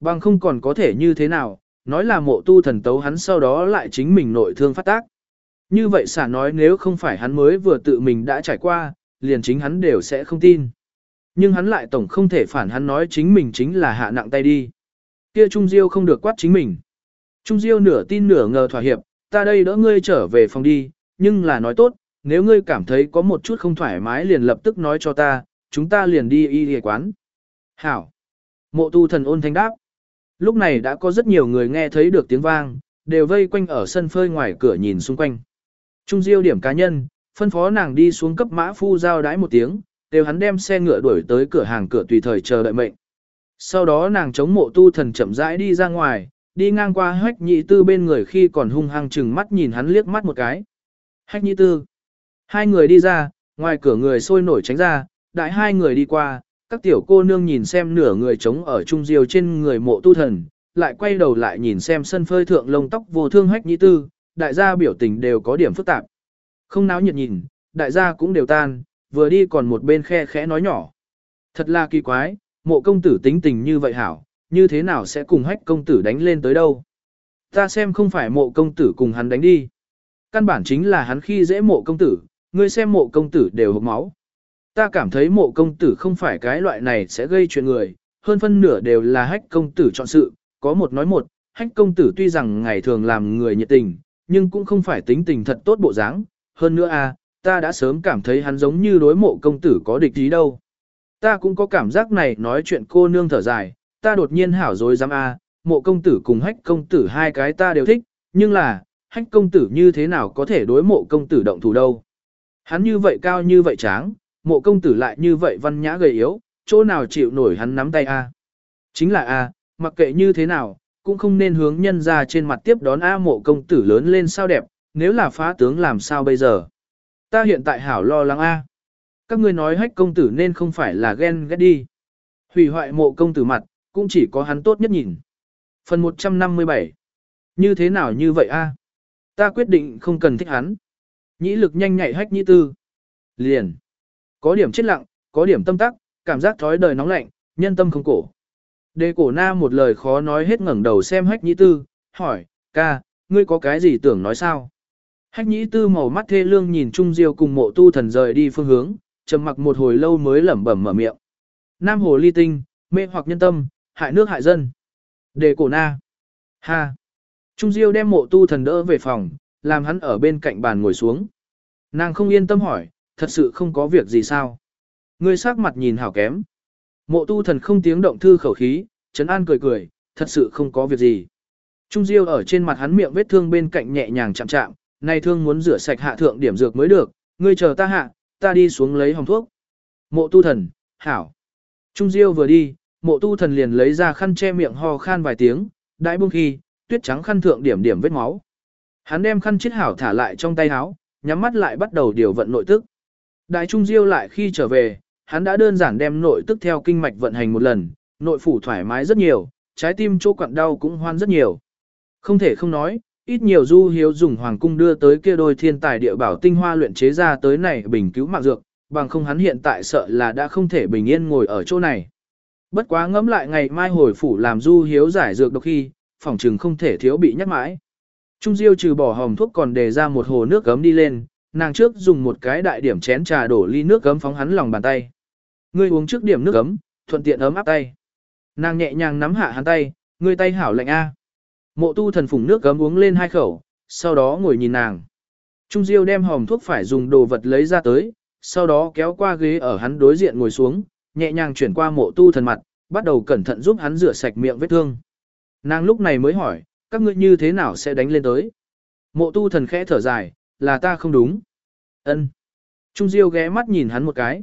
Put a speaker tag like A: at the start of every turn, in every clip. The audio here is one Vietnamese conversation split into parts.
A: Bằng không còn có thể như thế nào, nói là mộ tu thần tấu hắn sau đó lại chính mình nội thương phát tác. Như vậy xả nói nếu không phải hắn mới vừa tự mình đã trải qua, liền chính hắn đều sẽ không tin. Nhưng hắn lại tổng không thể phản hắn nói chính mình chính là hạ nặng tay đi. Kia Trung Diêu không được quát chính mình. Trung Diêu nửa tin nửa ngờ thỏa hiệp, ta đây đỡ ngươi trở về phòng đi, nhưng là nói tốt, nếu ngươi cảm thấy có một chút không thoải mái liền lập tức nói cho ta, chúng ta liền đi y y quán. Hảo. Mộ tu thần ôn thanh đáp. Lúc này đã có rất nhiều người nghe thấy được tiếng vang, đều vây quanh ở sân phơi ngoài cửa nhìn xung quanh. Trung diêu điểm cá nhân, phân phó nàng đi xuống cấp mã phu giao đái một tiếng, đều hắn đem xe ngựa đuổi tới cửa hàng cửa tùy thời chờ đợi mệnh. Sau đó nàng chống mộ tu thần chậm rãi đi ra ngoài, đi ngang qua hách nhị tư bên người khi còn hung hăng chừng mắt nhìn hắn liếc mắt một cái. Hách nhị tư. Hai người đi ra, ngoài cửa người sôi nổi tránh ra, đại hai người đi qua, các tiểu cô nương nhìn xem nửa người trống ở trung diều trên người mộ tu thần, lại quay đầu lại nhìn xem sân phơi thượng lông tóc vô thương hách nhĩ tư, đại gia biểu tình đều có điểm phức tạp. Không náo nhiệt nhìn, đại gia cũng đều tan, vừa đi còn một bên khe khẽ nói nhỏ. Thật là kỳ quái, mộ công tử tính tình như vậy hảo, như thế nào sẽ cùng hách công tử đánh lên tới đâu. Ta xem không phải mộ công tử cùng hắn đánh đi. Căn bản chính là hắn khi dễ mộ công tử, ngươi xem mộ công tử đều hộc máu. Ta cảm thấy mộ công tử không phải cái loại này sẽ gây chuyện người, hơn phân nửa đều là hách công tử chọn sự, có một nói một, hách công tử tuy rằng ngày thường làm người nhiệt tình, nhưng cũng không phải tính tình thật tốt bộ dáng. hơn nữa a, à, ta đã sớm cảm thấy hắn giống như đối mộ công tử có địch ý đâu. Ta cũng có cảm giác này nói chuyện cô nương thở dài, ta đột nhiên hảo dối dám a, mộ công tử cùng hách công tử hai cái ta đều thích, nhưng là, hách công tử như thế nào có thể đối mộ công tử động thủ đâu. Hắn như vậy cao như vậy tráng, mộ công tử lại như vậy văn nhã gầy yếu, chỗ nào chịu nổi hắn nắm tay a? Chính là a, mặc kệ như thế nào, cũng không nên hướng nhân ra trên mặt tiếp đón a mộ công tử lớn lên sao đẹp, nếu là phá tướng làm sao bây giờ? Ta hiện tại hảo lo lắng a. Các ngươi nói hách công tử nên không phải là ghen ghét đi. Hủy hoại mộ công tử mặt, cũng chỉ có hắn tốt nhất nhìn. Phần 157 Như thế nào như vậy a? Ta quyết định không cần thích hắn. Nhĩ lực nhanh nhạy hách nhĩ tư. Liền. Có điểm chết lặng, có điểm tâm tắc, cảm giác thói đời nóng lạnh, nhân tâm không cổ. Đề cổ na một lời khó nói hết ngẩng đầu xem hách nhĩ tư, hỏi, ca, ngươi có cái gì tưởng nói sao? Hách nhĩ tư màu mắt thê lương nhìn Trung Diêu cùng mộ tu thần rời đi phương hướng, trầm mặc một hồi lâu mới lẩm bẩm mở miệng. Nam hồ ly tinh, mê hoặc nhân tâm, hại nước hại dân. Đề cổ na. Ha. Trung Diêu đem mộ tu thần đỡ về phòng, làm hắn ở bên cạnh bàn ngồi xuống. Nàng không yên tâm hỏi, thật sự không có việc gì sao? Ngươi sắc mặt nhìn hảo kém. Mộ tu thần không tiếng động thư khẩu khí, Trấn An cười cười, thật sự không có việc gì. Trung Diêu ở trên mặt hắn miệng vết thương bên cạnh nhẹ nhàng chạm chạm, nay thương muốn rửa sạch hạ thượng điểm dược mới được, ngươi chờ ta hạ, ta đi xuống lấy hồng thuốc. Mộ tu thần, hảo. Trung Diêu vừa đi, mộ tu thần liền lấy ra khăn che miệng ho khan vài tiếng, đại buông khi, tuyết trắng khăn thượng điểm điểm vết máu. Hắn đem khăn chết hảo thả lại trong tay áo, nhắm mắt lại bắt đầu điều vận nội tức. Đại Trung Diêu lại khi trở về, hắn đã đơn giản đem nội tức theo kinh mạch vận hành một lần, nội phủ thoải mái rất nhiều, trái tim chỗ quặn đau cũng hoan rất nhiều. Không thể không nói, ít nhiều du hiếu dùng hoàng cung đưa tới kia đôi thiên tài địa bảo tinh hoa luyện chế ra tới này bình cứu mạng dược, bằng không hắn hiện tại sợ là đã không thể bình yên ngồi ở chỗ này. Bất quá ngẫm lại ngày mai hồi phủ làm du hiếu giải dược độc khi, phòng trừng không thể thiếu bị nhắc mãi. Trung Diêu trừ bỏ hồng thuốc còn đề ra một hồ nước gấm đi lên, nàng trước dùng một cái đại điểm chén trà đổ ly nước gấm phóng hắn lòng bàn tay. Ngươi uống trước điểm nước gấm, thuận tiện ấm áp tay. Nàng nhẹ nhàng nắm hạ hắn tay, ngươi tay hảo lạnh a. Mộ tu thần phùng nước gấm uống lên hai khẩu, sau đó ngồi nhìn nàng. Trung Diêu đem hòm thuốc phải dùng đồ vật lấy ra tới, sau đó kéo qua ghế ở hắn đối diện ngồi xuống, nhẹ nhàng chuyển qua mộ tu thần mặt, bắt đầu cẩn thận giúp hắn rửa sạch miệng vết thương. Nàng lúc này mới hỏi, các ngươi như thế nào sẽ đánh lên tới? Mộ tu thần khẽ thở dài, là ta không đúng. Ân. Trung Diêu ghé mắt nhìn hắn một cái.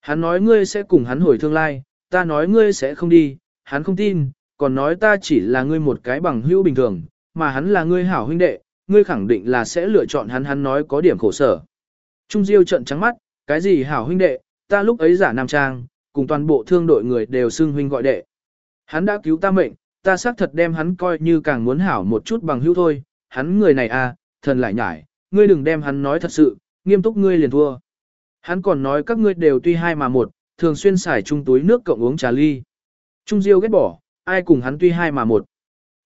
A: Hắn nói ngươi sẽ cùng hắn hồi tương lai, ta nói ngươi sẽ không đi, hắn không tin, còn nói ta chỉ là ngươi một cái bằng hữu bình thường, mà hắn là ngươi hảo huynh đệ, ngươi khẳng định là sẽ lựa chọn hắn hắn nói có điểm khổ sở. Trung Diêu trợn trắng mắt, cái gì hảo huynh đệ, ta lúc ấy giả nam trang, cùng toàn bộ thương đội người đều xưng huynh gọi đệ. Hắn đã cứu ta mệnh, ta xác thật đem hắn coi như càng muốn hảo một chút bằng hữu thôi, hắn người này à, thần lại nhải, ngươi đừng đem hắn nói thật sự, nghiêm túc ngươi liền thua. Hắn còn nói các ngươi đều tuy hai mà một, thường xuyên xài chung túi nước cộng uống trà ly. Trung Diêu ghét bỏ, ai cùng hắn tuy hai mà một.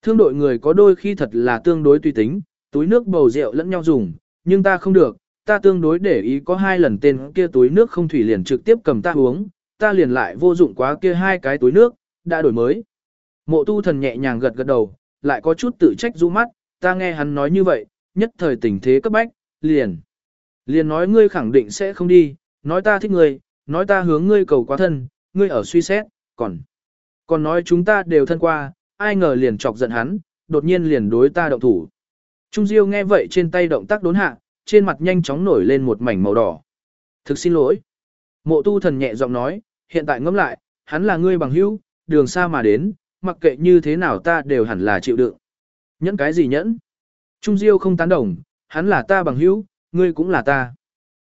A: Thương đội người có đôi khi thật là tương đối tùy tính, túi nước bầu rượu lẫn nhau dùng, nhưng ta không được, ta tương đối để ý có hai lần tên kia túi nước không thủy liền trực tiếp cầm ta uống, ta liền lại vô dụng quá kia hai cái túi nước, đã đổi mới. Mộ tu thần nhẹ nhàng gật gật đầu, lại có chút tự trách rũ mắt, ta nghe hắn nói như vậy, nhất thời tình thế cấp bách, liền. Liền nói ngươi khẳng định sẽ không đi, nói ta thích ngươi, nói ta hướng ngươi cầu quá thân, ngươi ở suy xét, còn. Còn nói chúng ta đều thân qua, ai ngờ liền chọc giận hắn, đột nhiên liền đối ta động thủ. Trung Diêu nghe vậy trên tay động tác đốn hạ, trên mặt nhanh chóng nổi lên một mảnh màu đỏ. Thực xin lỗi. Mộ tu thần nhẹ giọng nói, hiện tại ngẫm lại, hắn là ngươi bằng hữu, đường xa mà đến, mặc kệ như thế nào ta đều hẳn là chịu đựng. Nhẫn cái gì nhẫn? Trung Diêu không tán đồng, hắn là ta bằng hữu, ngươi cũng là ta.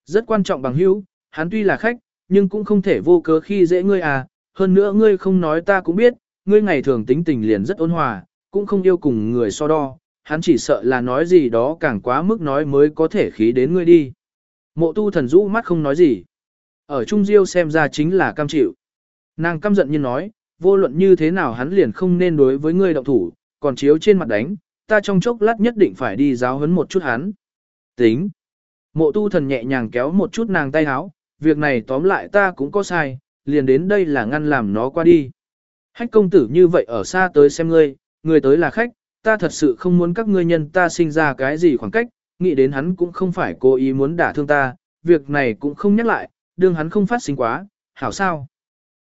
A: Rất quan trọng bằng hữu, hắn tuy là khách, nhưng cũng không thể vô cớ khi dễ ngươi à, hơn nữa ngươi không nói ta cũng biết, ngươi ngày thường tính tình liền rất ôn hòa, cũng không yêu cùng người so đo, hắn chỉ sợ là nói gì đó càng quá mức nói mới có thể khí đến ngươi đi. Mộ tu thần rũ mắt không nói gì. Ở Trung Diêu xem ra chính là cam chịu. Nàng căm giận như nói, vô luận như thế nào hắn liền không nên đối với ngươi động thủ, còn chiếu trên mặt đánh, ta trong chốc lát nhất định phải đi giáo huấn một chút hắn. Tính. Mộ tu thần nhẹ nhàng kéo một chút nàng tay háo, việc này tóm lại ta cũng có sai, liền đến đây là ngăn làm nó qua đi. Hách công tử như vậy ở xa tới xem ngươi, người tới là khách, ta thật sự không muốn các ngươi nhân ta sinh ra cái gì khoảng cách, nghĩ đến hắn cũng không phải cố ý muốn đả thương ta, việc này cũng không nhắc lại, đương hắn không phát sinh quá, hảo sao.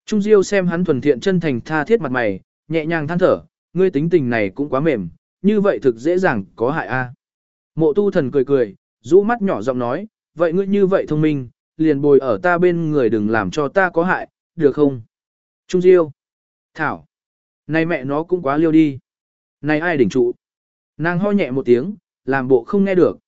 A: Trung Diêu xem hắn thuần thiện chân thành tha thiết mặt mày, nhẹ nhàng than thở, ngươi tính tình này cũng quá mềm, như vậy thực dễ dàng có hại a. Mộ tu thần cười cười, rũ mắt nhỏ giọng nói, vậy ngươi như vậy thông minh, liền bồi ở ta bên người đừng làm cho ta có hại, được không? Trung Diêu. Thảo. Này mẹ nó cũng quá liêu đi. Này ai đỉnh trụ? Nàng ho nhẹ một tiếng, làm bộ không nghe được.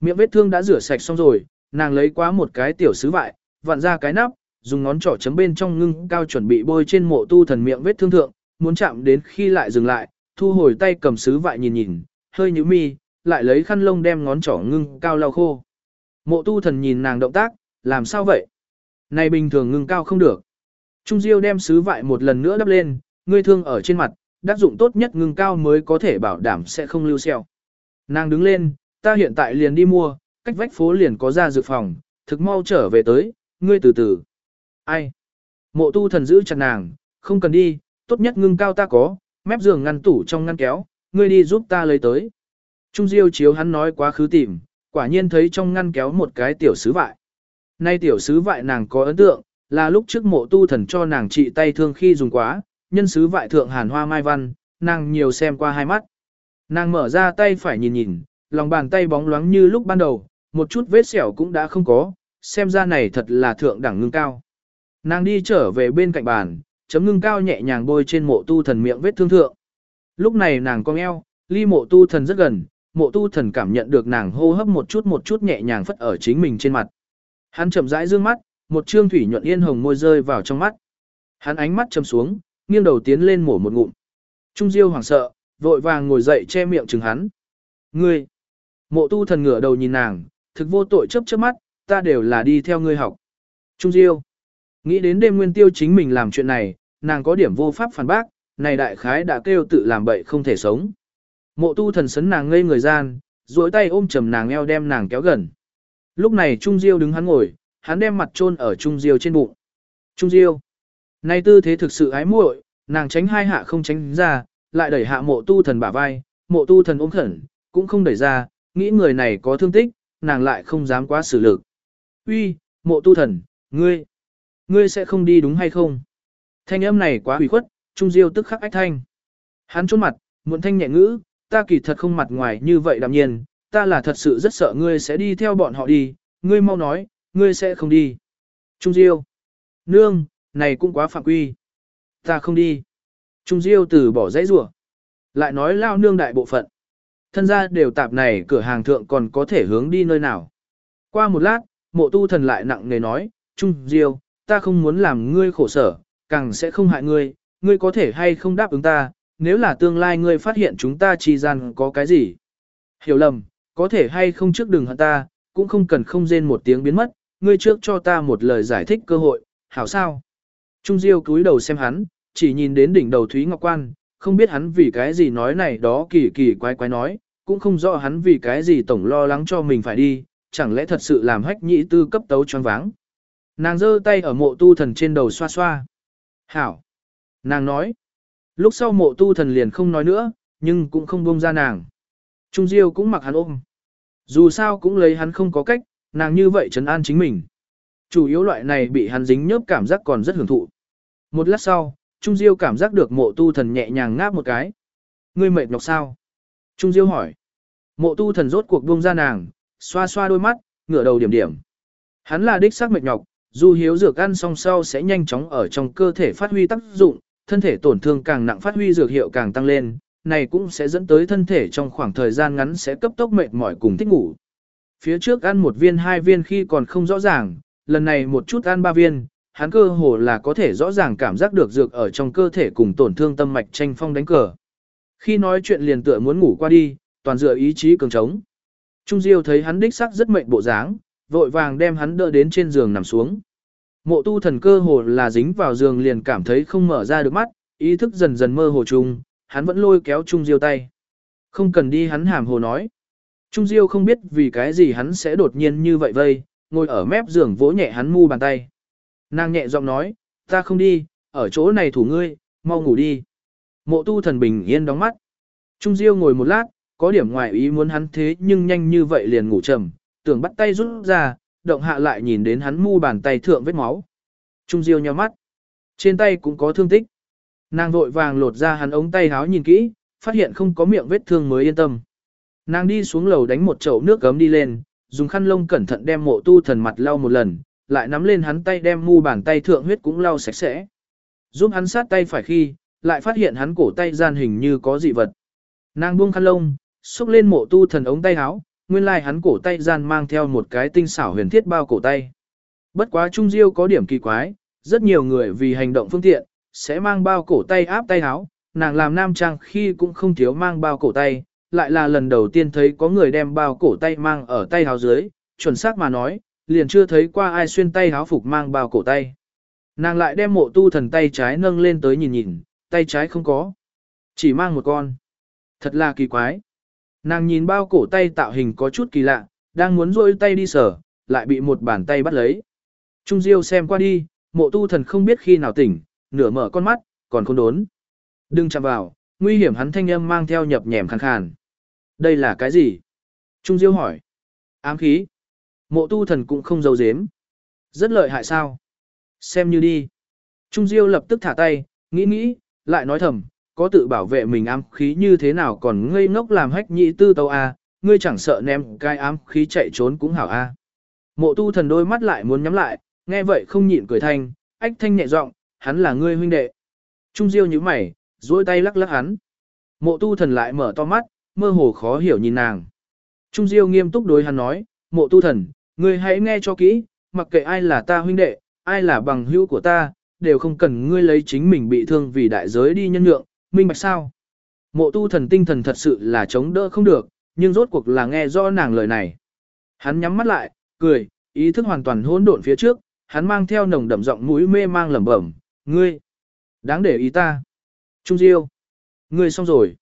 A: Miệng vết thương đã rửa sạch xong rồi, nàng lấy quá một cái tiểu sứ vại, vặn ra cái nắp, dùng ngón trỏ chấm bên trong ngưng cao chuẩn bị bôi trên mộ tu thần miệng vết thương thượng, muốn chạm đến khi lại dừng lại, thu hồi tay cầm sứ vại nhìn nhìn, hơi nhíu mi, lại lấy khăn lông đem ngón trỏ ngưng cao lau khô. Mộ tu thần nhìn nàng động tác, làm sao vậy? Này bình thường ngưng cao không được. Trung Diêu đem sứ vại một lần nữa đắp lên, ngươi thương ở trên mặt, đắc dụng tốt nhất ngưng cao mới có thể bảo đảm sẽ không lưu xeo. Nàng đứng lên, ta hiện tại liền đi mua, cách vách phố liền có ra dược phòng, thực mau trở về tới, ngươi từ từ. Ai? Mộ tu thần giữ chặt nàng, không cần đi, tốt nhất ngưng cao ta có, mép giường ngăn tủ trong ngăn kéo, ngươi đi giúp ta lấy tới. Trung Diêu chiếu hắn nói quá khứ tìm, quả nhiên thấy trong ngăn kéo một cái tiểu sứ vại. Nay tiểu sứ vại nàng có ấn tượng, là lúc trước mộ tu thần cho nàng trị tay thương khi dùng quá, nhân sứ vại thượng hàn hoa mai văn, nàng nhiều xem qua hai mắt. Nàng mở ra tay phải nhìn nhìn, lòng bàn tay bóng loáng như lúc ban đầu, một chút vết sẹo cũng đã không có, xem ra này thật là thượng đẳng ngưng cao. Nàng đi trở về bên cạnh bàn, chấm ngưng cao nhẹ nhàng bôi trên mộ tu thần miệng vết thương thượng. Lúc này nàng cong eo, ly mộ tu thần rất gần, mộ tu thần cảm nhận được nàng hô hấp một chút một chút nhẹ nhàng phất ở chính mình trên mặt. Hắn chậm rãi dương mắt, một trương thủy nhuận yên hồng môi rơi vào trong mắt. Hắn ánh mắt chầm xuống, nghiêng đầu tiến lên mổ một ngụm. Trung Diêu hoảng sợ, vội vàng ngồi dậy che miệng chừng hắn. Ngươi! Mộ tu thần ngửa đầu nhìn nàng, thực vô tội chấp chớp mắt, ta đều là đi theo ngươi học. Trung Diêu! Nghĩ đến đêm nguyên tiêu chính mình làm chuyện này, nàng có điểm vô pháp phản bác, này đại khái đã kêu tự làm bậy không thể sống. Mộ tu thần sấn nàng ngây người gian, duỗi tay ôm chầm nàng eo đem nàng kéo gần. Lúc này Trung Diêu đứng hắn ngồi, hắn đem mặt chôn ở Trung Diêu trên bụng. Trung Diêu. nay tư thế thực sự ái muội, nàng tránh hai hạ không tránh ra, lại đẩy hạ mộ tu thần bả vai, mộ tu thần ôm khẩn, cũng không đẩy ra, nghĩ người này có thương tích, nàng lại không dám quá xử lực. Uy, mộ tu thần, ngươi, ngươi sẽ không đi đúng hay không? Thanh âm này quá hủy khuất, Trung Diêu tức khắc ách thanh. Hắn chôn mặt, muộn thanh nhẹ ngữ, ta kỳ thật không mặt ngoài như vậy đạm nhiên, ta là thật sự rất sợ ngươi sẽ đi theo bọn họ đi, ngươi mau nói, ngươi sẽ không đi. Trung Diêu. Nương, này cũng quá phạm quy. Ta không đi. Trung Diêu từ bỏ dãy rủa Lại nói lao nương đại bộ phận. Thân ra đều tạp này cửa hàng thượng còn có thể hướng đi nơi nào. Qua một lát, mộ tu thần lại nặng nề nói, Trung Diêu, ta không muốn làm ngươi khổ sở, càng sẽ không hại ngươi, ngươi có thể hay không đáp ứng ta, nếu là tương lai ngươi phát hiện chúng ta chi gian có cái gì. Hiểu lầm, có thể hay không trước đừng hận ta, cũng không cần không rên một tiếng biến mất, ngươi trước cho ta một lời giải thích cơ hội, hảo sao? Trung Diêu cúi đầu xem hắn, chỉ nhìn đến đỉnh đầu Thúy Ngọc Quan, không biết hắn vì cái gì nói này đó kỳ kỳ quái quái nói, cũng không rõ hắn vì cái gì tổng lo lắng cho mình phải đi, chẳng lẽ thật sự làm hách nhị tư cấp tấu choáng váng. Nàng giơ tay ở mộ tu thần trên đầu xoa xoa. Hảo. Nàng nói. Lúc sau mộ tu thần liền không nói nữa, nhưng cũng không buông ra nàng. Trung Diêu cũng mặc hắn ôm. Dù sao cũng lấy hắn không có cách, nàng như vậy trấn an chính mình. Chủ yếu loại này bị hắn dính nhớp cảm giác còn rất hưởng thụ. Một lát sau, Trung Diêu cảm giác được mộ tu thần nhẹ nhàng ngáp một cái. Ngươi mệt nhọc sao? Trung Diêu hỏi. Mộ tu thần rốt cuộc buông ra nàng, xoa xoa đôi mắt, ngửa đầu điểm điểm. Hắn là đích xác mệt nhọc, dù hiếu dược ăn xong sau sẽ nhanh chóng ở trong cơ thể phát huy tác dụng, thân thể tổn thương càng nặng phát huy dược hiệu càng tăng lên, này cũng sẽ dẫn tới thân thể trong khoảng thời gian ngắn sẽ cấp tốc mệt mỏi cùng thích ngủ. Phía trước ăn một viên hai viên khi còn không rõ ràng, lần này một chút ăn ba viên, hắn cơ hồ là có thể rõ ràng cảm giác được dược ở trong cơ thể cùng tổn thương tâm mạch tranh phong đánh cờ. Khi nói chuyện liền tựa muốn ngủ qua đi, toàn dựa ý chí cường trống. Trung Diêu thấy hắn đích sắc rất mệnh bộ dáng, vội vàng đem hắn đỡ đến trên giường nằm xuống. Mộ tu thần cơ hồ là dính vào giường liền cảm thấy không mở ra được mắt, ý thức dần dần mơ hồ chung, hắn vẫn lôi kéo Trung Diêu tay. Không cần đi hắn hàm hồ nói. Trung Diêu không biết vì cái gì hắn sẽ đột nhiên như vậy vây, ngồi ở mép giường vỗ nhẹ hắn mu bàn tay. Nàng nhẹ giọng nói, ta không đi, ở chỗ này thủ ngươi, mau ngủ đi. Mộ tu thần bình yên đóng mắt. Trung Diêu ngồi một lát, có điểm ngoài ý muốn hắn thế nhưng nhanh như vậy liền ngủ trầm, tưởng bắt tay rút ra, động hạ lại nhìn đến hắn mu bàn tay thượng vết máu. Trung Diêu nhíu mắt. Trên tay cũng có thương tích. Nàng vội vàng lột ra hắn ống tay háo nhìn kỹ, phát hiện không có miệng vết thương mới yên tâm. Nàng đi xuống lầu đánh một chậu nước gấm đi lên, dùng khăn lông cẩn thận đem mộ tu thần mặt lau một lần, lại nắm lên hắn tay đem mu bàn tay thượng huyết cũng lau sạch sẽ. Giúp hắn sát tay phải khi, lại phát hiện hắn cổ tay gian hình như có dị vật. Nàng buông khăn lông, xúc lên mộ tu thần ống tay áo, nguyên lai hắn cổ tay gian mang theo một cái tinh xảo huyền thiết bao cổ tay. Bất quá Trung Diêu có điểm kỳ quái, rất nhiều người vì hành động phương tiện, sẽ mang bao cổ tay áp tay áo, nàng làm nam trang khi cũng không thiếu mang bao cổ tay, lại là lần đầu tiên thấy có người đem bao cổ tay mang ở tay áo dưới, chuẩn xác mà nói, liền chưa thấy qua ai xuyên tay áo phục mang bao cổ tay. Nàng lại đem mộ tu thần tay trái nâng lên tới nhìn nhìn, tay trái không có. Chỉ mang một con. Thật là kỳ quái. Nàng nhìn bao cổ tay tạo hình có chút kỳ lạ, đang muốn rôi tay đi sở, lại bị một bàn tay bắt lấy. Trung Diêu xem qua đi, mộ tu thần không biết khi nào tỉnh, nửa mở con mắt, còn không đốn. Đừng chạm vào, nguy hiểm hắn thanh âm mang theo nhập nhèm khàn khàn. Đây là cái gì? Trung Diêu hỏi. Ám khí. Mộ tu thần cũng không giấu giếm. Rất lợi hại sao? Xem như đi. Trung Diêu lập tức thả tay, nghĩ nghĩ, lại nói thầm, có tự bảo vệ mình ám khí như thế nào còn ngây ngốc làm hách nhị tư tâu a, ngươi chẳng sợ ném cái ám khí chạy trốn cũng hảo a. Mộ tu thần đôi mắt lại muốn nhắm lại, nghe vậy không nhịn cười thanh, ách thanh nhẹ giọng, hắn là ngươi huynh đệ. Trung Diêu như mày, duỗi tay lắc lắc hắn. Mộ tu thần lại mở to mắt, mơ hồ khó hiểu nhìn nàng. Trung Diêu nghiêm túc đối hắn nói, mộ tu thần, ngươi hãy nghe cho kỹ, mặc kệ ai là ta huynh đệ, ai là bằng hữu của ta, đều không cần ngươi lấy chính mình bị thương vì đại giới đi nhân nhượng, minh bạch sao. Mộ tu thần tinh thần thật sự là chống đỡ không được, nhưng rốt cuộc là nghe rõ nàng lời này. Hắn nhắm mắt lại, cười, ý thức hoàn toàn hỗn độn phía trước, hắn mang theo nồng đậm giọng mũi mê mang lẩm bẩm, ngươi, đáng để ý ta. Trung Diêu, ngươi xong rồi.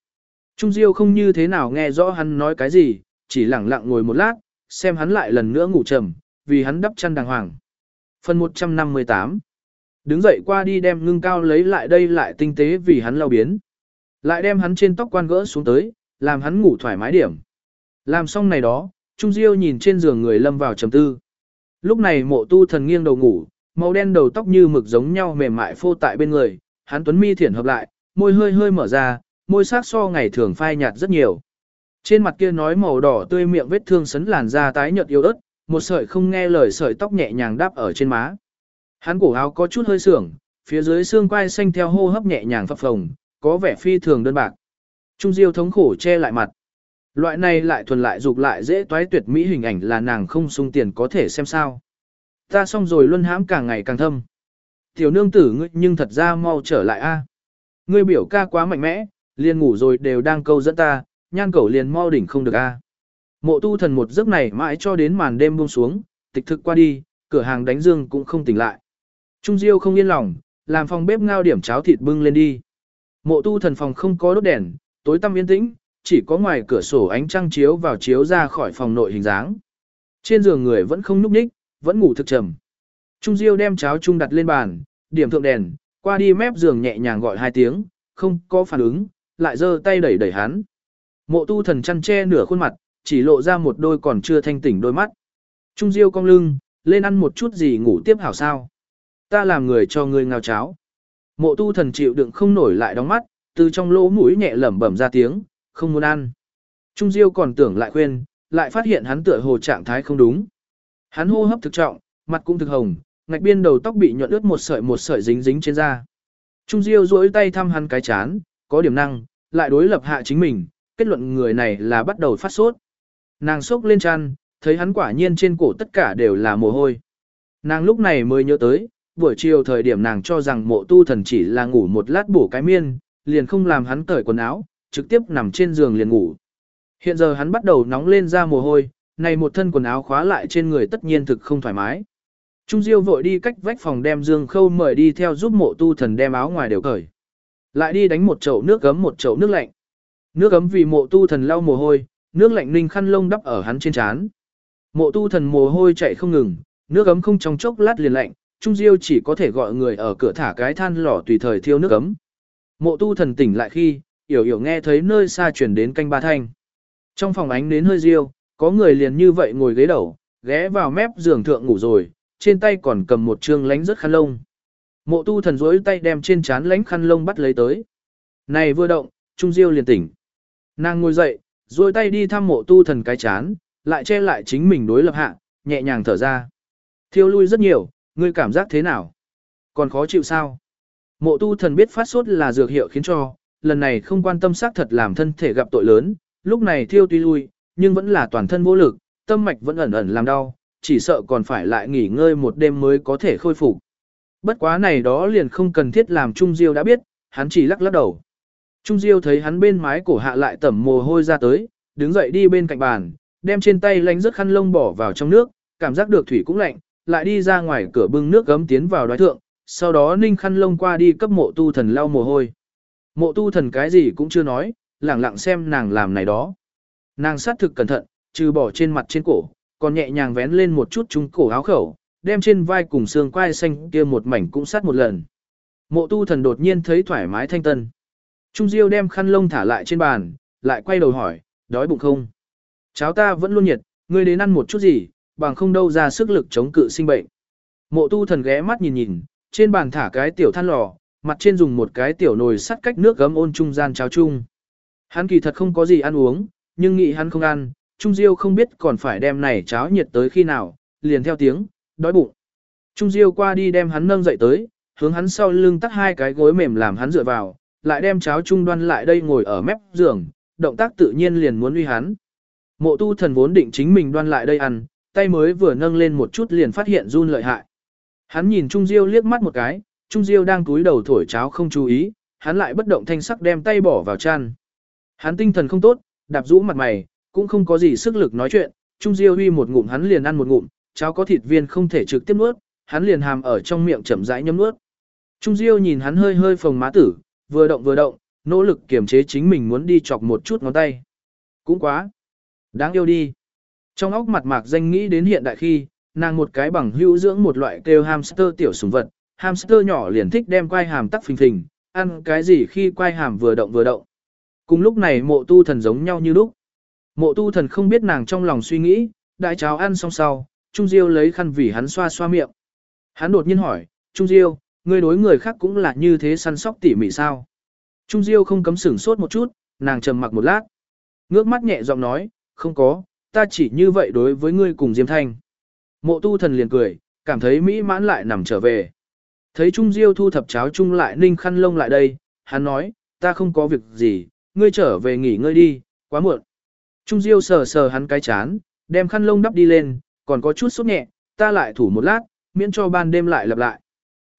A: Trung Diêu không như thế nào nghe rõ hắn nói cái gì, chỉ lặng lặng ngồi một lát, xem hắn lại lần nữa ngủ trầm, vì hắn đắp chăn đàng hoàng. Phần 158 Đứng dậy qua đi đem ngưng cao lấy lại đây lại tinh tế vì hắn lau biến. Lại đem hắn trên tóc quan gỡ xuống tới, làm hắn ngủ thoải mái điểm. Làm xong này đó, Trung Diêu nhìn trên giường người lâm vào trầm tư. Lúc này mộ tu thần nghiêng đầu ngủ, màu đen đầu tóc như mực giống nhau mềm mại phô tại bên người, hắn tuấn mi thiển hợp lại, môi hơi hơi mở ra, môi sắc so ngày thường phai nhạt rất nhiều. Trên mặt kia nói màu đỏ tươi miệng vết thương sấn làn da tái nhợt yếu ớt, một sợi không nghe lời sợi tóc nhẹ nhàng đáp ở trên má. Hắn cổ áo có chút hơi sưởng, phía dưới xương quai xanh theo hô hấp nhẹ nhàng phập phồng, có vẻ phi thường đơn bạc. Trung Diêu thống khổ che lại mặt. Loại này lại thuần lại dục lại dễ toái tuyệt mỹ hình ảnh là nàng không sung tiền có thể xem sao. Ta xong rồi luân hãm càng ngày càng thâm. Tiểu nương tử ngươi nhưng thật ra mau trở lại a. Ngươi biểu ca quá mạnh mẽ, liền ngủ rồi đều đang câu dẫn ta, nhan cẩu liền mau đỉnh không được a. Mộ tu thần một giấc này mãi cho đến màn đêm buông xuống, tịch thực qua đi, cửa hàng đánh dương cũng không tỉnh lại. Trung Diêu không yên lòng, làm phòng bếp ngao điểm cháo thịt bưng lên đi. Mộ tu thần phòng không có đốt đèn, tối tăm yên tĩnh, chỉ có ngoài cửa sổ ánh trăng chiếu vào chiếu ra khỏi phòng nội hình dáng. Trên giường người vẫn không núp ních, vẫn ngủ thực trầm. Trung Diêu đem cháo chung đặt lên bàn, điểm thượng đèn, qua đi mép giường nhẹ nhàng gọi hai tiếng, không có phản ứng, lại giơ tay đẩy đẩy hắn. Mộ tu thần chăn che nửa khuôn mặt, chỉ lộ ra một đôi còn chưa thanh tỉnh đôi mắt. Trung Diêu cong lưng, lên ăn một chút gì ngủ tiếp hảo sao. Ta làm người cho ngươi ngao cháo. Mộ tu thần chịu đựng không nổi lại đóng mắt, từ trong lỗ mũi nhẹ lẩm bẩm ra tiếng, không muốn ăn. Trung Diêu còn tưởng lại khuyên, lại phát hiện hắn tựa hồ trạng thái không đúng. Hắn hô hấp thực trọng, mặt cũng thực hồng, ngạch biên đầu tóc bị nhuận ướt một sợi một sợi dính dính trên da. Trung Diêu duỗi tay thăm hắn cái chán, có điểm năng, lại đối lập hạ chính mình, kết luận người này là bắt đầu phát sốt. Nàng sốc lên chăn, thấy hắn quả nhiên trên cổ tất cả đều là mồ hôi. Nàng lúc này mới nhớ tới, buổi chiều thời điểm nàng cho rằng mộ tu thần chỉ là ngủ một lát bổ cái miên, liền không làm hắn cởi quần áo, trực tiếp nằm trên giường liền ngủ. Hiện giờ hắn bắt đầu nóng lên ra mồ hôi, này một thân quần áo khóa lại trên người tất nhiên thực không thoải mái. Trung Diêu vội đi cách vách phòng đem Dương Khâu mời đi theo giúp mộ tu thần đem áo ngoài đều cởi. Lại đi đánh một chậu nước gấm một chậu nước lạnh. Nước ấm vì mộ tu thần lau mồ hôi, nước lạnh ninh khăn lông đắp ở hắn trên trán. Mộ tu thần mồ hôi chạy không ngừng, nước ấm không trong chốc lát liền lạnh, Trung Diêu chỉ có thể gọi người ở cửa thả cái than lò tùy thời thiêu nước ấm. Mộ tu thần tỉnh lại khi, yểu yểu nghe thấy nơi xa chuyển đến canh ba thanh. Trong phòng ánh nến hơi riêu, có người liền như vậy ngồi ghế đầu, ghé vào mép giường thượng ngủ rồi, trên tay còn cầm một trương lánh rất khăn lông. Mộ tu thần rối tay đem trên chán lánh khăn lông bắt lấy tới. Này vừa động, Trung Diêu liền tỉnh. Nàng ngồi dậy, rối tay đi thăm mộ tu thần cái chán, lại che lại chính mình đối lập hạ, nhẹ nhàng thở ra. Thiêu lui rất nhiều, ngươi cảm giác thế nào? Còn khó chịu sao? Mộ tu thần biết phát sốt là dược hiệu khiến cho, lần này không quan tâm xác thật làm thân thể gặp tội lớn, lúc này thiêu tuy lui, nhưng vẫn là toàn thân vô lực, tâm mạch vẫn ẩn ẩn làm đau, chỉ sợ còn phải lại nghỉ ngơi một đêm mới có thể khôi phục. Bất quá này đó liền không cần thiết làm Trung Diêu đã biết, hắn chỉ lắc lắc đầu. Trung Diêu thấy hắn bên mái cổ hạ lại tẩm mồ hôi ra tới, đứng dậy đi bên cạnh bàn, đem trên tay lánh rớt khăn lông bỏ vào trong nước, cảm giác được thủy cũng lạnh, lại đi ra ngoài cửa bưng nước gấm tiến vào đoái thượng, sau đó ninh khăn lông qua đi cấp mộ tu thần lau mồ hôi. Mộ tu thần cái gì cũng chưa nói, lẳng lặng xem nàng làm này đó. Nàng sát thực cẩn thận, trừ bỏ trên mặt trên cổ, còn nhẹ nhàng vén lên một chút trung cổ áo khẩu, đem trên vai cùng xương quai xanh kia một mảnh cũng sát một lần. Mộ tu thần đột nhiên thấy thoải mái thanh tân. Trung Diêu đem khăn lông thả lại trên bàn, lại quay đầu hỏi, đói bụng không? Cháo ta vẫn luôn nhiệt, ngươi đến ăn một chút gì, bằng không đâu ra sức lực chống cự sinh bệnh. Mộ tu thần ghé mắt nhìn nhìn, trên bàn thả cái tiểu than lò, mặt trên dùng một cái tiểu nồi sắt cách nước gấm ôn trung gian cháo chung. Hắn kỳ thật không có gì ăn uống, nhưng nghĩ hắn không ăn, Trung Diêu không biết còn phải đem này cháo nhiệt tới khi nào, liền theo tiếng, đói bụng. Trung Diêu qua đi đem hắn nâng dậy tới, hướng hắn sau lưng tắt hai cái gối mềm làm hắn dựa vào, lại đem cháo trung đoan lại đây ngồi ở mép giường, động tác tự nhiên liền muốn uy hắn. Mộ tu thần vốn định chính mình đoan lại đây ăn, tay mới vừa nâng lên một chút liền phát hiện run lợi hại. Hắn nhìn Trung Diêu liếc mắt một cái, Trung Diêu đang cúi đầu thổi cháo không chú ý, hắn lại bất động thanh sắc đem tay bỏ vào chăn. Hắn tinh thần không tốt, đạp rũ mặt mày, cũng không có gì sức lực nói chuyện, Trung Diêu huy một ngụm hắn liền ăn một ngụm, cháo có thịt viên không thể trực tiếp nuốt, hắn liền hàm ở trong miệng chậm rãi nhấm nuốt. Trung Diêu nhìn hắn hơi hơi phồng má tử, vừa động vừa động, nỗ lực kiềm chế chính mình muốn đi chọc một chút ngón tay. Cũng quá. Đáng yêu đi. Trong óc mặt mạc danh nghĩ đến hiện đại khi, nàng một cái bằng hữu dưỡng một loại kêu hamster tiểu sủng vật, hamster nhỏ liền thích đem quai hàm tắc phình phình, ăn cái gì khi quai hàm vừa động vừa động. Cùng lúc này mộ tu thần giống nhau như lúc. Mộ tu thần không biết nàng trong lòng suy nghĩ, đại cháo ăn xong sau, Trung Diêu lấy khăn vì hắn xoa xoa miệng. Hắn đột nhiên hỏi, Trung Diêu, ngươi đối người khác cũng là như thế săn sóc tỉ mỉ sao? Trung Diêu không cấm sửng sốt một chút, nàng trầm mặc một lát. Ngước mắt nhẹ giọng nói, không có, ta chỉ như vậy đối với ngươi cùng Diêm Thanh. Mộ tu thần liền cười, cảm thấy mỹ mãn lại nằm trở về. Thấy Trung Diêu thu thập cháo chung lại ninh khăn lông lại đây, hắn nói, ta không có việc gì, ngươi trở về nghỉ ngơi đi, quá muộn. Trung Diêu sờ sờ hắn cái chán, đem khăn lông đắp đi lên, còn có chút sốt nhẹ, ta lại thủ một lát, miễn cho ban đêm lại lặp lại.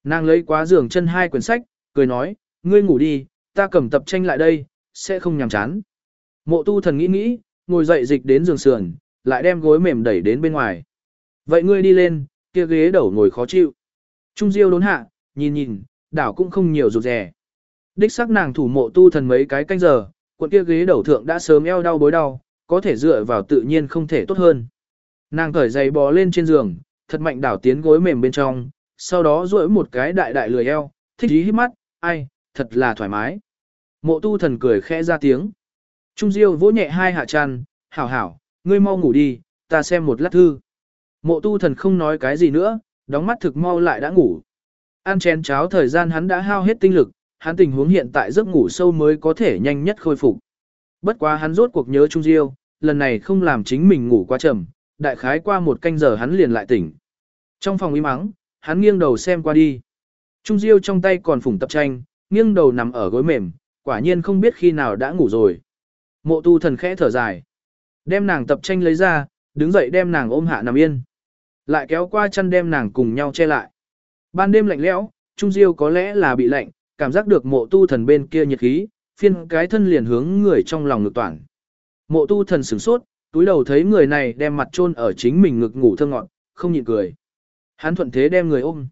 A: Nàng lấy quá giường chân hai quyển sách, cười nói, ngươi ngủ đi, ta cầm tập tranh lại đây, sẽ không nhàm chán. Mộ tu thần nghĩ nghĩ, ngồi dậy dịch đến giường sườn, lại đem gối mềm đẩy đến bên ngoài. Vậy ngươi đi lên, kia ghế đầu ngồi khó chịu. Trung Diêu đốn hạ, nhìn nhìn, đảo cũng không nhiều rụt rè. Đích xác nàng thủ mộ tu thần mấy cái canh giờ, quận kia ghế đầu thượng đã sớm eo đau bối đau, có thể dựa vào tự nhiên không thể tốt hơn. Nàng cởi giày bò lên trên giường, thật mạnh đảo tiến gối mềm bên trong, sau đó duỗi một cái đại đại lười eo, thích ý hít mắt, ai, thật là thoải mái. Mộ tu thần cười khẽ ra tiếng. Trung Diêu vỗ nhẹ hai hạ chăn, hảo hảo, ngươi mau ngủ đi, ta xem một lát thư. Mộ tu thần không nói cái gì nữa, đóng mắt thực mau lại đã ngủ. Ăn chén cháo thời gian hắn đã hao hết tinh lực, hắn tình huống hiện tại giấc ngủ sâu mới có thể nhanh nhất khôi phục. Bất quá hắn rốt cuộc nhớ Trung Diêu, lần này không làm chính mình ngủ quá chậm, đại khái qua một canh giờ hắn liền lại tỉnh. Trong phòng im mắng, hắn nghiêng đầu xem qua đi. Trung Diêu trong tay còn phủng tập tranh, nghiêng đầu nằm ở gối mềm, quả nhiên không biết khi nào đã ngủ rồi. Mộ tu thần khẽ thở dài. Đem nàng tập tranh lấy ra, đứng dậy đem nàng ôm hạ nằm yên. Lại kéo qua chân đem nàng cùng nhau che lại. Ban đêm lạnh lẽo, Trung Diêu có lẽ là bị lạnh, cảm giác được mộ tu thần bên kia nhiệt khí, phiên cái thân liền hướng người trong lòng ngực toàn. Mộ tu thần sửng sốt, túi đầu thấy người này đem mặt chôn ở chính mình ngực ngủ thơ ngọn, không nhịn cười. Hắn thuận thế đem người ôm.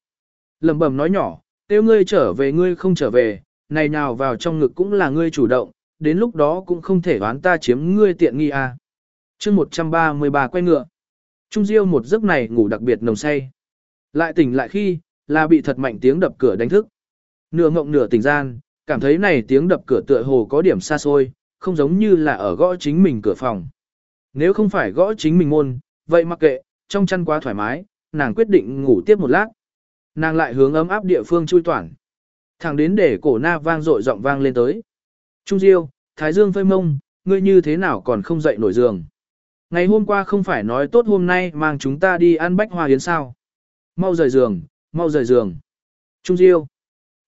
A: lẩm bẩm nói nhỏ, tiêu ngươi trở về ngươi không trở về, này nào vào trong ngực cũng là ngươi chủ động, đến lúc đó cũng không thể đoán ta chiếm ngươi tiện nghi à. chương 133 quay ngựa. Trung Diêu một giấc này ngủ đặc biệt nồng say. Lại tỉnh lại khi, là bị thật mạnh tiếng đập cửa đánh thức. Nửa ngộng nửa tỉnh gian, cảm thấy này tiếng đập cửa tựa hồ có điểm xa xôi, không giống như là ở gõ chính mình cửa phòng. Nếu không phải gõ chính mình môn, vậy mặc kệ, trong chăn quá thoải mái, nàng quyết định ngủ tiếp một lát. Nàng lại hướng ấm áp địa phương chui toàn, Thẳng đến để cổ na vang dội giọng vang lên tới. Trung Diêu, Thái Dương phơi mông, ngươi như thế nào còn không dậy nổi giường. Ngày hôm qua không phải nói tốt hôm nay mang chúng ta đi ăn bách hoa yến sao. Mau rời giường, mau rời giường. Trung Diêu.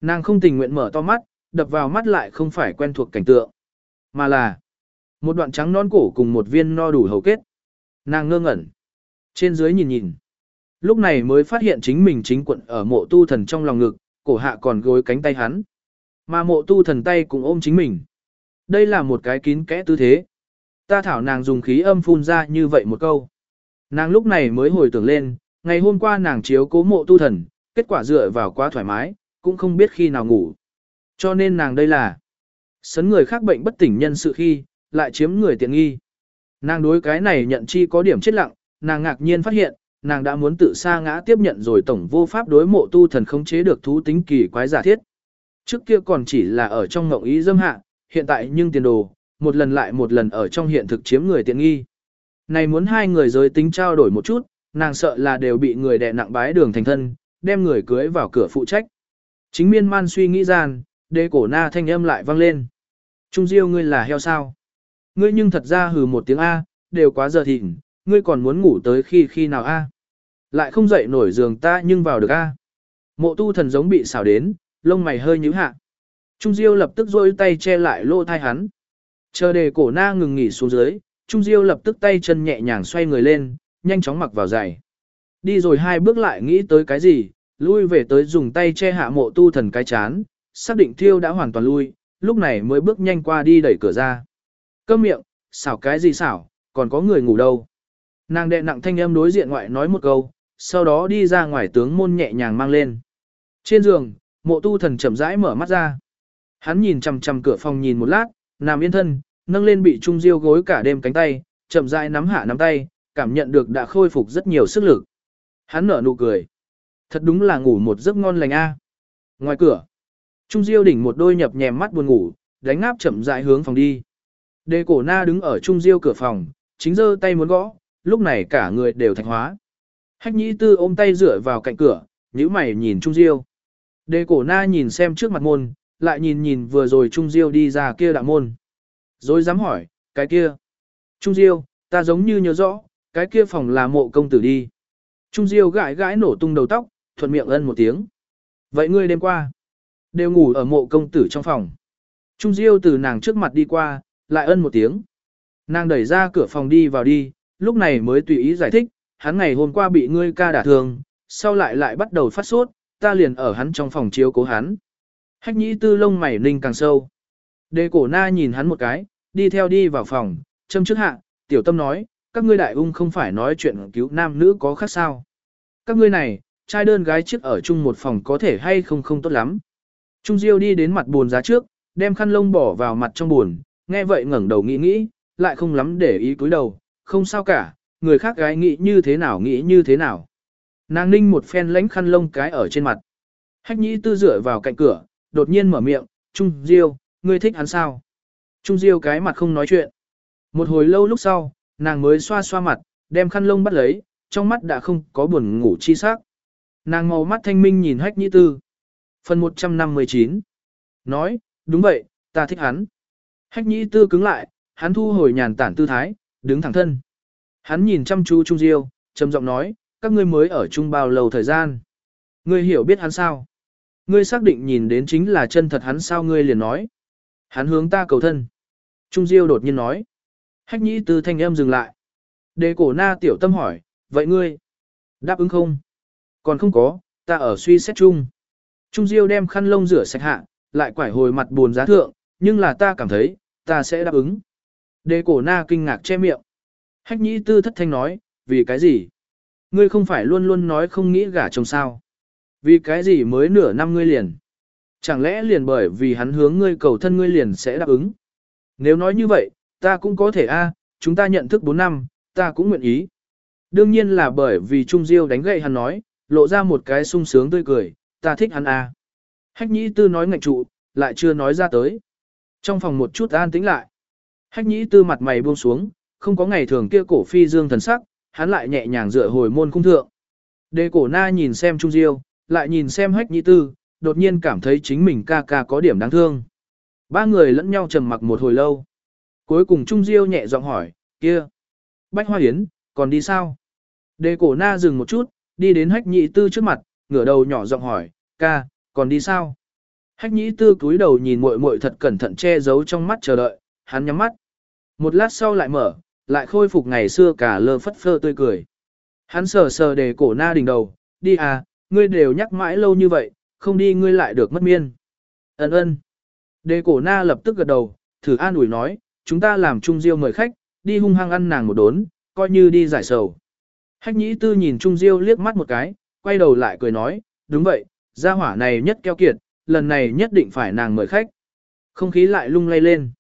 A: Nàng không tình nguyện mở to mắt, đập vào mắt lại không phải quen thuộc cảnh tượng. Mà là một đoạn trắng non cổ cùng một viên no đủ hầu kết. Nàng ngơ ngẩn. Trên dưới nhìn nhìn. Lúc này mới phát hiện chính mình chính quận ở mộ tu thần trong lòng ngực, cổ hạ còn gối cánh tay hắn. Mà mộ tu thần tay cũng ôm chính mình. Đây là một cái kín kẽ tư thế. Ta thảo nàng dùng khí âm phun ra như vậy một câu. Nàng lúc này mới hồi tưởng lên, ngày hôm qua nàng chiếu cố mộ tu thần, kết quả dựa vào quá thoải mái, cũng không biết khi nào ngủ. Cho nên nàng đây là sấn người khác bệnh bất tỉnh nhân sự khi, lại chiếm người tiện nghi. Nàng đối cái này nhận chi có điểm chết lặng, nàng ngạc nhiên phát hiện, nàng đã muốn tự sa ngã tiếp nhận rồi tổng vô pháp đối mộ tu thần khống chế được thú tính kỳ quái giả thiết. Trước kia còn chỉ là ở trong ngộng ý dâm hạ, hiện tại nhưng tiền đồ, một lần lại một lần ở trong hiện thực chiếm người tiện nghi. Này muốn hai người giới tính trao đổi một chút, nàng sợ là đều bị người đè nặng bái đường thành thân, đem người cưới vào cửa phụ trách. Chính miên man suy nghĩ gian, đê cổ na thanh âm lại vang lên. Trung diêu ngươi là heo sao? Ngươi nhưng thật ra hừ một tiếng A, đều quá giờ thịnh, ngươi còn muốn ngủ tới khi khi nào A? Lại không dậy nổi giường ta nhưng vào được A. Mộ tu thần giống bị xảo đến, lông mày hơi nhíu hạ. Trung diêu lập tức rôi tay che lại lỗ thai hắn. Chờ đề cổ na ngừng nghỉ xuống dưới, Trung diêu lập tức tay chân nhẹ nhàng xoay người lên, nhanh chóng mặc vào giày. Đi rồi hai bước lại nghĩ tới cái gì, lui về tới dùng tay che hạ mộ tu thần cái chán, xác định thiêu đã hoàn toàn lui, lúc này mới bước nhanh qua đi đẩy cửa ra. Câm miệng, xảo cái gì xảo, còn có người ngủ đâu. Nàng đệ nặng thanh âm đối diện ngoại nói một câu, sau đó đi ra ngoài tướng môn nhẹ nhàng mang lên. Trên giường, mộ tu thần chậm rãi mở mắt ra. Hắn nhìn chằm chằm cửa phòng nhìn một lát, nằm yên thân, nâng lên bị trung diêu gối cả đêm cánh tay, chậm rãi nắm hạ nắm tay, cảm nhận được đã khôi phục rất nhiều sức lực. Hắn nở nụ cười. Thật đúng là ngủ một giấc ngon lành a. Ngoài cửa, Trung Diêu đỉnh một đôi nhập nhèm mắt buồn ngủ, đánh áp chậm rãi hướng phòng đi. Đề cổ na đứng ở Trung Diêu cửa phòng, chính giơ tay muốn gõ, lúc này cả người đều thạch hóa. Hách nhĩ tư ôm tay dựa vào cạnh cửa, nhíu mày nhìn Trung Diêu. Đề cổ na nhìn xem trước mặt môn, lại nhìn nhìn vừa rồi Trung Diêu đi ra kia đạo môn. Rồi dám hỏi, cái kia. Trung Diêu, ta giống như nhớ rõ, cái kia phòng là mộ công tử đi. Trung Diêu gãi gãi nổ tung đầu tóc, thuận miệng ân một tiếng. Vậy ngươi đêm qua, đều ngủ ở mộ công tử trong phòng. Trung Diêu từ nàng trước mặt đi qua, lại ân một tiếng. Nàng đẩy ra cửa phòng đi vào đi, lúc này mới tùy ý giải thích, hắn ngày hôm qua bị ngươi ca đả thương, sau lại lại bắt đầu phát sốt, ta liền ở hắn trong phòng chiếu cố hắn. Hách nhĩ tư lông mày ninh càng sâu. Đề cổ na nhìn hắn một cái, đi theo đi vào phòng, châm trước hạ, tiểu tâm nói, các ngươi đại ung không phải nói chuyện cứu nam nữ có khác sao. Các ngươi này, trai đơn gái chiếc ở chung một phòng có thể hay không không tốt lắm. Trung Diêu đi đến mặt buồn giá trước, đem khăn lông bỏ vào mặt trong buồn, nghe vậy ngẩng đầu nghĩ nghĩ, lại không lắm để ý cúi đầu, không sao cả, người khác gái nghĩ như thế nào nghĩ như thế nào. Nàng ninh một phen lánh khăn lông cái ở trên mặt. Hách nhĩ tư dựa vào cạnh cửa, đột nhiên mở miệng, Trung Diêu, ngươi thích hắn sao? Trung Diêu cái mặt không nói chuyện. Một hồi lâu lúc sau, nàng mới xoa xoa mặt, đem khăn lông bắt lấy, trong mắt đã không có buồn ngủ chi sắc. Nàng màu mắt thanh minh nhìn hách nhĩ tư. Phần 159 Nói, đúng vậy, ta thích hắn. Hách nhĩ tư cứng lại, hắn thu hồi nhàn tản tư thái, đứng thẳng thân. Hắn nhìn chăm chú Trung Diêu, trầm giọng nói, các ngươi mới ở chung bao lâu thời gian. Ngươi hiểu biết hắn sao? Ngươi xác định nhìn đến chính là chân thật hắn sao ngươi liền nói. Hắn hướng ta cầu thân. Trung Diêu đột nhiên nói. Hách nhĩ tư thanh âm dừng lại. Đề cổ na tiểu tâm hỏi, vậy ngươi? Đáp ứng không? Còn không có, ta ở suy xét chung. Trung Diêu đem khăn lông rửa sạch hạ, lại quải hồi mặt buồn giá thượng, nhưng là ta cảm thấy, ta sẽ đáp ứng. Đề cổ na kinh ngạc che miệng. Hách nhĩ tư thất thanh nói, vì cái gì? Ngươi không phải luôn luôn nói không nghĩ gả chồng sao? Vì cái gì mới nửa năm ngươi liền? Chẳng lẽ liền bởi vì hắn hướng ngươi cầu thân ngươi liền sẽ đáp ứng? Nếu nói như vậy, ta cũng có thể a, chúng ta nhận thức 4 năm, ta cũng nguyện ý. Đương nhiên là bởi vì Trung Diêu đánh gậy hắn nói, lộ ra một cái sung sướng tươi cười, ta thích hắn a. Hách nhĩ tư nói ngạch trụ, lại chưa nói ra tới. Trong phòng một chút an tĩnh lại. Hách nhĩ tư mặt mày buông xuống, không có ngày thường kia cổ phi dương thần sắc, hắn lại nhẹ nhàng dựa hồi môn cung thượng. Đề cổ na nhìn xem Trung Diêu, lại nhìn xem hách nhĩ tư, đột nhiên cảm thấy chính mình ca ca có điểm đáng thương. Ba người lẫn nhau trầm mặc một hồi lâu. Cuối cùng Trung Diêu nhẹ giọng hỏi, kia, Bách Hoa Yến, còn đi sao? Đề cổ na dừng một chút, đi đến hách nhĩ tư trước mặt, ngửa đầu nhỏ giọng hỏi, ca, còn đi sao? Hách nhĩ tư cúi đầu nhìn muội muội thật cẩn thận che giấu trong mắt chờ đợi, hắn nhắm mắt. Một lát sau lại mở, lại khôi phục ngày xưa cả lơ phất phơ tươi cười. Hắn sờ sờ đề cổ na đỉnh đầu, đi à, ngươi đều nhắc mãi lâu như vậy, không đi ngươi lại được mất miên. Ấn ơn. Đề cổ na lập tức gật đầu, thử an ủi nói, chúng ta làm Trung Diêu mời khách, đi hung hăng ăn nàng một đốn, coi như đi giải sầu. Hách nhĩ tư nhìn Trung Diêu liếc mắt một cái, quay đầu lại cười nói, đúng vậy, gia hỏa này nhất keo kiệt, lần này nhất định phải nàng mời khách. Không khí lại lung lay lên.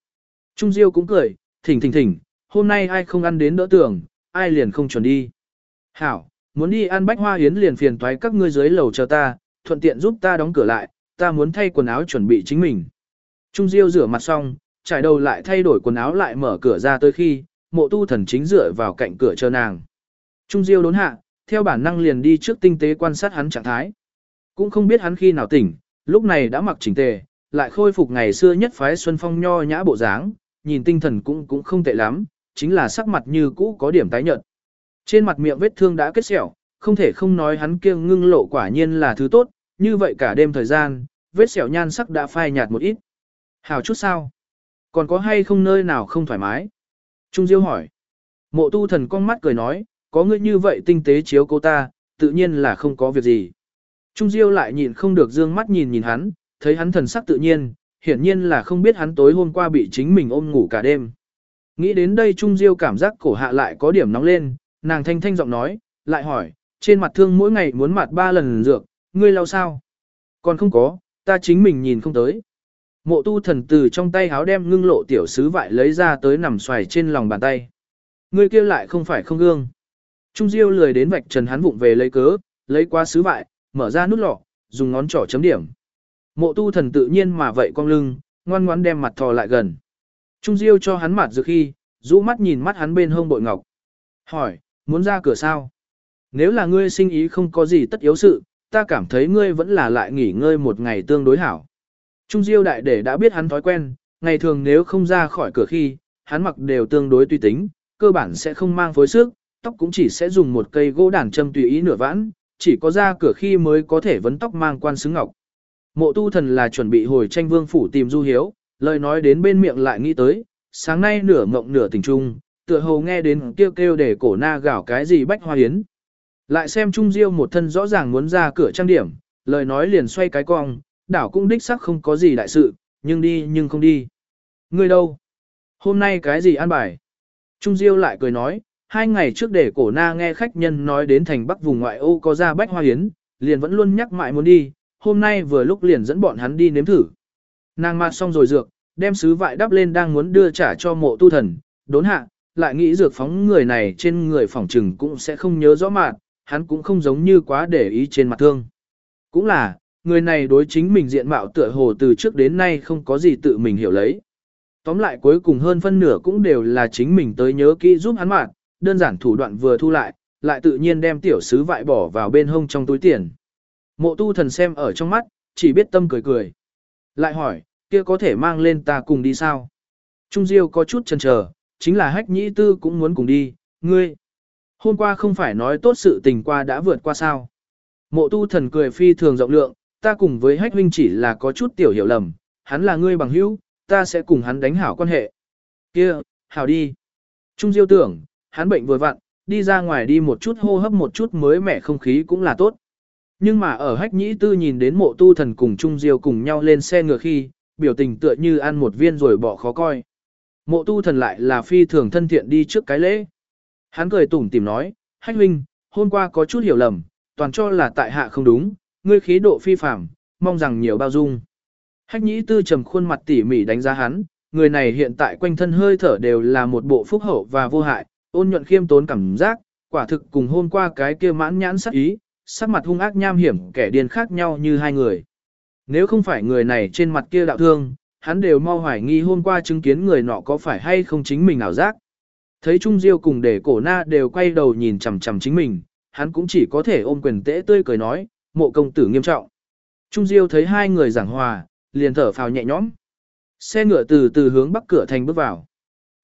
A: Trung Diêu cũng cười, thỉnh thỉnh thỉnh, hôm nay ai không ăn đến đỡ tưởng, ai liền không chuẩn đi. Hảo, muốn đi ăn bách hoa yến liền phiền toái các ngươi dưới lầu chờ ta, thuận tiện giúp ta đóng cửa lại, ta muốn thay quần áo chuẩn bị chính mình. Trung Diêu rửa mặt xong, trải đầu lại thay đổi quần áo lại mở cửa ra tới khi, mộ tu thần chính dựa vào cạnh cửa chờ nàng. Trung Diêu đốn hạ, theo bản năng liền đi trước tinh tế quan sát hắn trạng thái. Cũng không biết hắn khi nào tỉnh, lúc này đã mặc chỉnh tề, lại khôi phục ngày xưa nhất phái xuân phong nho nhã bộ dáng, nhìn tinh thần cũng cũng không tệ lắm, chính là sắc mặt như cũ có điểm tái nhợt. Trên mặt miệng vết thương đã kết sẹo, không thể không nói hắn kia ngưng lộ quả nhiên là thứ tốt, như vậy cả đêm thời gian, vết sẹo nhan sắc đã phai nhạt một ít. Hào chút sao? Còn có hay không nơi nào không thoải mái? Trung Diêu hỏi. Mộ tu thần con mắt cười nói, có ngươi như vậy tinh tế chiếu cô ta, tự nhiên là không có việc gì. Trung Diêu lại nhìn không được dương mắt nhìn nhìn hắn, thấy hắn thần sắc tự nhiên, hiển nhiên là không biết hắn tối hôm qua bị chính mình ôm ngủ cả đêm. Nghĩ đến đây Trung Diêu cảm giác cổ hạ lại có điểm nóng lên, nàng thanh thanh giọng nói, lại hỏi, trên mặt thương mỗi ngày muốn mặt ba lần dược, ngươi lau sao? Còn không có, ta chính mình nhìn không tới. Mộ tu thần từ trong tay háo đem ngưng lộ tiểu sứ vại lấy ra tới nằm xoài trên lòng bàn tay. Ngươi kia lại không phải không gương. Trung Diêu lười đến vạch trần hắn vụng về lấy cớ, lấy qua sứ vại, mở ra nút lọ, dùng ngón trỏ chấm điểm. Mộ tu thần tự nhiên mà vậy cong lưng, ngoan ngoãn đem mặt thò lại gần. Trung Diêu cho hắn mặt dược khi, rũ mắt nhìn mắt hắn bên hông bội ngọc. Hỏi, muốn ra cửa sao? Nếu là ngươi sinh ý không có gì tất yếu sự, ta cảm thấy ngươi vẫn là lại nghỉ ngơi một ngày tương đối hảo. Trung Diêu đại để đã biết hắn thói quen, ngày thường nếu không ra khỏi cửa khi, hắn mặc đều tương đối tùy tính, cơ bản sẽ không mang phối sức, tóc cũng chỉ sẽ dùng một cây gỗ đàn châm tùy ý nửa vãn, chỉ có ra cửa khi mới có thể vấn tóc mang quan xứng ngọc. Mộ tu thần là chuẩn bị hồi tranh vương phủ tìm du hiếu, lời nói đến bên miệng lại nghĩ tới, sáng nay nửa mộng nửa tình trung, tựa hồ nghe đến kêu kêu để cổ na gạo cái gì bách hoa hiến. Lại xem Trung Diêu một thân rõ ràng muốn ra cửa trang điểm, lời nói liền xoay cái cong, đảo cũng đích sắc không có gì đại sự, nhưng đi nhưng không đi. Người đâu? Hôm nay cái gì ăn bài? Trung Diêu lại cười nói, hai ngày trước để cổ na nghe khách nhân nói đến thành bắc vùng ngoại ô có ra bách hoa hiến, liền vẫn luôn nhắc mãi muốn đi, hôm nay vừa lúc liền dẫn bọn hắn đi nếm thử. Nàng mặt xong rồi dược, đem sứ vại đắp lên đang muốn đưa trả cho mộ tu thần, đốn hạ, lại nghĩ dược phóng người này trên người phỏng trừng cũng sẽ không nhớ rõ mạt, hắn cũng không giống như quá để ý trên mặt thương. Cũng là, người này đối chính mình diện mạo tựa hồ từ trước đến nay không có gì tự mình hiểu lấy. Tóm lại cuối cùng hơn phân nửa cũng đều là chính mình tới nhớ kỹ giúp hắn mạt, đơn giản thủ đoạn vừa thu lại, lại tự nhiên đem tiểu sứ vại bỏ vào bên hông trong túi tiền. Mộ tu thần xem ở trong mắt, chỉ biết tâm cười cười. Lại hỏi, kia có thể mang lên ta cùng đi sao? Trung Diêu có chút chần chờ, chính là hách nhĩ tư cũng muốn cùng đi, ngươi. Hôm qua không phải nói tốt sự tình qua đã vượt qua sao. Mộ tu thần cười phi thường rộng lượng, ta cùng với hách huynh chỉ là có chút tiểu hiểu lầm, hắn là ngươi bằng hữu, ta sẽ cùng hắn đánh hảo quan hệ. Kia, hảo đi. Trung Diêu tưởng, hắn bệnh vừa vặn, đi ra ngoài đi một chút hô hấp một chút mới mẻ không khí cũng là tốt. Nhưng mà ở hách nhĩ tư nhìn đến mộ tu thần cùng Trung Diêu cùng nhau lên xe ngựa khi, biểu tình tựa như ăn một viên rồi bỏ khó coi. Mộ tu thần lại là phi thường thân thiện đi trước cái lễ. Hắn cười tủm tìm nói, hách huynh, hôm qua có chút hiểu lầm, toàn cho là tại hạ không đúng, ngươi khí độ phi phạm, mong rằng nhiều bao dung. Hách nhĩ tư trầm khuôn mặt tỉ mỉ đánh giá hắn, người này hiện tại quanh thân hơi thở đều là một bộ phúc hậu và vô hại, ôn nhuận khiêm tốn cảm giác, quả thực cùng hôm qua cái kia mãn nhãn sắc ý, sắc mặt hung ác nham hiểm kẻ điên khác nhau như hai người. Nếu không phải người này trên mặt kia đạo thương, hắn đều mau hoài nghi hôm qua chứng kiến người nọ có phải hay không chính mình ảo giác. Thấy Trung Diêu cùng để cổ na đều quay đầu nhìn chằm chằm chính mình, hắn cũng chỉ có thể ôm quyền tễ tươi cười nói, mộ công tử nghiêm trọng. Trung Diêu thấy hai người giảng hòa, liền thở phào nhẹ nhõm. Xe ngựa từ từ hướng bắc cửa thành bước vào.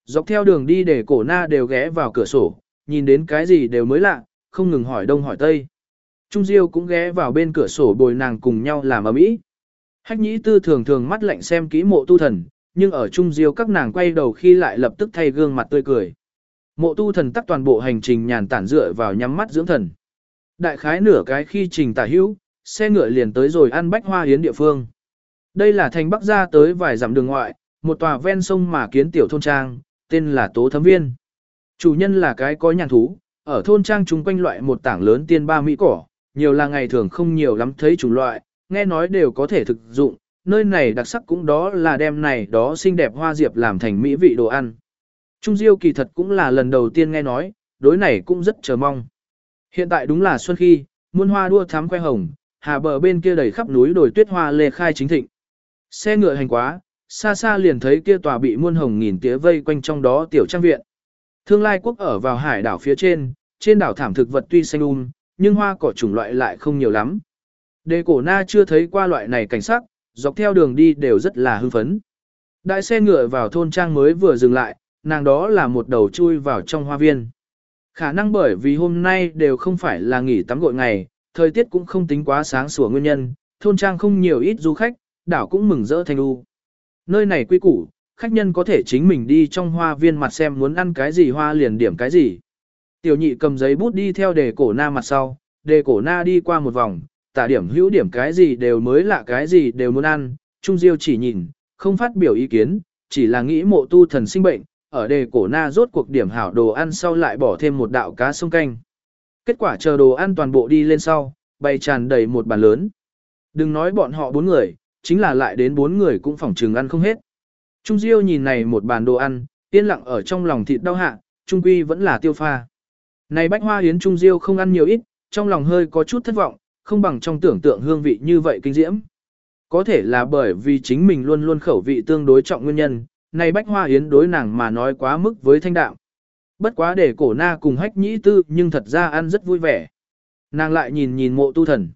A: Dọc theo đường đi để cổ na đều ghé vào cửa sổ, nhìn đến cái gì đều mới lạ, không ngừng hỏi đông hỏi tây. Trung Diêu cũng ghé vào bên cửa sổ bồi nàng cùng nhau làm ở mỹ. Hách nhĩ tư thường thường mắt lạnh xem kỹ mộ tu thần, nhưng ở Trung Diêu các nàng quay đầu khi lại lập tức thay gương mặt tươi cười. Mộ tu thần tắt toàn bộ hành trình nhàn tản dựa vào nhắm mắt dưỡng thần. Đại khái nửa cái khi trình tả hữu, xe ngựa liền tới rồi ăn bách hoa hiến địa phương. Đây là thành bắc ra tới vài dặm đường ngoại, một tòa ven sông mà kiến tiểu thôn trang, tên là Tố Thấm Viên. Chủ nhân là cái có nhàn thú, ở thôn trang chúng quanh loại một tảng lớn tiên ba mỹ cỏ, nhiều là ngày thường không nhiều lắm thấy chủng loại, nghe nói đều có thể thực dụng, nơi này đặc sắc cũng đó là đem này đó xinh đẹp hoa diệp làm thành mỹ vị đồ ăn. Trung Diêu kỳ thật cũng là lần đầu tiên nghe nói, đối này cũng rất chờ mong. Hiện tại đúng là xuân khi, muôn hoa đua thắm khoe hồng, hà bờ bên kia đầy khắp núi đồi tuyết hoa lê khai chính thịnh. Xe ngựa hành quá, xa xa liền thấy kia tòa bị muôn hồng nghìn tía vây quanh trong đó tiểu trang viện. Thương lai quốc ở vào hải đảo phía trên, trên đảo thảm thực vật tuy xanh um, nhưng hoa cỏ chủng loại lại không nhiều lắm. Đề cổ na chưa thấy qua loại này cảnh sắc, dọc theo đường đi đều rất là hưng phấn. Đại xe ngựa vào thôn trang mới vừa dừng lại, nàng đó là một đầu chui vào trong hoa viên. Khả năng bởi vì hôm nay đều không phải là nghỉ tắm gội ngày, thời tiết cũng không tính quá sáng sủa nguyên nhân, thôn trang không nhiều ít du khách, đảo cũng mừng rỡ thành u. Nơi này quy củ, khách nhân có thể chính mình đi trong hoa viên mặt xem muốn ăn cái gì hoa liền điểm cái gì. Tiểu nhị cầm giấy bút đi theo đề cổ na mặt sau, đề cổ na đi qua một vòng, tả điểm hữu điểm cái gì đều mới lạ cái gì đều muốn ăn, Trung Diêu chỉ nhìn, không phát biểu ý kiến, chỉ là nghĩ mộ tu thần sinh bệnh, ở đề cổ na rốt cuộc điểm hảo đồ ăn sau lại bỏ thêm một đạo cá sông canh. Kết quả chờ đồ ăn toàn bộ đi lên sau, bày tràn đầy một bàn lớn. Đừng nói bọn họ bốn người, chính là lại đến bốn người cũng phỏng trừng ăn không hết. Trung Diêu nhìn này một bàn đồ ăn, yên lặng ở trong lòng thịt đau hạ, Trung Quy vẫn là tiêu pha. Này bách hoa yến Trung Diêu không ăn nhiều ít, trong lòng hơi có chút thất vọng, không bằng trong tưởng tượng hương vị như vậy kinh diễm. Có thể là bởi vì chính mình luôn luôn khẩu vị tương đối trọng nguyên nhân, này bách hoa yến đối nàng mà nói quá mức với thanh đạm. Bất quá để cổ na cùng hách nhĩ tư nhưng thật ra ăn rất vui vẻ. Nàng lại nhìn nhìn mộ tu thần.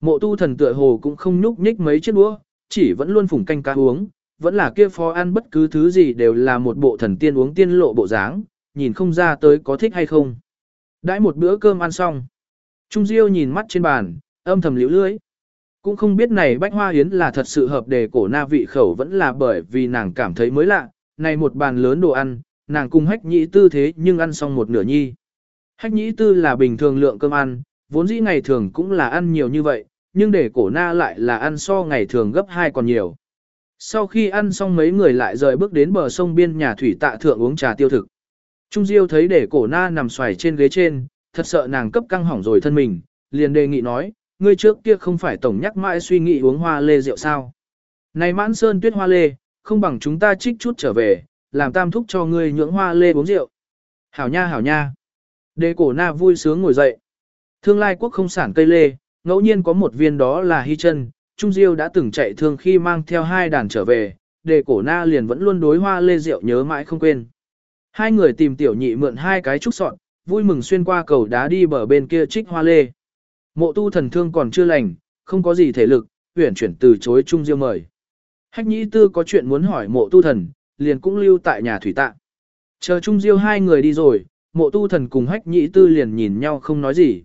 A: Mộ tu thần tựa hồ cũng không nhúc nhích mấy chiếc đũa, chỉ vẫn luôn phủng canh cá uống, vẫn là kia phó ăn bất cứ thứ gì đều là một bộ thần tiên uống tiên lộ bộ dáng, nhìn không ra tới có thích hay không. Đãi một bữa cơm ăn xong. Trung Diêu nhìn mắt trên bàn, âm thầm liễu lưới. Cũng không biết này bách hoa yến là thật sự hợp đề cổ na vị khẩu vẫn là bởi vì nàng cảm thấy mới lạ, này một bàn lớn đồ ăn, nàng cùng hách nhĩ tư thế nhưng ăn xong một nửa nhi. Hách nhĩ tư là bình thường lượng cơm ăn, vốn dĩ ngày thường cũng là ăn nhiều như vậy, nhưng để cổ na lại là ăn so ngày thường gấp hai còn nhiều. Sau khi ăn xong mấy người lại rời bước đến bờ sông biên nhà thủy tạ thượng uống trà tiêu thực. Trung Diêu thấy để cổ na nằm xoài trên ghế trên, thật sợ nàng cấp căng hỏng rồi thân mình, liền đề nghị nói, ngươi trước kia không phải tổng nhắc mãi suy nghĩ uống hoa lê rượu sao. Này mãn sơn tuyết hoa lê, không bằng chúng ta trích chút trở về, làm tam thúc cho ngươi nhưỡng hoa lê uống rượu. Hảo nha hảo nha. Đề cổ na vui sướng ngồi dậy. Thương lai quốc không sản cây lê, ngẫu nhiên có một viên đó là hy chân, Trung Diêu đã từng chạy thương khi mang theo hai đàn trở về, đề cổ na liền vẫn luôn đối hoa lê rượu nhớ mãi không quên. Hai người tìm tiểu nhị mượn hai cái trúc sọn, vui mừng xuyên qua cầu đá đi bờ bên kia trích hoa lê. Mộ tu thần thương còn chưa lành, không có gì thể lực, huyển chuyển từ chối Trung Diêu mời. Hách nhĩ tư có chuyện muốn hỏi mộ tu thần, liền cũng lưu tại nhà thủy tạ. Chờ Trung Diêu hai người đi rồi, mộ tu thần cùng hách nhĩ tư liền nhìn nhau không nói gì.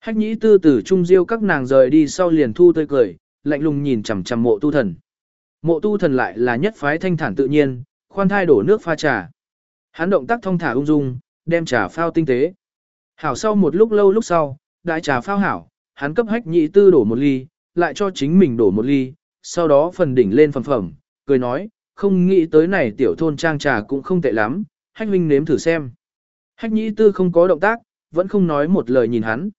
A: Hách nhĩ tư từ Trung Diêu các nàng rời đi sau liền thu tươi cười, lạnh lùng nhìn chằm chằm mộ tu thần. Mộ tu thần lại là nhất phái thanh thản tự nhiên, khoan thai đổ nước pha trà. Hắn động tác thông thả ung dung, đem trà phao tinh tế. Hảo sau một lúc lâu lúc sau, đại trà phao hảo, hắn cấp hách nhị tư đổ một ly, lại cho chính mình đổ một ly, sau đó phần đỉnh lên phẩm phẩm, cười nói, không nghĩ tới này tiểu thôn trang trà cũng không tệ lắm, hách huynh nếm thử xem. Hách nhị tư không có động tác, vẫn không nói một lời nhìn hắn.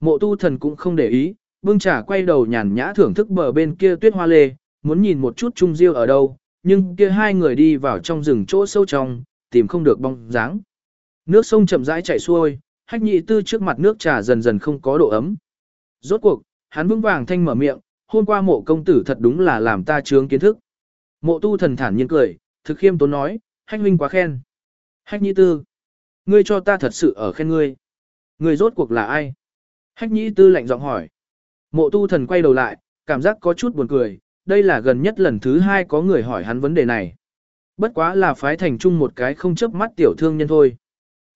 A: Mộ tu thần cũng không để ý, bưng trà quay đầu nhàn nhã thưởng thức bờ bên kia tuyết hoa lê, muốn nhìn một chút Trung Diêu ở đâu, nhưng kia hai người đi vào trong rừng chỗ sâu trong, tìm không được bóng dáng. Nước sông chậm rãi chảy xuôi, hách nhị tư trước mặt nước trà dần dần không có độ ấm. Rốt cuộc, hắn vững vàng thanh mở miệng, hôm qua mộ công tử thật đúng là làm ta trướng kiến thức. Mộ tu thần thản nhiên cười, thực khiêm tốn nói, hách huynh quá khen. Hách nhị tư, ngươi cho ta thật sự ở khen ngươi. Ngươi rốt cuộc là ai? Hách nhị tư lạnh giọng hỏi. Mộ tu thần quay đầu lại, cảm giác có chút buồn cười, đây là gần nhất lần thứ hai có người hỏi hắn vấn đề này. Bất quá là phái thành chung một cái không chấp mắt tiểu thương nhân thôi.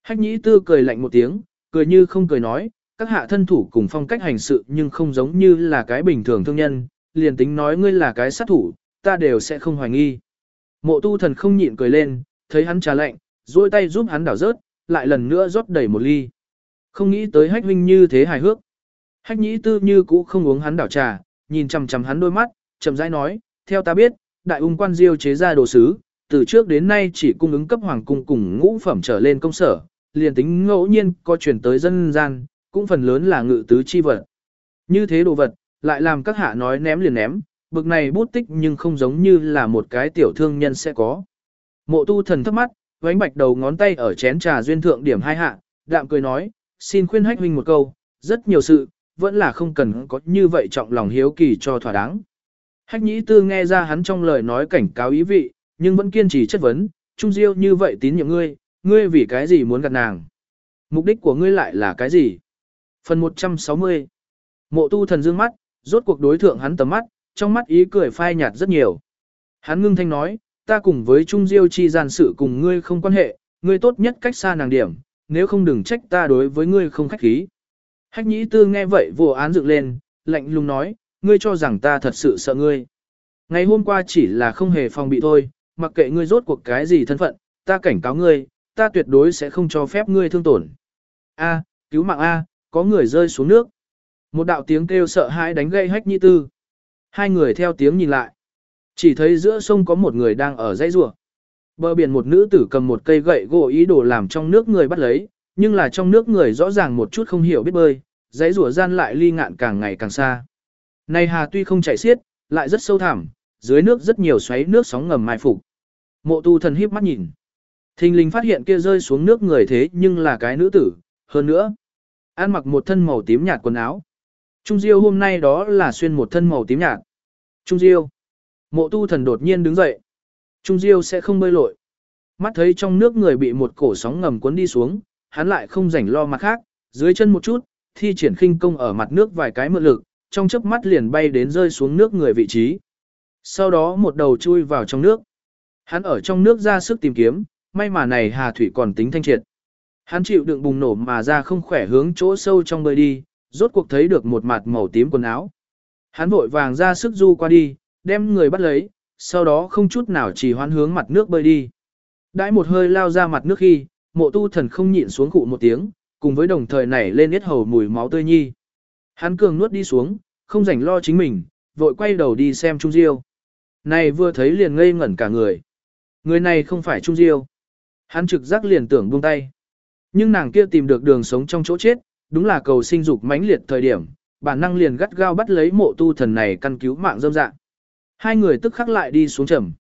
A: Hách nhĩ tư cười lạnh một tiếng, cười như không cười nói, các hạ thân thủ cùng phong cách hành sự nhưng không giống như là cái bình thường thương nhân, liền tính nói ngươi là cái sát thủ, ta đều sẽ không hoài nghi. Mộ tu thần không nhịn cười lên, thấy hắn trà lạnh, duỗi tay giúp hắn đảo rớt, lại lần nữa rót đầy một ly. Không nghĩ tới hách huynh như thế hài hước. Hách nhĩ tư như cũ không uống hắn đảo trà, nhìn chằm chằm hắn đôi mắt, chậm rãi nói, theo ta biết, đại ung quan diêu chế ra đồ sứ, từ trước đến nay chỉ cung ứng cấp hoàng cung cùng ngũ phẩm trở lên công sở, liền tính ngẫu nhiên có chuyển tới dân gian, cũng phần lớn là ngự tứ chi vật. Như thế đồ vật, lại làm các hạ nói ném liền ném, bực này bút tích nhưng không giống như là một cái tiểu thương nhân sẽ có. Mộ tu thần thấp mắt, vánh bạch đầu ngón tay ở chén trà duyên thượng điểm hai hạ, đạm cười nói, xin khuyên hách huynh một câu, rất nhiều sự, vẫn là không cần có như vậy trọng lòng hiếu kỳ cho thỏa đáng. Hách nhĩ tư nghe ra hắn trong lời nói cảnh cáo ý vị, nhưng vẫn kiên trì chất vấn, Trung Diêu như vậy tín nhiệm ngươi, ngươi vì cái gì muốn gặp nàng? Mục đích của ngươi lại là cái gì? Phần 160 Mộ tu thần dương mắt, rốt cuộc đối thượng hắn tầm mắt, trong mắt ý cười phai nhạt rất nhiều. Hắn ngưng thanh nói, ta cùng với Trung Diêu chi gian sự cùng ngươi không quan hệ, ngươi tốt nhất cách xa nàng điểm, nếu không đừng trách ta đối với ngươi không khách khí. Hách nhĩ tư nghe vậy vô án dựng lên, lạnh lùng nói, ngươi cho rằng ta thật sự sợ ngươi. Ngày hôm qua chỉ là không hề phòng bị thôi, mặc kệ ngươi rốt cuộc cái gì thân phận, ta cảnh cáo ngươi, ta tuyệt đối sẽ không cho phép ngươi thương tổn. A, cứu mạng A, có người rơi xuống nước. Một đạo tiếng kêu sợ hãi đánh gây hách nhị tư. Hai người theo tiếng nhìn lại. Chỉ thấy giữa sông có một người đang ở dãy rùa. Bờ biển một nữ tử cầm một cây gậy gỗ ý đồ làm trong nước người bắt lấy, nhưng là trong nước người rõ ràng một chút không hiểu biết bơi, dãy rùa gian lại ly ngạn càng ngày càng xa. Này hà tuy không chảy xiết, lại rất sâu thẳm, dưới nước rất nhiều xoáy nước sóng ngầm mai phục. Mộ tu thần híp mắt nhìn. Thình lình phát hiện kia rơi xuống nước người thế nhưng là cái nữ tử, hơn nữa. Ăn mặc một thân màu tím nhạt quần áo. Trung Diêu hôm nay đó là xuyên một thân màu tím nhạt. Trung Diêu. Mộ tu thần đột nhiên đứng dậy. Trung Diêu sẽ không bơi lội. Mắt thấy trong nước người bị một cổ sóng ngầm cuốn đi xuống, hắn lại không rảnh lo mặt khác, dưới chân một chút, thi triển khinh công ở mặt nước vài cái mượn lực, trong chớp mắt liền bay đến rơi xuống nước người vị trí. Sau đó một đầu chui vào trong nước. Hắn ở trong nước ra sức tìm kiếm, may mà này hà thủy còn tính thanh triệt. Hắn chịu đựng bùng nổ mà ra không khỏe hướng chỗ sâu trong bơi đi, rốt cuộc thấy được một mặt màu tím quần áo. Hắn vội vàng ra sức du qua đi, đem người bắt lấy, sau đó không chút nào chỉ hoán hướng mặt nước bơi đi. Đãi một hơi lao ra mặt nước khi, mộ tu thần không nhịn xuống cụ một tiếng, cùng với đồng thời nảy lên ít hầu mùi máu tươi nhi. Hắn cường nuốt đi xuống, không rảnh lo chính mình, vội quay đầu đi xem Trung Diêu. Này vừa thấy liền ngây ngẩn cả người. Người này không phải Trung Diêu. Hắn trực giác liền tưởng buông tay. Nhưng nàng kia tìm được đường sống trong chỗ chết, đúng là cầu sinh dục mãnh liệt thời điểm, bản năng liền gắt gao bắt lấy mộ tu thần này căn cứu mạng dâm dạng. Hai người tức khắc lại đi xuống trầm.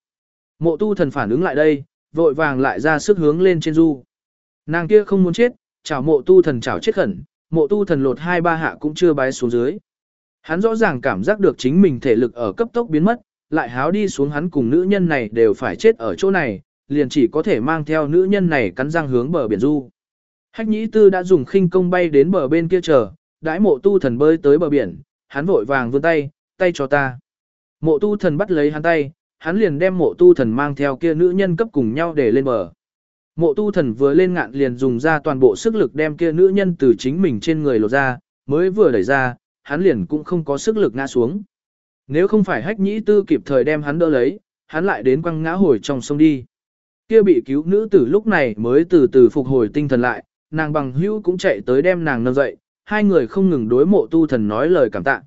A: Mộ tu thần phản ứng lại đây, vội vàng lại ra sức hướng lên trên du. Nàng kia không muốn chết, chảo mộ tu thần chảo chết khẩn, mộ tu thần lột hai ba hạ cũng chưa bái xuống dưới. Hắn rõ ràng cảm giác được chính mình thể lực ở cấp tốc biến mất, lại háo đi xuống hắn cùng nữ nhân này đều phải chết ở chỗ này, liền chỉ có thể mang theo nữ nhân này cắn răng hướng bờ biển du. Hách nhĩ tư đã dùng khinh công bay đến bờ bên kia chờ, đãi mộ tu thần bơi tới bờ biển, hắn vội vàng vươn tay, tay cho ta. Mộ tu thần bắt lấy hắn tay, hắn liền đem mộ tu thần mang theo kia nữ nhân cấp cùng nhau để lên bờ. Mộ tu thần vừa lên ngạn liền dùng ra toàn bộ sức lực đem kia nữ nhân từ chính mình trên người lột ra, mới vừa đẩy ra, hắn liền cũng không có sức lực ngã xuống. Nếu không phải hách nhĩ tư kịp thời đem hắn đỡ lấy, hắn lại đến quăng ngã hồi trong sông đi. Kia bị cứu nữ tử lúc này mới từ từ phục hồi tinh thần lại, nàng bằng hữu cũng chạy tới đem nàng nâng dậy, hai người không ngừng đối mộ tu thần nói lời cảm tạ.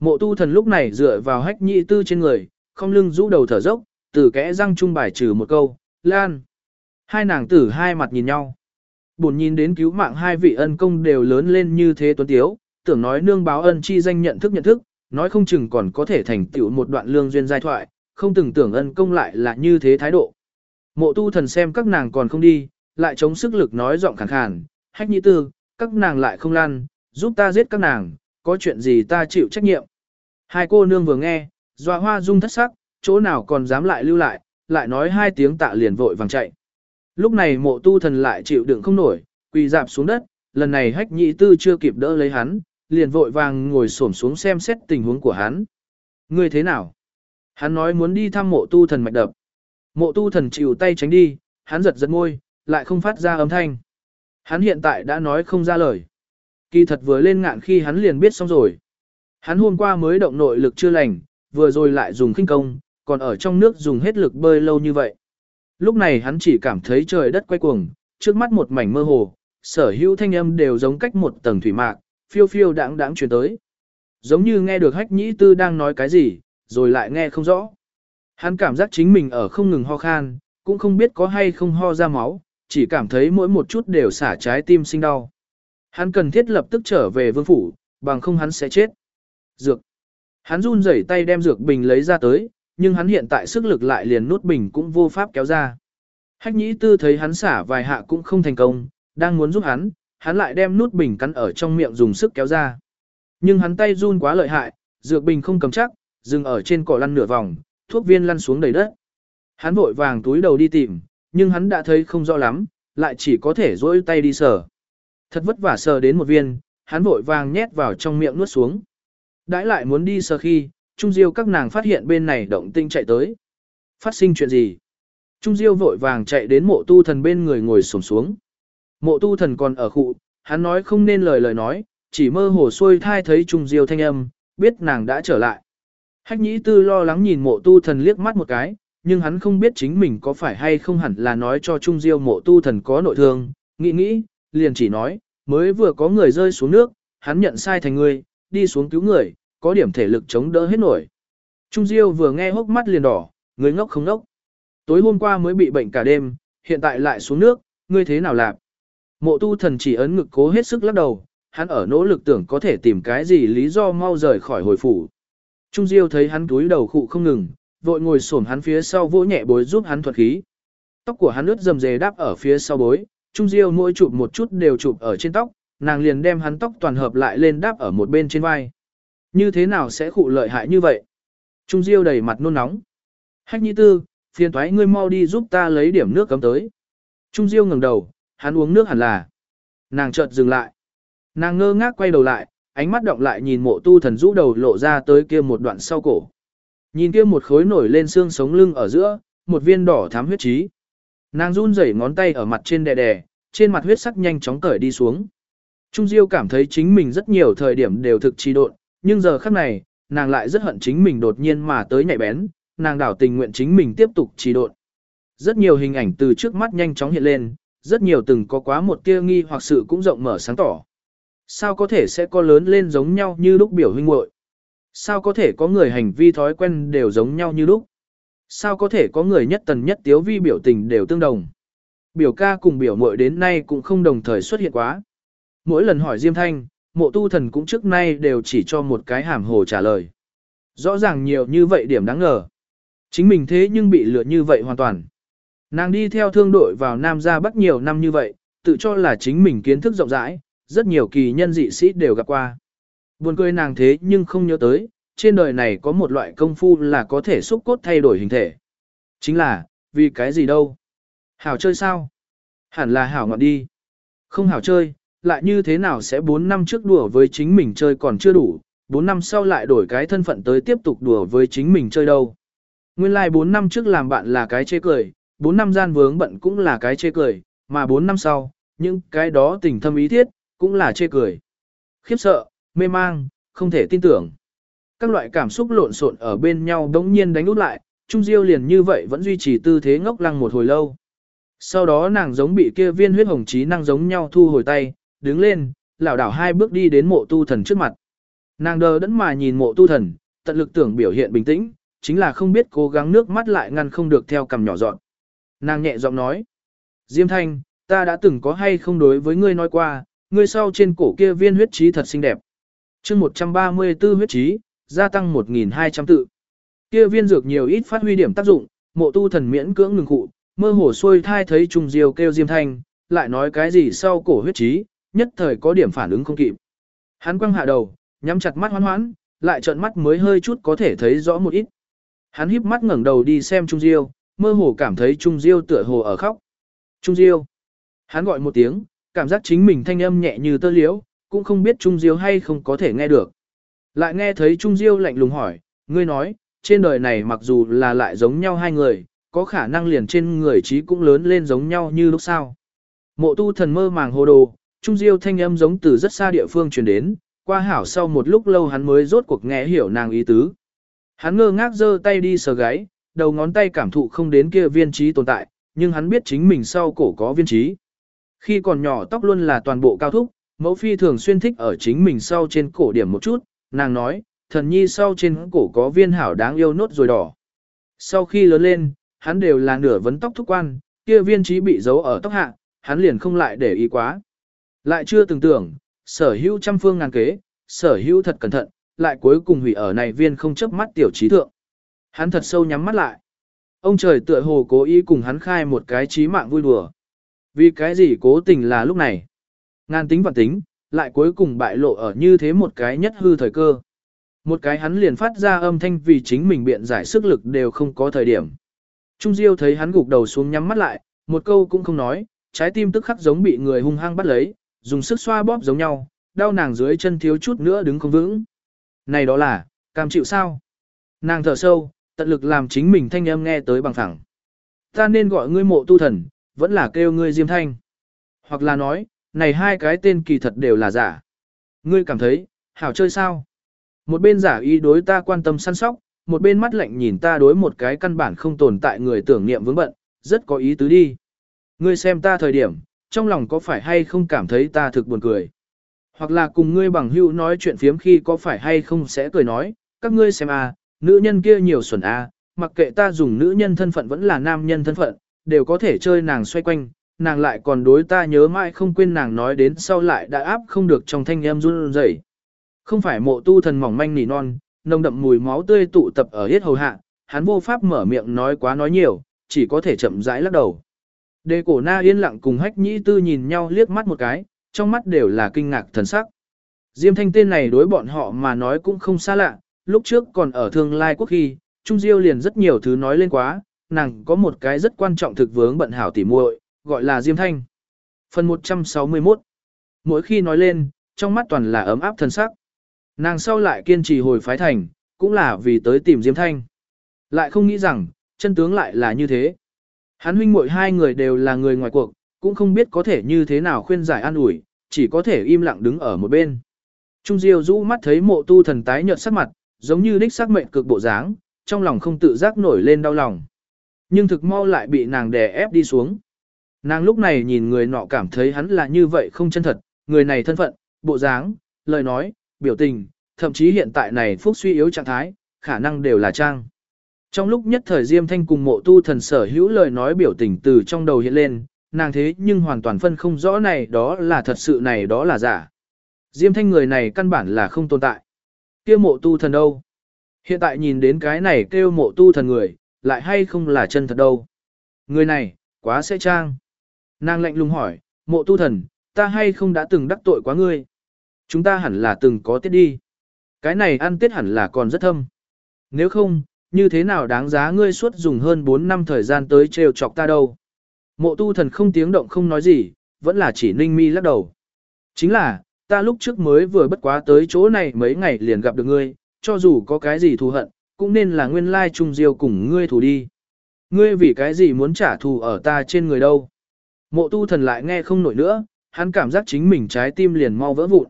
A: Mộ tu thần lúc này dựa vào hách nhị tư trên người, không lưng rũ đầu thở dốc, từ kẽ răng trung bài trừ một câu, Lan. Hai nàng tử hai mặt nhìn nhau. Buồn nhìn đến cứu mạng hai vị ân công đều lớn lên như thế tuấn tiếu, tưởng nói nương báo ân chi danh nhận thức nhận thức, nói không chừng còn có thể thành tựu một đoạn lương duyên giai thoại, không từng tưởng ân công lại là như thế thái độ. Mộ tu thần xem các nàng còn không đi, lại chống sức lực nói giọng khàn khàn, hách nhị tư, các nàng lại không lăn, giúp ta giết các nàng, có chuyện gì ta chịu trách nhiệm. Hai cô nương vừa nghe, doa hoa dung thất sắc, chỗ nào còn dám lại lưu lại, lại nói hai tiếng tạ liền vội vàng chạy. Lúc này mộ tu thần lại chịu đựng không nổi, quỳ dạp xuống đất, lần này hách nhị tư chưa kịp đỡ lấy hắn, liền vội vàng ngồi xổm xuống xem xét tình huống của hắn. Ngươi thế nào? Hắn nói muốn đi thăm mộ tu thần mạch đập. Mộ tu thần chịu tay tránh đi, hắn giật giật môi, lại không phát ra âm thanh. Hắn hiện tại đã nói không ra lời. Kỳ thật vừa lên ngạn khi hắn liền biết xong rồi. Hắn hôm qua mới động nội lực chưa lành, vừa rồi lại dùng khinh công, còn ở trong nước dùng hết lực bơi lâu như vậy. Lúc này hắn chỉ cảm thấy trời đất quay cuồng, trước mắt một mảnh mơ hồ, sở hữu thanh âm đều giống cách một tầng thủy mạc, phiêu phiêu đáng đáng truyền tới. Giống như nghe được hách nhĩ tư đang nói cái gì, rồi lại nghe không rõ. Hắn cảm giác chính mình ở không ngừng ho khan, cũng không biết có hay không ho ra máu, chỉ cảm thấy mỗi một chút đều xả trái tim sinh đau. Hắn cần thiết lập tức trở về vương phủ, bằng không hắn sẽ chết. Dược. Hắn run rẩy tay đem dược bình lấy ra tới, nhưng hắn hiện tại sức lực lại liền nút bình cũng vô pháp kéo ra. Hách nhĩ tư thấy hắn xả vài hạ cũng không thành công, đang muốn giúp hắn, hắn lại đem nút bình cắn ở trong miệng dùng sức kéo ra. Nhưng hắn tay run quá lợi hại, dược bình không cầm chắc, dừng ở trên cỏ lăn nửa vòng, thuốc viên lăn xuống đầy đất. Hắn vội vàng túi đầu đi tìm, nhưng hắn đã thấy không rõ lắm, lại chỉ có thể dỗi tay đi sờ. Thật vất vả sờ đến một viên, hắn vội vàng nhét vào trong miệng nuốt xuống. Đãi lại muốn đi sờ khi, Trung Diêu các nàng phát hiện bên này động tinh chạy tới. Phát sinh chuyện gì? Trung Diêu vội vàng chạy đến mộ tu thần bên người ngồi sổm xuống. Mộ tu thần còn ở khụ, hắn nói không nên lời lời nói, chỉ mơ hồ xuôi thai thấy Trung Diêu thanh âm, biết nàng đã trở lại. Hách nhĩ tư lo lắng nhìn mộ tu thần liếc mắt một cái, nhưng hắn không biết chính mình có phải hay không hẳn là nói cho Trung Diêu mộ tu thần có nội thương, nghĩ nghĩ, liền chỉ nói, mới vừa có người rơi xuống nước, hắn nhận sai thành người, đi xuống cứu người, có điểm thể lực chống đỡ hết nổi. Trung Diêu vừa nghe hốc mắt liền đỏ, người ngốc không ngốc. Tối hôm qua mới bị bệnh cả đêm, hiện tại lại xuống nước, ngươi thế nào làm? Mộ tu thần chỉ ấn ngực cố hết sức lắc đầu, hắn ở nỗ lực tưởng có thể tìm cái gì lý do mau rời khỏi hồi phủ. Trung Diêu thấy hắn túi đầu khụ không ngừng, vội ngồi xổm hắn phía sau vỗ nhẹ bối giúp hắn thuật khí. Tóc của hắn ướt dầm dề đáp ở phía sau bối, Trung Diêu mỗi chụp một chút đều chụp ở trên tóc, nàng liền đem hắn tóc toàn hợp lại lên đáp ở một bên trên vai. Như thế nào sẽ khụ lợi hại như vậy? Trung Diêu đầy mặt nôn nóng. Hách Nhi Tư, phiền thoái ngươi mau đi giúp ta lấy điểm nước cấm tới. Trung Diêu ngẩng đầu, hắn uống nước hẳn là. Nàng chợt dừng lại. Nàng ngơ ngác quay đầu lại, ánh mắt động lại nhìn mộ tu thần rũ đầu lộ ra tới kia một đoạn sau cổ. Nhìn kia một khối nổi lên xương sống lưng ở giữa, một viên đỏ thám huyết trí. Nàng run rẩy ngón tay ở mặt trên đè đè, trên mặt huyết sắc nhanh chóng cởi đi xuống. Trung Diêu cảm thấy chính mình rất nhiều thời điểm đều thực trì độn, nhưng giờ khắc này, nàng lại rất hận chính mình đột nhiên mà tới nhạy bén, nàng đảo tình nguyện chính mình tiếp tục trì độn. Rất nhiều hình ảnh từ trước mắt nhanh chóng hiện lên, rất nhiều từng có quá một tia nghi hoặc sự cũng rộng mở sáng tỏ. Sao có thể sẽ có lớn lên giống nhau như lúc biểu huynh muội? Sao có thể có người hành vi thói quen đều giống nhau như lúc? Sao có thể có người nhất tần nhất tiếu vi biểu tình đều tương đồng? Biểu ca cùng biểu muội đến nay cũng không đồng thời xuất hiện quá. Mỗi lần hỏi Diêm Thanh, mộ tu thần cũng trước nay đều chỉ cho một cái hàm hồ trả lời. Rõ ràng nhiều như vậy điểm đáng ngờ. Chính mình thế nhưng bị lừa như vậy hoàn toàn. Nàng đi theo thương đội vào Nam ra Bắc nhiều năm như vậy, tự cho là chính mình kiến thức rộng rãi, rất nhiều kỳ nhân dị sĩ đều gặp qua. Buồn cười nàng thế nhưng không nhớ tới, trên đời này có một loại công phu là có thể xúc cốt thay đổi hình thể. Chính là, vì cái gì đâu? Hảo chơi sao? Hẳn là hảo ngọn đi. Không hảo chơi, lại như thế nào sẽ 4 năm trước đùa với chính mình chơi còn chưa đủ, 4 năm sau lại đổi cái thân phận tới tiếp tục đùa với chính mình chơi đâu. Nguyên lai like 4 năm trước làm bạn là cái chê cười, 4 năm gian vướng bận cũng là cái chê cười, mà 4 năm sau, những cái đó tình thâm ý thiết, cũng là chê cười. Khiếp sợ, mê mang, không thể tin tưởng. Các loại cảm xúc lộn xộn ở bên nhau đống nhiên đánh út lại, Trung Diêu liền như vậy vẫn duy trì tư thế ngốc lăng một hồi lâu. Sau đó nàng giống bị kia viên huyết hồng trí năng giống nhau thu hồi tay, đứng lên, lảo đảo hai bước đi đến mộ tu thần trước mặt. Nàng đờ đẫn mà nhìn mộ tu thần, tận lực tưởng biểu hiện bình tĩnh, chính là không biết cố gắng nước mắt lại ngăn không được theo cầm nhỏ dọn. Nàng nhẹ giọng nói, Diêm Thanh, ta đã từng có hay không đối với ngươi nói qua, ngươi sau trên cổ kia viên huyết trí thật xinh đẹp. chương 134 huyết trí, gia tăng 1.200 tự. Kia viên dược nhiều ít phát huy điểm tác dụng, mộ tu thần miễn cưỡng ngừng cụ, mơ hồ xuôi thai thấy trùng diêu kêu Diêm Thanh, lại nói cái gì sau cổ huyết trí, nhất thời có điểm phản ứng không kịp. Hắn quăng hạ đầu, nhắm chặt mắt hoán hoán, lại trợn mắt mới hơi chút có thể thấy rõ một ít. Hắn híp mắt ngẩng đầu đi xem Trung Diêu, mơ hồ cảm thấy Trung Diêu tựa hồ ở khóc. Trung Diêu. Hắn gọi một tiếng, cảm giác chính mình thanh âm nhẹ như tơ liễu, cũng không biết Trung Diêu hay không có thể nghe được. Lại nghe thấy Trung Diêu lạnh lùng hỏi, ngươi nói, trên đời này mặc dù là lại giống nhau hai người, có khả năng liền trên người trí cũng lớn lên giống nhau như lúc sau. Mộ tu thần mơ màng hồ đồ, Trung Diêu thanh âm giống từ rất xa địa phương truyền đến, qua hảo sau một lúc lâu hắn mới rốt cuộc nghe hiểu nàng ý tứ. Hắn ngơ ngác giơ tay đi sờ gáy, đầu ngón tay cảm thụ không đến kia viên trí tồn tại, nhưng hắn biết chính mình sau cổ có viên trí. Khi còn nhỏ tóc luôn là toàn bộ cao thúc, mẫu phi thường xuyên thích ở chính mình sau trên cổ điểm một chút, nàng nói, thần nhi sau trên cổ có viên hảo đáng yêu nốt rồi đỏ. Sau khi lớn lên, hắn đều là nửa vấn tóc thúc quan, kia viên trí bị giấu ở tóc hạ, hắn liền không lại để ý quá. Lại chưa từng tưởng, sở hữu trăm phương ngàn kế, sở hữu thật cẩn thận, lại cuối cùng hủy ở này viên không chấp mắt tiểu trí thượng. Hắn thật sâu nhắm mắt lại. Ông trời tựa hồ cố ý cùng hắn khai một cái trí mạng vui đùa. Vì cái gì cố tình là lúc này. Ngàn tính và tính, lại cuối cùng bại lộ ở như thế một cái nhất hư thời cơ. Một cái hắn liền phát ra âm thanh vì chính mình biện giải sức lực đều không có thời điểm. Trung Diêu thấy hắn gục đầu xuống nhắm mắt lại, một câu cũng không nói, trái tim tức khắc giống bị người hung hăng bắt lấy, dùng sức xoa bóp giống nhau, đau nàng dưới chân thiếu chút nữa đứng không vững. Này đó là, cam chịu sao? Nàng thở sâu, tận lực làm chính mình thanh âm nghe tới bằng phẳng. Ta nên gọi ngươi mộ tu thần, vẫn là kêu ngươi diêm thanh. Hoặc là nói, này hai cái tên kỳ thật đều là giả. Ngươi cảm thấy, hảo chơi sao? Một bên giả ý đối ta quan tâm săn sóc, một bên mắt lạnh nhìn ta đối một cái căn bản không tồn tại người tưởng niệm vướng bận, rất có ý tứ đi. Ngươi xem ta thời điểm, trong lòng có phải hay không cảm thấy ta thực buồn cười. Hoặc là cùng ngươi bằng hữu nói chuyện phiếm khi có phải hay không sẽ cười nói, các ngươi xem à, nữ nhân kia nhiều xuẩn à, mặc kệ ta dùng nữ nhân thân phận vẫn là nam nhân thân phận, đều có thể chơi nàng xoay quanh, nàng lại còn đối ta nhớ mãi không quên nàng nói đến sau lại đã áp không được trong thanh em run rẩy. Không phải mộ tu thần mỏng manh nỉ non, nồng đậm mùi máu tươi tụ tập ở hết hầu hạ, hắn vô pháp mở miệng nói quá nói nhiều, chỉ có thể chậm rãi lắc đầu. Đề cổ na yên lặng cùng hách nhĩ tư nhìn nhau liếc mắt một cái, trong mắt đều là kinh ngạc thần sắc. Diêm thanh tên này đối bọn họ mà nói cũng không xa lạ, lúc trước còn ở thương lai quốc khi, Trung Diêu liền rất nhiều thứ nói lên quá, nàng có một cái rất quan trọng thực vướng bận hảo tỉ muội, gọi là Diêm Thanh. Phần 161 Mỗi khi nói lên, trong mắt toàn là ấm áp thân sắc. Nàng sau lại kiên trì hồi phái thành, cũng là vì tới tìm Diêm Thanh. Lại không nghĩ rằng, chân tướng lại là như thế. Hắn huynh muội hai người đều là người ngoài cuộc, cũng không biết có thể như thế nào khuyên giải an ủi, chỉ có thể im lặng đứng ở một bên. Trung Diêu rũ mắt thấy mộ tu thần tái nhợt sắc mặt, giống như đích sắc mệnh cực bộ dáng, trong lòng không tự giác nổi lên đau lòng. Nhưng thực mau lại bị nàng đè ép đi xuống. Nàng lúc này nhìn người nọ cảm thấy hắn là như vậy không chân thật, người này thân phận, bộ dáng, lời nói, biểu tình, thậm chí hiện tại này phúc suy yếu trạng thái, khả năng đều là trang. Trong lúc nhất thời Diêm Thanh cùng mộ tu thần sở hữu lời nói biểu tình từ trong đầu hiện lên, nàng thế nhưng hoàn toàn phân không rõ này đó là thật sự này đó là giả. Diêm thanh người này căn bản là không tồn tại. kia mộ tu thần đâu? Hiện tại nhìn đến cái này kêu mộ tu thần người, lại hay không là chân thật đâu. Người này, quá sẽ trang. Nàng lạnh lùng hỏi, mộ tu thần, ta hay không đã từng đắc tội quá ngươi? Chúng ta hẳn là từng có tiết đi. Cái này ăn tiết hẳn là còn rất thâm. Nếu không, như thế nào đáng giá ngươi suốt dùng hơn 4 năm thời gian tới trêu chọc ta đâu? Mộ tu thần không tiếng động không nói gì, vẫn là chỉ ninh mi lắc đầu. Chính là, ta lúc trước mới vừa bất quá tới chỗ này mấy ngày liền gặp được ngươi, cho dù có cái gì thù hận, cũng nên là nguyên lai trung diêu cùng ngươi thù đi. Ngươi vì cái gì muốn trả thù ở ta trên người đâu? Mộ tu thần lại nghe không nổi nữa, hắn cảm giác chính mình trái tim liền mau vỡ vụn.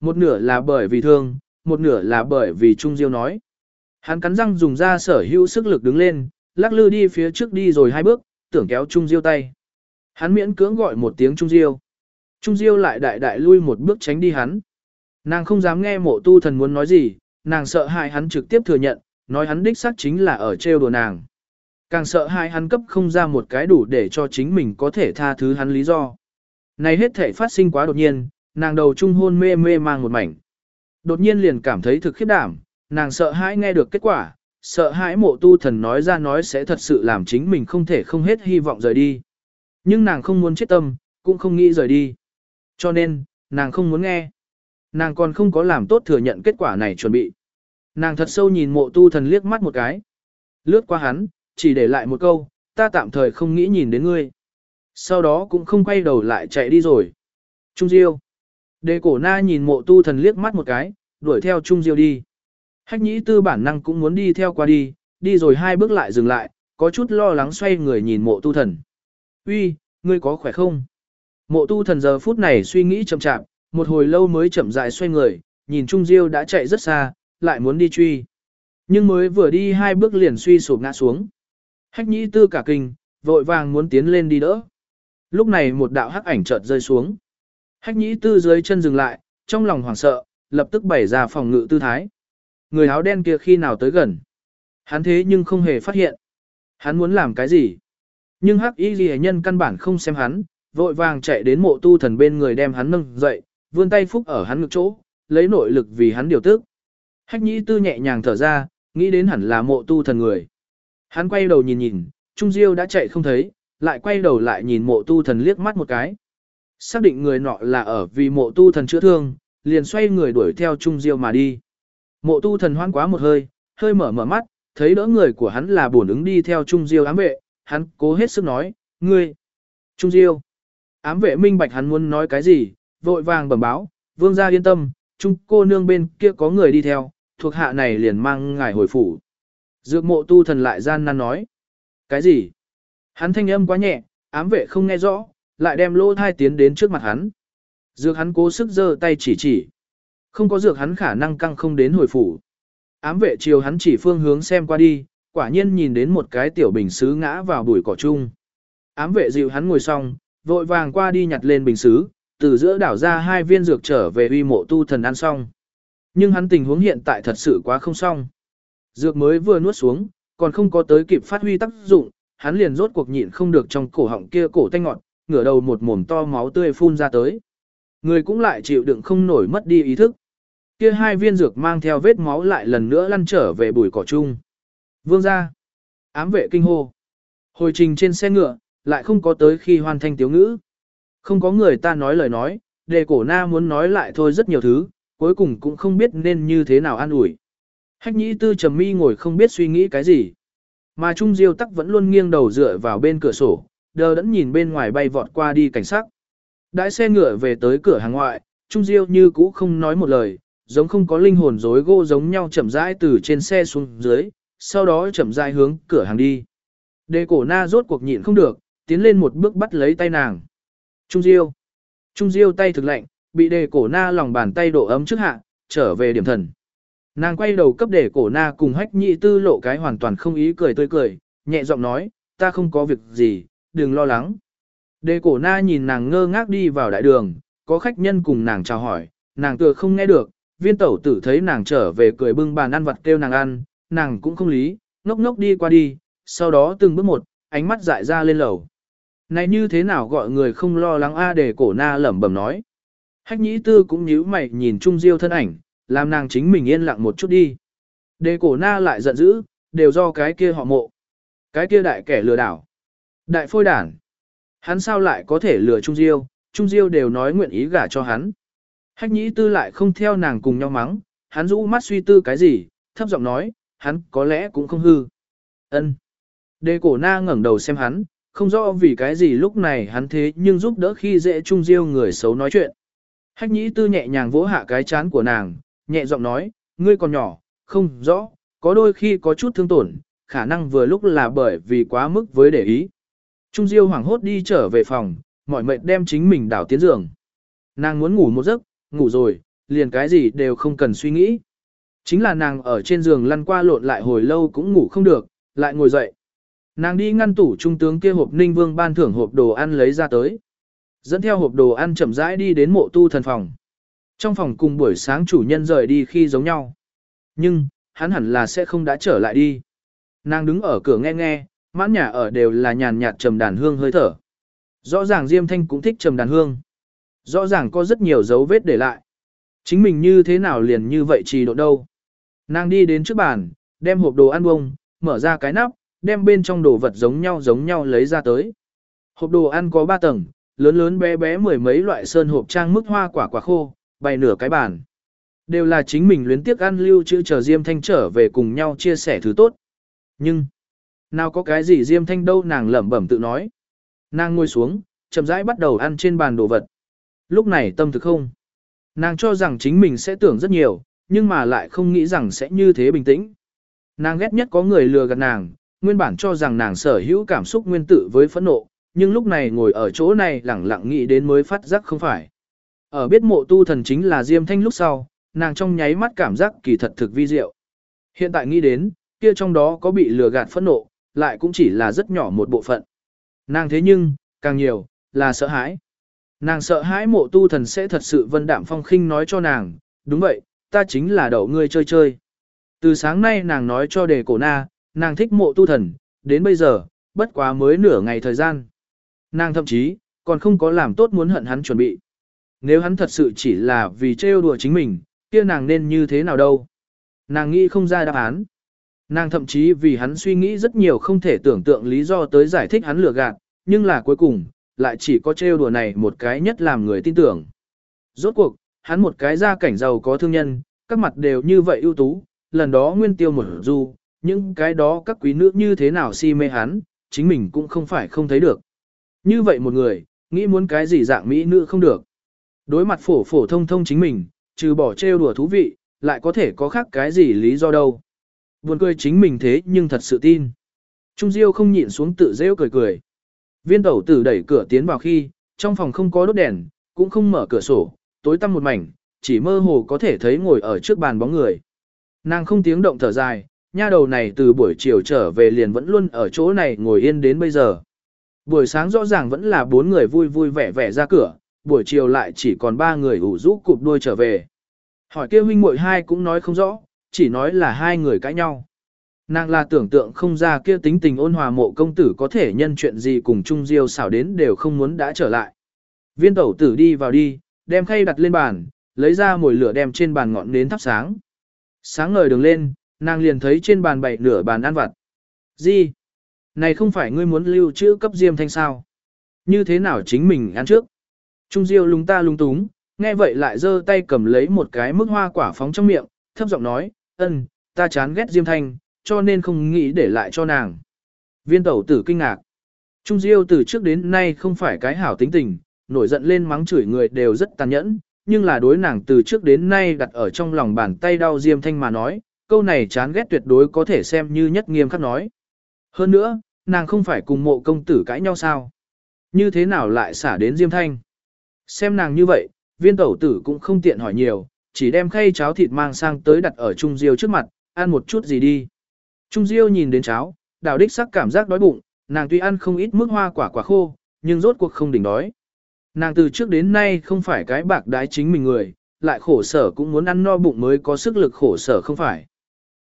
A: Một nửa là bởi vì thương, một nửa là bởi vì Trung Diêu nói. Hắn cắn răng dùng ra sở hữu sức lực đứng lên, lắc lư đi phía trước đi rồi hai bước, tưởng kéo Trung Diêu tay. Hắn miễn cưỡng gọi một tiếng Trung Diêu. Trung Diêu lại đại đại lui một bước tránh đi hắn. Nàng không dám nghe mộ tu thần muốn nói gì, nàng sợ hại hắn trực tiếp thừa nhận, nói hắn đích xác chính là ở trêu đùa nàng. Càng sợ hai hắn cấp không ra một cái đủ để cho chính mình có thể tha thứ hắn lý do. Này hết thể phát sinh quá đột nhiên, nàng đầu trung hôn mê mê mang một mảnh. Đột nhiên liền cảm thấy thực khiếp đảm, nàng sợ hãi nghe được kết quả, sợ hãi mộ tu thần nói ra nói sẽ thật sự làm chính mình không thể không hết hy vọng rời đi. Nhưng nàng không muốn chết tâm, cũng không nghĩ rời đi. Cho nên, nàng không muốn nghe. Nàng còn không có làm tốt thừa nhận kết quả này chuẩn bị. Nàng thật sâu nhìn mộ tu thần liếc mắt một cái. Lướt qua hắn, chỉ để lại một câu, ta tạm thời không nghĩ nhìn đến ngươi. Sau đó cũng không quay đầu lại chạy đi rồi. Trung Diêu. Đề cổ na nhìn mộ tu thần liếc mắt một cái, đuổi theo Trung Diêu đi. Hách nhĩ tư bản năng cũng muốn đi theo qua đi, đi rồi hai bước lại dừng lại, có chút lo lắng xoay người nhìn mộ tu thần. Uy, ngươi có khỏe không? Mộ tu thần giờ phút này suy nghĩ chậm chạp, một hồi lâu mới chậm rãi xoay người, nhìn Trung Diêu đã chạy rất xa, lại muốn đi truy. Nhưng mới vừa đi hai bước liền suy sụp ngã xuống. Hách nhĩ tư cả kinh, vội vàng muốn tiến lên đi đỡ. Lúc này một đạo hắc ảnh chợt rơi xuống. Hách nhĩ tư dưới chân dừng lại, trong lòng hoảng sợ, lập tức bày ra phòng ngự tư thái. Người áo đen kia khi nào tới gần. Hắn thế nhưng không hề phát hiện. Hắn muốn làm cái gì? Nhưng hắc y ghi nhân căn bản không xem hắn, vội vàng chạy đến mộ tu thần bên người đem hắn nâng dậy, vươn tay phúc ở hắn ngực chỗ, lấy nội lực vì hắn điều tức. Hách nhĩ tư nhẹ nhàng thở ra, nghĩ đến hẳn là mộ tu thần người. Hắn quay đầu nhìn nhìn, Trung Diêu đã chạy không thấy, lại quay đầu lại nhìn mộ tu thần liếc mắt một cái. Xác định người nọ là ở vì mộ tu thần chữa thương, liền xoay người đuổi theo Trung Diêu mà đi. Mộ tu thần hoan quá một hơi, hơi mở mở mắt, thấy đỡ người của hắn là bổn ứng đi theo Trung Diêu ám vệ, hắn cố hết sức nói, ngươi, Trung Diêu. Ám vệ minh bạch hắn muốn nói cái gì, vội vàng bẩm báo, vương gia yên tâm, Trung cô nương bên kia có người đi theo, thuộc hạ này liền mang ngài hồi phủ. Dược mộ tu thần lại gian nan nói. Cái gì? Hắn thanh âm quá nhẹ, ám vệ không nghe rõ, lại đem lô thai tiến đến trước mặt hắn. Dược hắn cố sức giơ tay chỉ chỉ. Không có dược hắn khả năng căng không đến hồi phủ. Ám vệ chiều hắn chỉ phương hướng xem qua đi, quả nhiên nhìn đến một cái tiểu bình xứ ngã vào bụi cỏ chung. Ám vệ dịu hắn ngồi xong, vội vàng qua đi nhặt lên bình xứ, từ giữa đảo ra hai viên dược trở về uy mộ tu thần ăn xong. Nhưng hắn tình huống hiện tại thật sự quá không xong. Dược mới vừa nuốt xuống, còn không có tới kịp phát huy tác dụng, hắn liền rốt cuộc nhịn không được trong cổ họng kia cổ tanh ngọt, ngửa đầu một mồm to máu tươi phun ra tới. Người cũng lại chịu đựng không nổi mất đi ý thức. Kia hai viên dược mang theo vết máu lại lần nữa lăn trở về bụi cỏ chung. Vương ra. Ám vệ kinh hô. Hồi trình trên xe ngựa, lại không có tới khi hoàn thành tiếu ngữ. Không có người ta nói lời nói, đề cổ na muốn nói lại thôi rất nhiều thứ, cuối cùng cũng không biết nên như thế nào an ủi. Hách nhĩ tư trầm mi ngồi không biết suy nghĩ cái gì. Mà Trung Diêu tắc vẫn luôn nghiêng đầu dựa vào bên cửa sổ, đờ đẫn nhìn bên ngoài bay vọt qua đi cảnh sát. Đãi xe ngựa về tới cửa hàng ngoại, Trung Diêu như cũ không nói một lời, giống không có linh hồn rối gỗ giống nhau chậm rãi từ trên xe xuống dưới, sau đó chậm rãi hướng cửa hàng đi. Đề cổ na rốt cuộc nhịn không được, tiến lên một bước bắt lấy tay nàng. Trung Diêu. Trung Diêu tay thực lạnh, bị đề cổ na lòng bàn tay độ ấm trước hạ, trở về điểm thần. Nàng quay đầu cấp đề cổ na cùng hách nhị tư lộ cái hoàn toàn không ý cười tươi cười, nhẹ giọng nói, ta không có việc gì, đừng lo lắng. Đề cổ na nhìn nàng ngơ ngác đi vào đại đường, có khách nhân cùng nàng chào hỏi, nàng tựa không nghe được, viên tẩu tử thấy nàng trở về cười bưng bàn ăn vặt kêu nàng ăn, nàng cũng không lý, ngốc ngốc đi qua đi, sau đó từng bước một, ánh mắt dại ra lên lầu. Này như thế nào gọi người không lo lắng a à để cổ na lẩm bẩm nói. Hách nhĩ tư cũng nhíu mày nhìn Trung Diêu thân ảnh, làm nàng chính mình yên lặng một chút đi. Đề cổ na lại giận dữ, đều do cái kia họ mộ. Cái kia đại kẻ lừa đảo. Đại phôi đản. Hắn sao lại có thể lừa Trung Diêu, Trung Diêu đều nói nguyện ý gả cho hắn. Hách nhĩ tư lại không theo nàng cùng nhau mắng, hắn rũ mắt suy tư cái gì, thấp giọng nói, hắn có lẽ cũng không hư. ân Đề cổ na ngẩng đầu xem hắn, không rõ vì cái gì lúc này hắn thế nhưng giúp đỡ khi dễ Trung Diêu người xấu nói chuyện. Hách nhĩ tư nhẹ nhàng vỗ hạ cái chán của nàng, nhẹ giọng nói, ngươi còn nhỏ, không rõ, có đôi khi có chút thương tổn, khả năng vừa lúc là bởi vì quá mức với để ý. Trung Diêu hoảng hốt đi trở về phòng, mỏi mệt đem chính mình đảo tiến giường. Nàng muốn ngủ một giấc, ngủ rồi, liền cái gì đều không cần suy nghĩ. Chính là nàng ở trên giường lăn qua lộn lại hồi lâu cũng ngủ không được, lại ngồi dậy. Nàng đi ngăn tủ trung tướng kia hộp ninh vương ban thưởng hộp đồ ăn lấy ra tới. Dẫn theo hộp đồ ăn chậm rãi đi đến mộ tu thần phòng. Trong phòng cùng buổi sáng chủ nhân rời đi khi giống nhau. Nhưng, hắn hẳn là sẽ không đã trở lại đi. Nàng đứng ở cửa nghe nghe, mãn nhà ở đều là nhàn nhạt trầm đàn hương hơi thở. Rõ ràng Diêm Thanh cũng thích trầm đàn hương. Rõ ràng có rất nhiều dấu vết để lại. Chính mình như thế nào liền như vậy trì độ đâu. Nàng đi đến trước bàn, đem hộp đồ ăn bông, mở ra cái nắp, đem bên trong đồ vật giống nhau giống nhau lấy ra tới. Hộp đồ ăn có 3 tầng, lớn lớn bé bé mười mấy loại sơn hộp trang mức hoa quả quả khô, bày nửa cái bàn. Đều là chính mình luyến tiếc ăn lưu trữ chờ Diêm Thanh trở về cùng nhau chia sẻ thứ tốt. Nhưng, nào có cái gì Diêm Thanh đâu nàng lẩm bẩm tự nói. Nàng ngồi xuống, chậm rãi bắt đầu ăn trên bàn đồ vật. Lúc này tâm thực không. Nàng cho rằng chính mình sẽ tưởng rất nhiều, nhưng mà lại không nghĩ rằng sẽ như thế bình tĩnh. Nàng ghét nhất có người lừa gạt nàng, nguyên bản cho rằng nàng sở hữu cảm xúc nguyên tử với phẫn nộ, nhưng lúc này ngồi ở chỗ này lẳng lặng nghĩ đến mới phát giác không phải. Ở biết mộ tu thần chính là Diêm Thanh lúc sau, nàng trong nháy mắt cảm giác kỳ thật thực vi diệu. Hiện tại nghĩ đến, kia trong đó có bị lừa gạt phẫn nộ, lại cũng chỉ là rất nhỏ một bộ phận. Nàng thế nhưng, càng nhiều, là sợ hãi. Nàng sợ hãi mộ tu thần sẽ thật sự vân đạm phong khinh nói cho nàng, đúng vậy, ta chính là đậu ngươi chơi chơi. Từ sáng nay nàng nói cho đề cổ na, nàng thích mộ tu thần, đến bây giờ, bất quá mới nửa ngày thời gian. Nàng thậm chí, còn không có làm tốt muốn hận hắn chuẩn bị. Nếu hắn thật sự chỉ là vì trêu đùa chính mình, kia nàng nên như thế nào đâu. Nàng nghĩ không ra đáp án. Nàng thậm chí vì hắn suy nghĩ rất nhiều không thể tưởng tượng lý do tới giải thích hắn lừa gạt, nhưng là cuối cùng, lại chỉ có trêu đùa này một cái nhất làm người tin tưởng. Rốt cuộc, hắn một cái gia cảnh giàu có thương nhân, các mặt đều như vậy ưu tú, lần đó nguyên tiêu một du, những cái đó các quý nữ như thế nào si mê hắn, chính mình cũng không phải không thấy được. Như vậy một người, nghĩ muốn cái gì dạng mỹ nữ không được. Đối mặt phổ phổ thông thông chính mình, trừ bỏ trêu đùa thú vị, lại có thể có khác cái gì lý do đâu. Buồn cười chính mình thế nhưng thật sự tin. Trung Diêu không nhịn xuống tự rêu cười cười. Viên tẩu tử đẩy cửa tiến vào khi, trong phòng không có đốt đèn, cũng không mở cửa sổ, tối tăm một mảnh, chỉ mơ hồ có thể thấy ngồi ở trước bàn bóng người. Nàng không tiếng động thở dài, nha đầu này từ buổi chiều trở về liền vẫn luôn ở chỗ này ngồi yên đến bây giờ. Buổi sáng rõ ràng vẫn là bốn người vui vui vẻ vẻ ra cửa, buổi chiều lại chỉ còn ba người ủ rũ cụp đuôi trở về. Hỏi kia huynh muội hai cũng nói không rõ, chỉ nói là hai người cãi nhau. Nàng là tưởng tượng không ra kia tính tình ôn hòa mộ công tử có thể nhân chuyện gì cùng Trung Diêu xảo đến đều không muốn đã trở lại. Viên tẩu tử đi vào đi, đem khay đặt lên bàn, lấy ra mồi lửa đem trên bàn ngọn nến thắp sáng. Sáng ngời đường lên, nàng liền thấy trên bàn bày nửa bàn ăn vặt. Gì? Này không phải ngươi muốn lưu trữ cấp diêm thanh sao? Như thế nào chính mình ăn trước? Trung Diêu lung ta lung túng, nghe vậy lại giơ tay cầm lấy một cái mức hoa quả phóng trong miệng, thấp giọng nói, ân, ta chán ghét diêm thanh, cho nên không nghĩ để lại cho nàng. Viên tẩu tử kinh ngạc. Trung Diêu từ trước đến nay không phải cái hảo tính tình, nổi giận lên mắng chửi người đều rất tàn nhẫn, nhưng là đối nàng từ trước đến nay đặt ở trong lòng bàn tay đau diêm thanh mà nói, câu này chán ghét tuyệt đối có thể xem như nhất nghiêm khắc nói. Hơn nữa, nàng không phải cùng mộ công tử cãi nhau sao? Như thế nào lại xả đến diêm thanh? Xem nàng như vậy, viên tẩu tử cũng không tiện hỏi nhiều, chỉ đem khay cháo thịt mang sang tới đặt ở Trung Diêu trước mặt, ăn một chút gì đi. Trung Diêu nhìn đến cháo, đào đích sắc cảm giác đói bụng, nàng tuy ăn không ít mức hoa quả quả khô, nhưng rốt cuộc không đỉnh đói. Nàng từ trước đến nay không phải cái bạc đái chính mình người, lại khổ sở cũng muốn ăn no bụng mới có sức lực khổ sở không phải.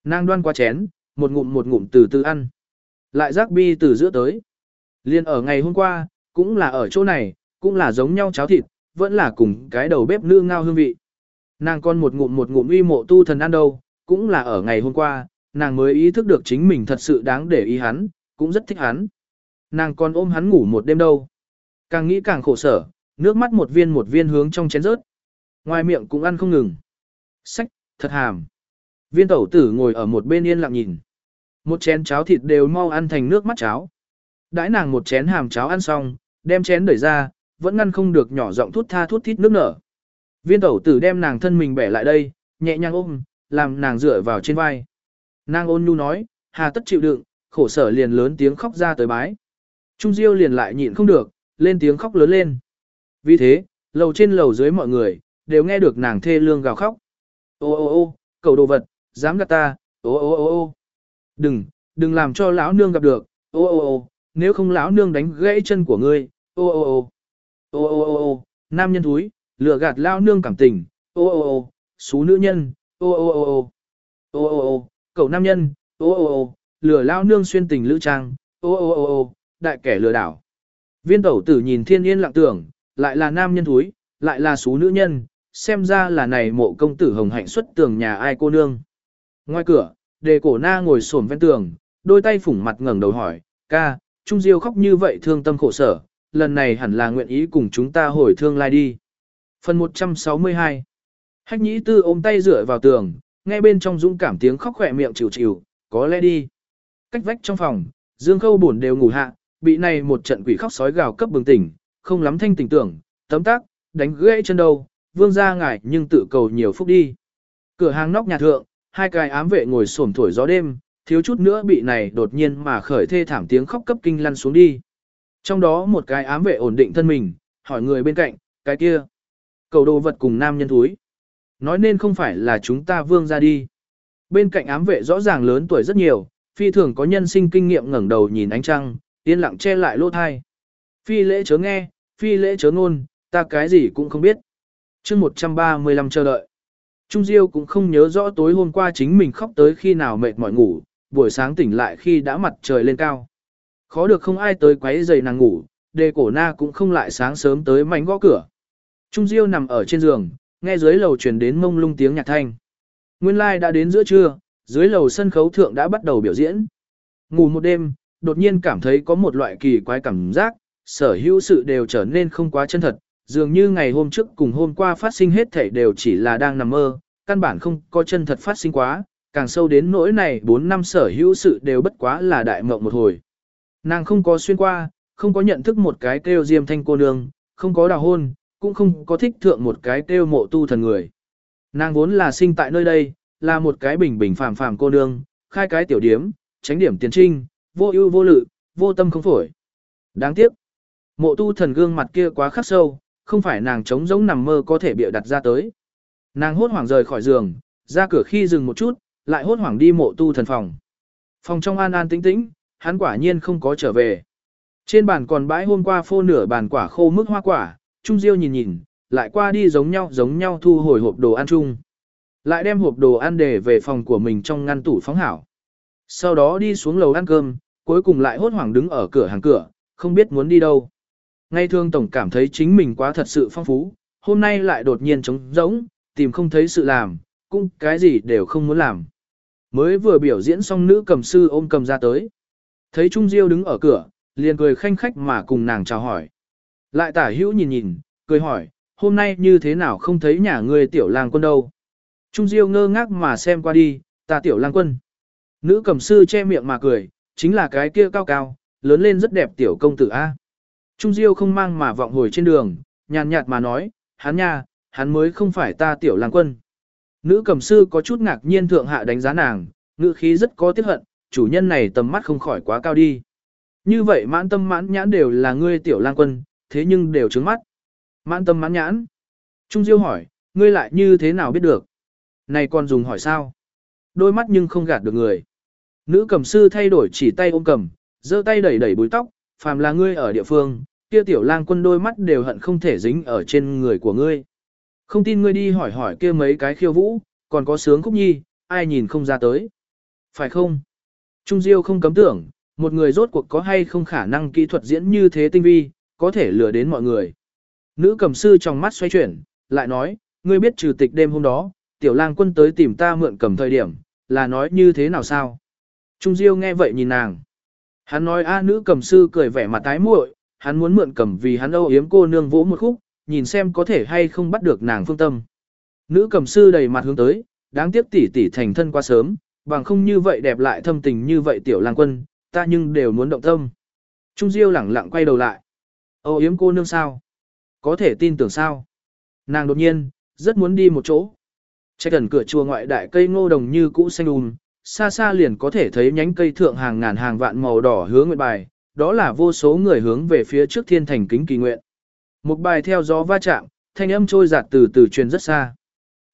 A: Nàng đoan qua chén, một ngụm một ngụm từ từ ăn. Lại rác bi từ giữa tới. Liên ở ngày hôm qua, cũng là ở chỗ này, cũng là giống nhau cháo thịt, vẫn là cùng cái đầu bếp nương ngao hương vị. Nàng con một ngụm một ngụm uy mộ tu thần ăn đâu, cũng là ở ngày hôm qua, nàng mới ý thức được chính mình thật sự đáng để ý hắn, cũng rất thích hắn. Nàng còn ôm hắn ngủ một đêm đâu. Càng nghĩ càng khổ sở, nước mắt một viên một viên hướng trong chén rớt. Ngoài miệng cũng ăn không ngừng. Sách, thật hàm. Viên tẩu tử ngồi ở một bên yên lặng nhìn. Một chén cháo thịt đều mau ăn thành nước mắt cháo. Đãi nàng một chén hàm cháo ăn xong, đem chén đẩy ra, vẫn ngăn không được nhỏ giọng thút tha thút thít nước nở. Viên tẩu tử đem nàng thân mình bẻ lại đây, nhẹ nhàng ôm, làm nàng dựa vào trên vai. Nàng ôn nhu nói, hà tất chịu đựng, khổ sở liền lớn tiếng khóc ra tới bái. Trung Diêu liền lại nhịn không được, lên tiếng khóc lớn lên. Vì thế, lầu trên lầu dưới mọi người, đều nghe được nàng thê lương gào khóc. Ô ô ô, cầu đồ vật, dám gạt ta, ô ô ô ô. Đừng, đừng làm cho lão nương gặp được, ô ô ô, nếu không lão nương đánh gãy chân của ngươi, ô ô ô. Ô ô ô ô, nam nhân thúi, lừa gạt lão nương cảm tình, ô ô ô, xú nữ nhân, ô ô ô ô. Ô ô ô, cậu nam nhân, ô ô ô, lừa lão nương xuyên tình lữ trang, ô ô ô ô, đại kẻ lừa đảo. Viên tẩu tử nhìn thiên yên lặng tưởng, lại là nam nhân thúi, lại là xú nữ nhân, xem ra là này mộ công tử hồng hạnh xuất tường nhà ai cô nương. Ngoài cửa, đề cổ na ngồi xổm ven tường, đôi tay phủng mặt ngẩng đầu hỏi, ca, Trung Diêu khóc như vậy thương tâm khổ sở, lần này hẳn là nguyện ý cùng chúng ta hồi thương lai đi. Phần 162 Hách nhĩ tư ôm tay dựa vào tường, nghe bên trong dũng cảm tiếng khóc khỏe miệng chịu chịu, có lẽ đi. Cách vách trong phòng, Dương Khâu buồn đều ngủ hạ, bị này một trận quỷ khóc sói gào cấp bừng tỉnh, không lắm thanh tỉnh tưởng, tấm tác, đánh gãy chân đầu, vương ra ngài nhưng tự cầu nhiều phúc đi. Cửa hàng nóc nhà thượng, hai cái ám vệ ngồi xổm thổi gió đêm, thiếu chút nữa bị này đột nhiên mà khởi thê thảm tiếng khóc cấp kinh lăn xuống đi. Trong đó một cái ám vệ ổn định thân mình, hỏi người bên cạnh, cái kia. Cầu đồ vật cùng nam nhân thúi. Nói nên không phải là chúng ta vương ra đi. Bên cạnh ám vệ rõ ràng lớn tuổi rất nhiều, phi thường có nhân sinh kinh nghiệm ngẩng đầu nhìn ánh trăng, yên lặng che lại lỗ thai. Phi lễ chớ nghe, phi lễ chớ ngôn, ta cái gì cũng không biết. chương 135 chờ đợi. Trung Diêu cũng không nhớ rõ tối hôm qua chính mình khóc tới khi nào mệt mỏi ngủ, buổi sáng tỉnh lại khi đã mặt trời lên cao. Khó được không ai tới quấy giày nàng ngủ, đề cổ na cũng không lại sáng sớm tới mảnh gõ cửa. Trung Diêu nằm ở trên giường, nghe dưới lầu truyền đến mông lung tiếng nhạc thanh. Nguyên lai like đã đến giữa trưa, dưới lầu sân khấu thượng đã bắt đầu biểu diễn. Ngủ một đêm, đột nhiên cảm thấy có một loại kỳ quái cảm giác, sở hữu sự đều trở nên không quá chân thật, dường như ngày hôm trước cùng hôm qua phát sinh hết thảy đều chỉ là đang nằm mơ, căn bản không có chân thật phát sinh quá, càng sâu đến nỗi này 4 năm sở hữu sự đều bất quá là đại mộng một hồi. Nàng không có xuyên qua, không có nhận thức một cái kêu diêm thanh cô nương, không có đào hôn, cũng không có thích thượng một cái kêu mộ tu thần người. Nàng vốn là sinh tại nơi đây, là một cái bình bình phàm phàm cô nương, khai cái tiểu điếm, tránh điểm tiền trinh, vô ưu vô lự, vô tâm không phổi. Đáng tiếc, mộ tu thần gương mặt kia quá khắc sâu, không phải nàng trống giống nằm mơ có thể bịa đặt ra tới. Nàng hốt hoảng rời khỏi giường, ra cửa khi dừng một chút, lại hốt hoảng đi mộ tu thần phòng. Phòng trong an an tĩnh tĩnh, hắn quả nhiên không có trở về. Trên bàn còn bãi hôm qua phô nửa bàn quả khô mức hoa quả, Trung Diêu nhìn nhìn, lại qua đi giống nhau giống nhau thu hồi hộp đồ ăn chung. Lại đem hộp đồ ăn để về phòng của mình trong ngăn tủ phóng hảo. Sau đó đi xuống lầu ăn cơm, cuối cùng lại hốt hoảng đứng ở cửa hàng cửa, không biết muốn đi đâu. Ngay thương tổng cảm thấy chính mình quá thật sự phong phú, hôm nay lại đột nhiên trống rỗng, tìm không thấy sự làm, cũng cái gì đều không muốn làm. Mới vừa biểu diễn xong nữ cầm sư ôm cầm ra tới. Thấy Trung Diêu đứng ở cửa, liền cười khanh khách mà cùng nàng chào hỏi. Lại tả hữu nhìn nhìn, cười hỏi, hôm nay như thế nào không thấy nhà ngươi tiểu lang quân đâu. Trung Diêu ngơ ngác mà xem qua đi, ta tiểu lang quân. Nữ cầm sư che miệng mà cười, chính là cái kia cao cao, lớn lên rất đẹp tiểu công tử A. Trung Diêu không mang mà vọng hồi trên đường, nhàn nhạt mà nói, hắn nha, hắn mới không phải ta tiểu lang quân. Nữ cầm sư có chút ngạc nhiên thượng hạ đánh giá nàng, ngữ khí rất có tiếc hận, chủ nhân này tầm mắt không khỏi quá cao đi. Như vậy mãn tâm mãn nhãn đều là ngươi tiểu lang quân, thế nhưng đều trứng mắt. Mãn tâm mãn nhãn. Trung Diêu hỏi, ngươi lại như thế nào biết được? Này còn dùng hỏi sao? Đôi mắt nhưng không gạt được người. Nữ cầm sư thay đổi chỉ tay ôm cầm, giơ tay đẩy đẩy búi tóc, phàm là ngươi ở địa phương, kia tiểu lang quân đôi mắt đều hận không thể dính ở trên người của ngươi. Không tin ngươi đi hỏi hỏi kia mấy cái khiêu vũ, còn có sướng khúc nhi, ai nhìn không ra tới. Phải không? Trung Diêu không cấm tưởng, một người rốt cuộc có hay không khả năng kỹ thuật diễn như thế tinh vi, có thể lừa đến mọi người. Nữ cầm sư trong mắt xoay chuyển, lại nói, ngươi biết trừ tịch đêm hôm đó, tiểu lang quân tới tìm ta mượn cầm thời điểm, là nói như thế nào sao? Trung Diêu nghe vậy nhìn nàng. Hắn nói a nữ cầm sư cười vẻ mặt tái muội, hắn muốn mượn cầm vì hắn âu yếm cô nương vỗ một khúc, nhìn xem có thể hay không bắt được nàng phương tâm. Nữ cầm sư đầy mặt hướng tới, đáng tiếc tỷ tỷ thành thân quá sớm, bằng không như vậy đẹp lại thâm tình như vậy tiểu lang quân, ta nhưng đều muốn động tâm. Trung Diêu lẳng lặng quay đầu lại. Âu yếm cô nương sao? Có thể tin tưởng sao? Nàng đột nhiên, rất muốn đi một chỗ. Trách gần cửa chùa ngoại đại cây ngô đồng như cũ xanh um, xa xa liền có thể thấy nhánh cây thượng hàng ngàn hàng vạn màu đỏ hướng nguyện bài, đó là vô số người hướng về phía trước thiên thành kính kỳ nguyện. Một bài theo gió va chạm, thanh âm trôi giạt từ từ truyền rất xa.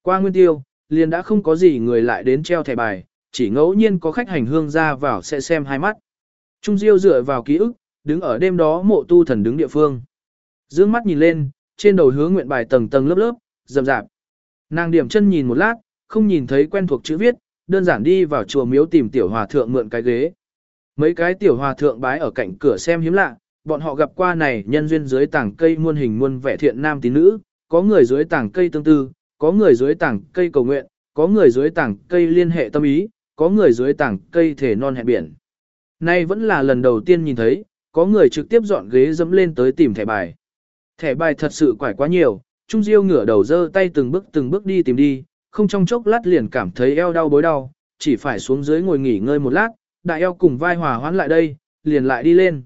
A: Qua nguyên tiêu, liền đã không có gì người lại đến treo thẻ bài, chỉ ngẫu nhiên có khách hành hương ra vào sẽ xem hai mắt. Trung Diêu dựa vào ký ức, đứng ở đêm đó mộ tu thần đứng địa phương. Dương mắt nhìn lên, trên đầu hướng nguyện bài tầng tầng lớp lớp, rậm rạp. Nàng điểm chân nhìn một lát, không nhìn thấy quen thuộc chữ viết, đơn giản đi vào chùa miếu tìm tiểu hòa thượng mượn cái ghế. Mấy cái tiểu hòa thượng bái ở cạnh cửa xem hiếm lạ, bọn họ gặp qua này nhân duyên dưới tảng cây muôn hình muôn vẻ thiện nam tín nữ, có người dưới tảng cây tương tư, có người dưới tảng cây cầu nguyện, có người dưới tảng cây liên hệ tâm ý, có người dưới tảng cây thể non hẹn biển. Nay vẫn là lần đầu tiên nhìn thấy, có người trực tiếp dọn ghế dẫm lên tới tìm thẻ bài. Thẻ bài thật sự quải quá nhiều, Trung Diêu ngửa đầu dơ tay từng bước từng bước đi tìm đi, không trong chốc lát liền cảm thấy eo đau bối đau, chỉ phải xuống dưới ngồi nghỉ ngơi một lát, đại eo cùng vai hòa hoãn lại đây, liền lại đi lên.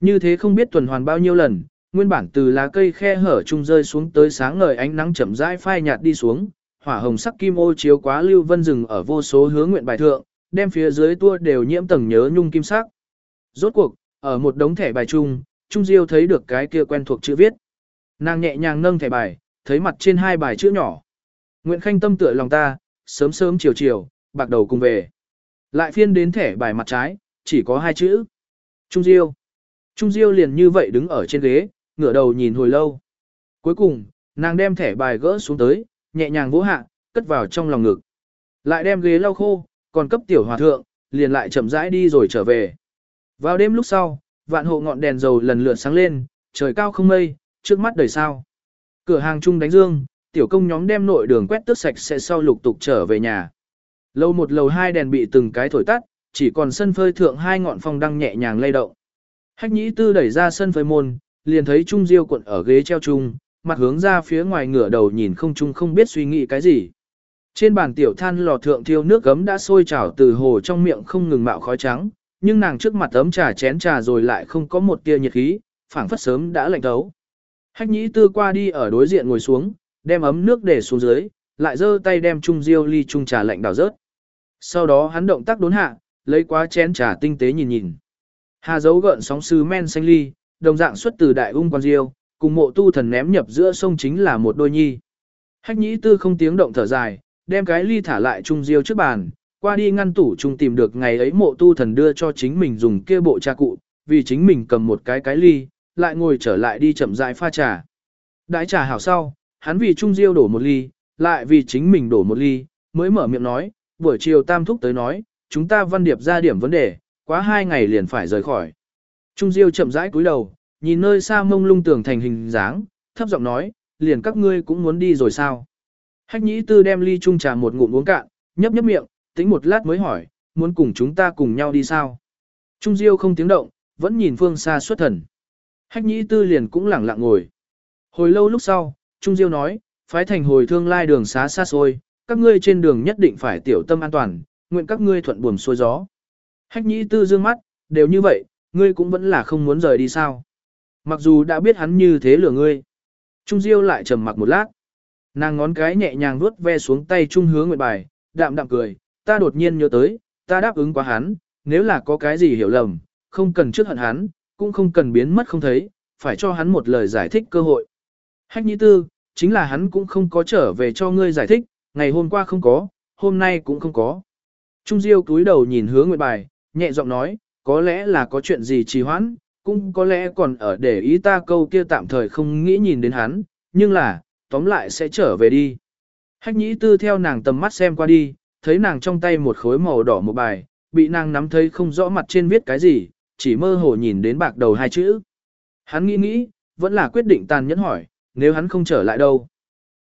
A: Như thế không biết tuần hoàn bao nhiêu lần, nguyên bản từ lá cây khe hở trung rơi xuống tới sáng ngời ánh nắng chậm rãi phai nhạt đi xuống, hỏa hồng sắc kim ô chiếu quá lưu vân rừng ở vô số hướng nguyện bài thượng, đem phía dưới tua đều nhiễm tầng nhớ nhung kim sắc. Rốt cuộc, ở một đống thẻ bài chung, Trung Diêu thấy được cái kia quen thuộc chữ viết. Nàng nhẹ nhàng nâng thẻ bài, thấy mặt trên hai bài chữ nhỏ. Nguyện khanh tâm tựa lòng ta, sớm sớm chiều chiều, bạc đầu cùng về. Lại phiên đến thẻ bài mặt trái, chỉ có hai chữ. Trung Diêu. Trung Diêu liền như vậy đứng ở trên ghế, ngửa đầu nhìn hồi lâu. Cuối cùng, nàng đem thẻ bài gỡ xuống tới, nhẹ nhàng vỗ hạ, cất vào trong lòng ngực. Lại đem ghế lau khô, còn cấp tiểu hòa thượng, liền lại chậm rãi đi rồi trở về. Vào đêm lúc sau, vạn hộ ngọn đèn dầu lần lượt sáng lên, trời cao không mây, trước mắt đầy sao. Cửa hàng chung đánh dương, tiểu công nhóm đem nội đường quét tước sạch sẽ sau lục tục trở về nhà. Lầu một lầu hai đèn bị từng cái thổi tắt, chỉ còn sân phơi thượng hai ngọn phong đăng nhẹ nhàng lay động. Hách nhĩ tư đẩy ra sân phơi môn, liền thấy Trung Diêu cuộn ở ghế treo chung, mặt hướng ra phía ngoài ngửa đầu nhìn không chung không biết suy nghĩ cái gì. Trên bàn tiểu than lò thượng thiêu nước gấm đã sôi trào từ hồ trong miệng không ngừng mạo khói trắng, nhưng nàng trước mặt ấm trà chén trà rồi lại không có một tia nhiệt khí, phảng phất sớm đã lạnh thấu. Hách nhĩ tư qua đi ở đối diện ngồi xuống, đem ấm nước để xuống dưới, lại giơ tay đem chung diêu ly chung trà lạnh đảo rớt. Sau đó hắn động tác đốn hạ, lấy quá chén trà tinh tế nhìn nhìn. Hà dấu gợn sóng sư men xanh ly, đồng dạng xuất từ đại ung quan diêu, cùng mộ tu thần ném nhập giữa sông chính là một đôi nhi. Hách nhĩ tư không tiếng động thở dài, đem cái ly thả lại chung diêu trước bàn, qua đi ngăn tủ chung tìm được ngày ấy mộ tu thần đưa cho chính mình dùng kia bộ trà cụ, vì chính mình cầm một cái cái ly, lại ngồi trở lại đi chậm rãi pha trà. Đãi trà hảo sau, hắn vì trung diêu đổ một ly, lại vì chính mình đổ một ly, mới mở miệng nói, buổi chiều tam thúc tới nói, chúng ta văn điệp ra điểm vấn đề, quá hai ngày liền phải rời khỏi. Trung diêu chậm rãi cúi đầu, nhìn nơi xa mông lung tưởng thành hình dáng, thấp giọng nói, liền các ngươi cũng muốn đi rồi sao. Hách nhĩ tư đem ly trung trà một ngụm uống cạn, nhấp nhấp miệng, tính một lát mới hỏi, muốn cùng chúng ta cùng nhau đi sao? Trung Diêu không tiếng động, vẫn nhìn phương xa xuất thần. Hách nhĩ tư liền cũng lẳng lặng ngồi. Hồi lâu lúc sau, Trung Diêu nói, phái thành hồi thương lai đường xá xa xôi, các ngươi trên đường nhất định phải tiểu tâm an toàn, nguyện các ngươi thuận buồm xuôi gió. Hách nhĩ tư dương mắt, đều như vậy, ngươi cũng vẫn là không muốn rời đi sao. Mặc dù đã biết hắn như thế lừa ngươi. Trung Diêu lại trầm mặc một lát. Nàng ngón cái nhẹ nhàng vuốt ve xuống tay Trung hướng nguyện bài, đạm đạm cười, ta đột nhiên nhớ tới, ta đáp ứng quá hắn, nếu là có cái gì hiểu lầm, không cần trước hận hắn, cũng không cần biến mất không thấy, phải cho hắn một lời giải thích cơ hội. Hách nhĩ tư, chính là hắn cũng không có trở về cho ngươi giải thích, ngày hôm qua không có, hôm nay cũng không có. Trung Diêu cúi đầu nhìn hướng nguyệt bài, nhẹ giọng nói, có lẽ là có chuyện gì trì hoãn, cũng có lẽ còn ở để ý ta câu kia tạm thời không nghĩ nhìn đến hắn, nhưng là, tóm lại sẽ trở về đi. Hách nhĩ tư theo nàng tầm mắt xem qua đi, thấy nàng trong tay một khối màu đỏ một bài, bị nàng nắm thấy không rõ mặt trên viết cái gì, chỉ mơ hồ nhìn đến bạc đầu hai chữ. Hắn nghĩ nghĩ, vẫn là quyết định tàn nhẫn hỏi, nếu hắn không trở lại đâu.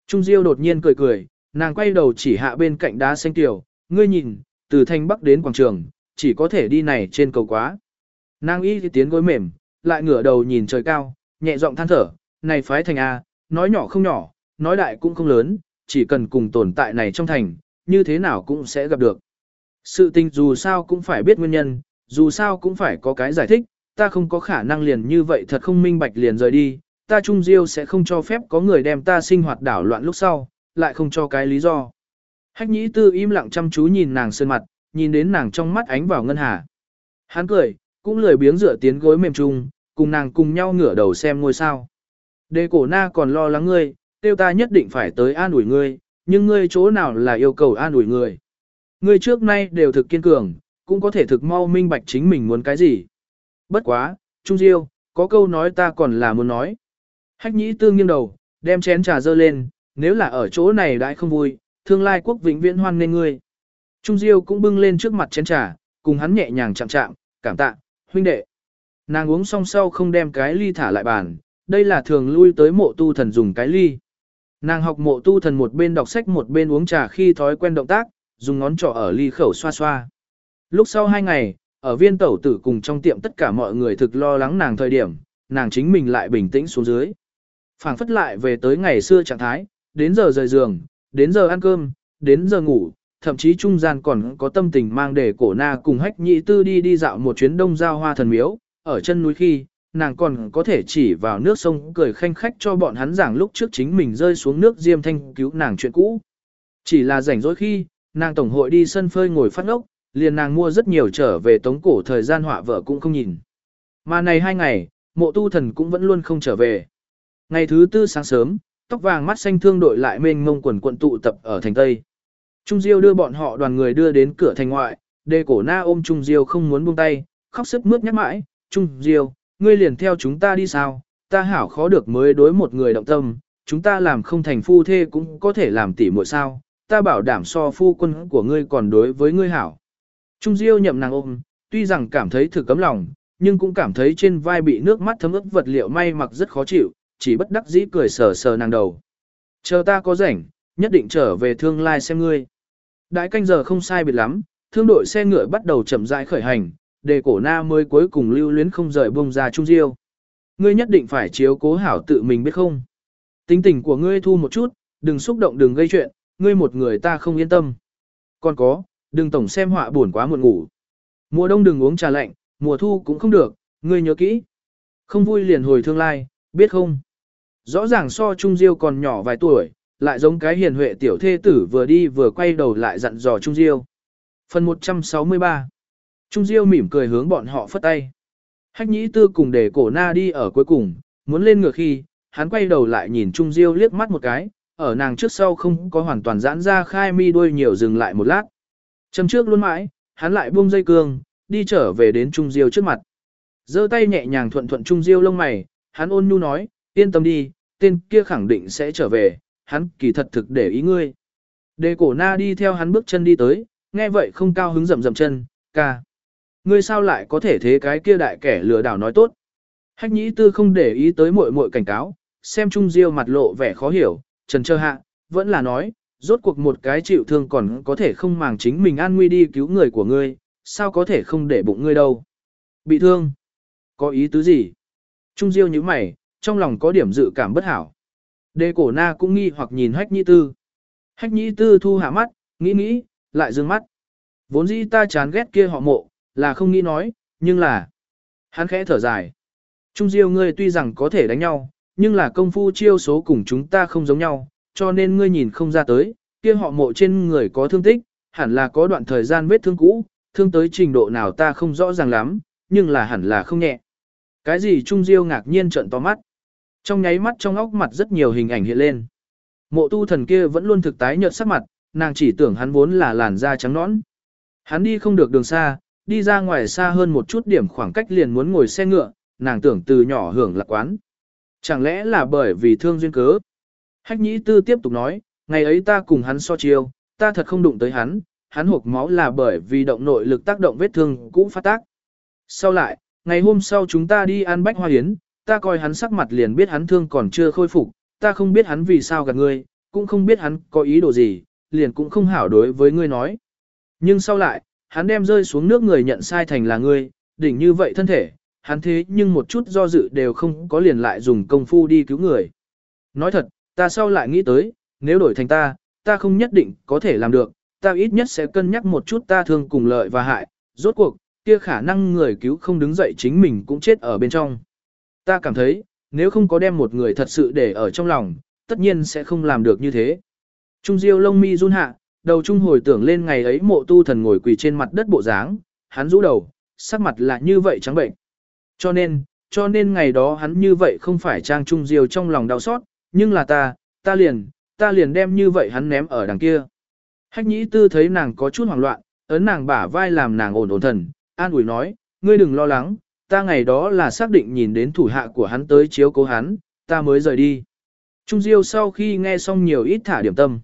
A: Trung Diêu đột nhiên cười cười, nàng quay đầu chỉ hạ bên cạnh đá xanh tiểu, ngươi nhìn, từ thanh bắc đến quảng trường, chỉ có thể đi này trên cầu quá. Nàng y thì tiến gối mềm, lại ngửa đầu nhìn trời cao, nhẹ giọng than thở, này phái thành A, nói nhỏ không nhỏ, nói đại cũng không lớn, chỉ cần cùng tồn tại này trong thành, như thế nào cũng sẽ gặp được. Sự tình dù sao cũng phải biết nguyên nhân, dù sao cũng phải có cái giải thích, ta không có khả năng liền như vậy thật không minh bạch liền rời đi, ta trung diêu sẽ không cho phép có người đem ta sinh hoạt đảo loạn lúc sau, lại không cho cái lý do. Hách nhĩ tư im lặng chăm chú nhìn nàng sơn mặt, nhìn đến nàng trong mắt ánh vào ngân hà. Hắn cười, cũng lười biếng dựa tiến gối mềm trung, cùng nàng cùng nhau ngửa đầu xem ngôi sao. Đề cổ na còn lo lắng ngươi, tiêu ta nhất định phải tới an ủi ngươi, nhưng ngươi chỗ nào là yêu cầu an ủi người. Ngươi trước nay đều thực kiên cường, cũng có thể thực mau minh bạch chính mình muốn cái gì. Bất quá, Trung Diêu, có câu nói ta còn là muốn nói. Hách nhĩ tương nghiêng đầu, đem chén trà dơ lên, nếu là ở chỗ này đãi không vui, thương lai quốc vĩnh viễn hoan nên ngươi. Trung Diêu cũng bưng lên trước mặt chén trà, cùng hắn nhẹ nhàng chạm chạm, cảm tạ, huynh đệ. Nàng uống xong sau không đem cái ly thả lại bàn, đây là thường lui tới mộ tu thần dùng cái ly. Nàng học mộ tu thần một bên đọc sách một bên uống trà khi thói quen động tác, dùng ngón trỏ ở ly khẩu xoa xoa. Lúc sau hai ngày, ở viên tẩu tử cùng trong tiệm tất cả mọi người thực lo lắng nàng thời điểm, nàng chính mình lại bình tĩnh xuống dưới phảng phất lại về tới ngày xưa trạng thái, đến giờ rời giường, đến giờ ăn cơm, đến giờ ngủ, thậm chí trung gian còn có tâm tình mang để cổ na cùng hách nhị tư đi đi dạo một chuyến đông giao hoa thần miếu, ở chân núi khi, nàng còn có thể chỉ vào nước sông cười khanh khách cho bọn hắn giảng lúc trước chính mình rơi xuống nước diêm thanh cứu nàng chuyện cũ. Chỉ là rảnh rỗi khi, nàng tổng hội đi sân phơi ngồi phát ốc, liền nàng mua rất nhiều trở về tống cổ thời gian họa vợ cũng không nhìn. Mà này hai ngày, mộ tu thần cũng vẫn luôn không trở về. Ngày thứ tư sáng sớm, tóc vàng mắt xanh thương đội lại mênh mông quần quận tụ tập ở thành Tây. Trung Diêu đưa bọn họ đoàn người đưa đến cửa thành ngoại, đề cổ na ôm Trung Diêu không muốn buông tay, khóc sức mướt nhắc mãi, Trung Diêu, ngươi liền theo chúng ta đi sao, ta hảo khó được mới đối một người động tâm, chúng ta làm không thành phu thê cũng có thể làm tỉ muội sao, ta bảo đảm so phu quân của ngươi còn đối với ngươi hảo. Trung Diêu nhậm nàng ôm, tuy rằng cảm thấy thử cấm lòng, nhưng cũng cảm thấy trên vai bị nước mắt thấm ướt vật liệu may mặc rất khó chịu, chỉ bất đắc dĩ cười sờ sờ nàng đầu. Chờ ta có rảnh, nhất định trở về thương lai xem ngươi. Đại canh giờ không sai biệt lắm, thương đội xe ngựa bắt đầu chậm rãi khởi hành, để cổ na mới cuối cùng lưu luyến không rời bông ra Trung Diêu. Ngươi nhất định phải chiếu cố hảo tự mình biết không. Tính tình của ngươi thu một chút, đừng xúc động đừng gây chuyện, ngươi một người ta không yên tâm. Còn có, đừng tổng xem họa buồn quá muộn ngủ. Mùa đông đừng uống trà lạnh, mùa thu cũng không được, ngươi nhớ kỹ. Không vui liền hồi thương lai, biết không? Rõ ràng so Trung Diêu còn nhỏ vài tuổi, lại giống cái hiền huệ tiểu thê tử vừa đi vừa quay đầu lại dặn dò Trung Diêu. Phần 163 Trung Diêu mỉm cười hướng bọn họ phất tay. Hách nhĩ tư cùng để cổ na đi ở cuối cùng, muốn lên ngược khi, hắn quay đầu lại nhìn Trung Diêu liếc mắt một cái, ở nàng trước sau không có hoàn toàn giãn ra khai mi đuôi nhiều dừng lại một lát. Châm trước luôn mãi, hắn lại buông dây cương, đi trở về đến Trung Diêu trước mặt. giơ tay nhẹ nhàng thuận thuận Trung Diêu lông mày, hắn ôn nhu nói, yên tâm đi, tên kia khẳng định sẽ trở về, hắn kỳ thật thực để ý ngươi. Đề cổ na đi theo hắn bước chân đi tới, nghe vậy không cao hứng rầm rầm chân, ca. Ngươi sao lại có thể thế cái kia đại kẻ lừa đảo nói tốt. Hách nhĩ tư không để ý tới muội muội cảnh cáo, xem Trung Diêu mặt lộ vẻ khó hiểu, trần trơ hạ, vẫn là nói, rốt cuộc một cái chịu thương còn có thể không màng chính mình an nguy đi cứu người của ngươi, sao có thể không để bụng ngươi đâu. Bị thương? Có ý tứ gì? Trung Diêu như mày, trong lòng có điểm dự cảm bất hảo. Đề cổ na cũng nghi hoặc nhìn hách nhĩ tư. Hách nhĩ tư thu hạ mắt, nghĩ nghĩ, lại dương mắt. Vốn dĩ ta chán ghét kia họ mộ, là không nghĩ nói, nhưng là... Hắn khẽ thở dài. Trung diêu ngươi tuy rằng có thể đánh nhau, nhưng là công phu chiêu số cùng chúng ta không giống nhau, cho nên ngươi nhìn không ra tới, kia họ mộ trên người có thương tích, hẳn là có đoạn thời gian vết thương cũ, thương tới trình độ nào ta không rõ ràng lắm, nhưng là hẳn là không nhẹ. Cái gì Trung Diêu ngạc nhiên trợn to mắt. Trong nháy mắt trong óc mặt rất nhiều hình ảnh hiện lên. Mộ tu thần kia vẫn luôn thực tái nhợt sắc mặt, nàng chỉ tưởng hắn vốn là làn da trắng nõn. Hắn đi không được đường xa, đi ra ngoài xa hơn một chút điểm khoảng cách liền muốn ngồi xe ngựa, nàng tưởng từ nhỏ hưởng lạc quán. Chẳng lẽ là bởi vì thương duyên cớ? Hách nhĩ tư tiếp tục nói, ngày ấy ta cùng hắn so chiêu, ta thật không đụng tới hắn, hắn hộp máu là bởi vì động nội lực tác động vết thương cũ phát tác. Sau lại, ngày hôm sau chúng ta đi ăn bách hoa hiến, ta coi hắn sắc mặt liền biết hắn thương còn chưa khôi phục, ta không biết hắn vì sao gạt ngươi, cũng không biết hắn có ý đồ gì, liền cũng không hảo đối với ngươi nói. Nhưng sau lại, hắn đem rơi xuống nước người nhận sai thành là ngươi, đỉnh như vậy thân thể, hắn thế nhưng một chút do dự đều không có liền lại dùng công phu đi cứu người. Nói thật, ta sau lại nghĩ tới, nếu đổi thành ta, ta không nhất định có thể làm được, ta ít nhất sẽ cân nhắc một chút ta thương cùng lợi và hại, rốt cuộc, kia khả năng người cứu không đứng dậy chính mình cũng chết ở bên trong. Ta cảm thấy, nếu không có đem một người thật sự để ở trong lòng, tất nhiên sẽ không làm được như thế. Trung Diêu lông mi run hạ, đầu trung hồi tưởng lên ngày ấy mộ tu thần ngồi quỳ trên mặt đất bộ dáng, hắn rũ đầu, sắc mặt là như vậy trắng bệnh. Cho nên, cho nên ngày đó hắn như vậy không phải trang Trung Diêu trong lòng đau xót, nhưng là ta, ta liền, ta liền đem như vậy hắn ném ở đằng kia. Hách nhĩ tư thấy nàng có chút hoảng loạn, ấn nàng bả vai làm nàng ổn ổn thần, an ủi nói, ngươi đừng lo lắng, ta ngày đó là xác định nhìn đến thủ hạ của hắn tới chiếu cố hắn, ta mới rời đi. Trung Diêu sau khi nghe xong nhiều ít thả điểm tâm.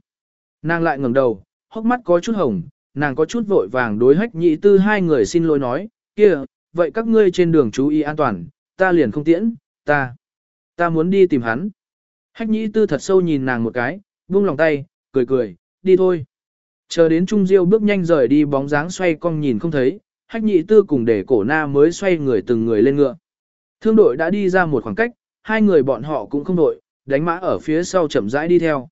A: Nàng lại ngẩng đầu, hốc mắt có chút hồng, nàng có chút vội vàng đối hách nhị tư hai người xin lỗi nói, kia, vậy các ngươi trên đường chú ý an toàn, ta liền không tiễn, ta, ta muốn đi tìm hắn. Hách nhị tư thật sâu nhìn nàng một cái, buông lòng tay, cười cười, đi thôi. Chờ đến Trung Diêu bước nhanh rời đi bóng dáng xoay cong nhìn không thấy, hách nhị tư cùng để cổ na mới xoay người từng người lên ngựa. Thương đội đã đi ra một khoảng cách, hai người bọn họ cũng không đội, đánh mã ở phía sau chậm rãi đi theo.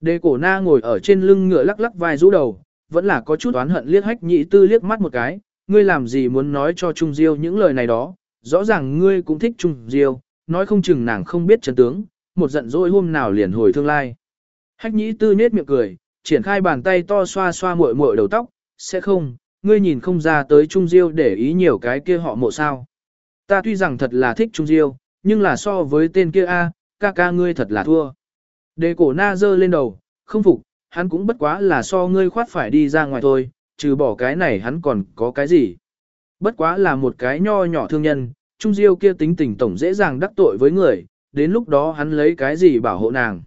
A: Đề cổ na ngồi ở trên lưng ngựa lắc lắc vai rũ đầu, vẫn là có chút oán hận liếc hách nhị tư liếc mắt một cái, ngươi làm gì muốn nói cho Trung Diêu những lời này đó, rõ ràng ngươi cũng thích Trung Diêu, nói không chừng nàng không biết chân tướng, một giận dỗi hôm nào liền hồi tương lai. Hách nhị tư nết miệng cười, triển khai bàn tay to xoa xoa muội muội đầu tóc, sẽ không, ngươi nhìn không ra tới Trung Diêu để ý nhiều cái kia họ mộ sao. Ta tuy rằng thật là thích Trung Diêu, nhưng là so với tên kia A, ca ca ngươi thật là thua. Đề cổ na dơ lên đầu, không phục, hắn cũng bất quá là so ngươi khoát phải đi ra ngoài thôi, trừ bỏ cái này hắn còn có cái gì. Bất quá là một cái nho nhỏ thương nhân, Trung Diêu kia tính tình tổng dễ dàng đắc tội với người, đến lúc đó hắn lấy cái gì bảo hộ nàng.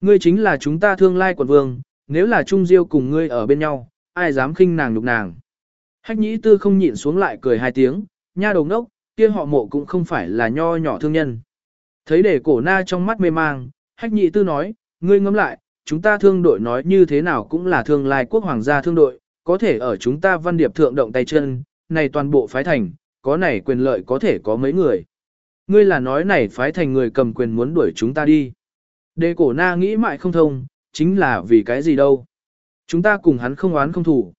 A: Ngươi chính là chúng ta thương lai quận vương, nếu là Trung Diêu cùng ngươi ở bên nhau, ai dám khinh nàng nhục nàng. Hách nhĩ tư không nhịn xuống lại cười hai tiếng, nha đầu đốc, kia họ mộ cũng không phải là nho nhỏ thương nhân. Thấy để cổ na trong mắt mê mang, hách Nhĩ tư nói, ngươi ngẫm lại, chúng ta thương đội nói như thế nào cũng là thương lai quốc hoàng gia thương đội, có thể ở chúng ta văn điệp thượng động tay chân, này toàn bộ phái thành, có này quyền lợi có thể có mấy người. Ngươi là nói này phái thành người cầm quyền muốn đuổi chúng ta đi. Đề cổ na nghĩ mãi không thông, chính là vì cái gì đâu. Chúng ta cùng hắn không oán không thủ.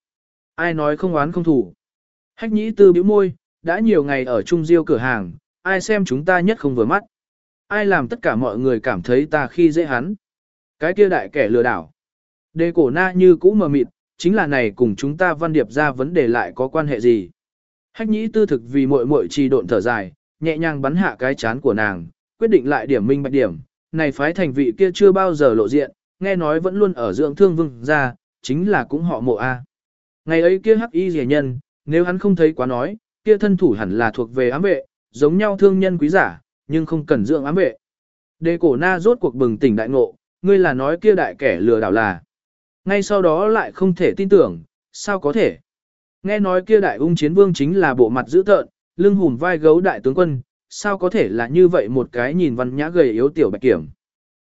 A: Ai nói không oán không thủ. Hách nhĩ tư bĩu môi, đã nhiều ngày ở Trung Diêu cửa hàng, ai xem chúng ta nhất không vừa mắt. Ai làm tất cả mọi người cảm thấy ta khi dễ hắn. Cái kia đại kẻ lừa đảo. Đề cổ na như cũ mờ mịt, chính là này cùng chúng ta văn điệp ra vấn đề lại có quan hệ gì. Hách nhĩ tư thực vì muội muội trì độn thở dài, nhẹ nhàng bắn hạ cái chán của nàng, quyết định lại điểm minh bạch điểm. Này phái thành vị kia chưa bao giờ lộ diện, nghe nói vẫn luôn ở dưỡng thương vương ra, chính là cũng họ mộ A. Ngày ấy kia hắc y rẻ nhân, nếu hắn không thấy quá nói, kia thân thủ hẳn là thuộc về ám vệ, giống nhau thương nhân quý giả, nhưng không cần dưỡng ám vệ. Đề cổ na rốt cuộc bừng tỉnh đại ngộ, ngươi là nói kia đại kẻ lừa đảo là. Ngay sau đó lại không thể tin tưởng, sao có thể. Nghe nói kia đại ung chiến vương chính là bộ mặt dữ tợn, lưng hùn vai gấu đại tướng quân, sao có thể là như vậy một cái nhìn văn nhã gầy yếu tiểu bạch kiểm.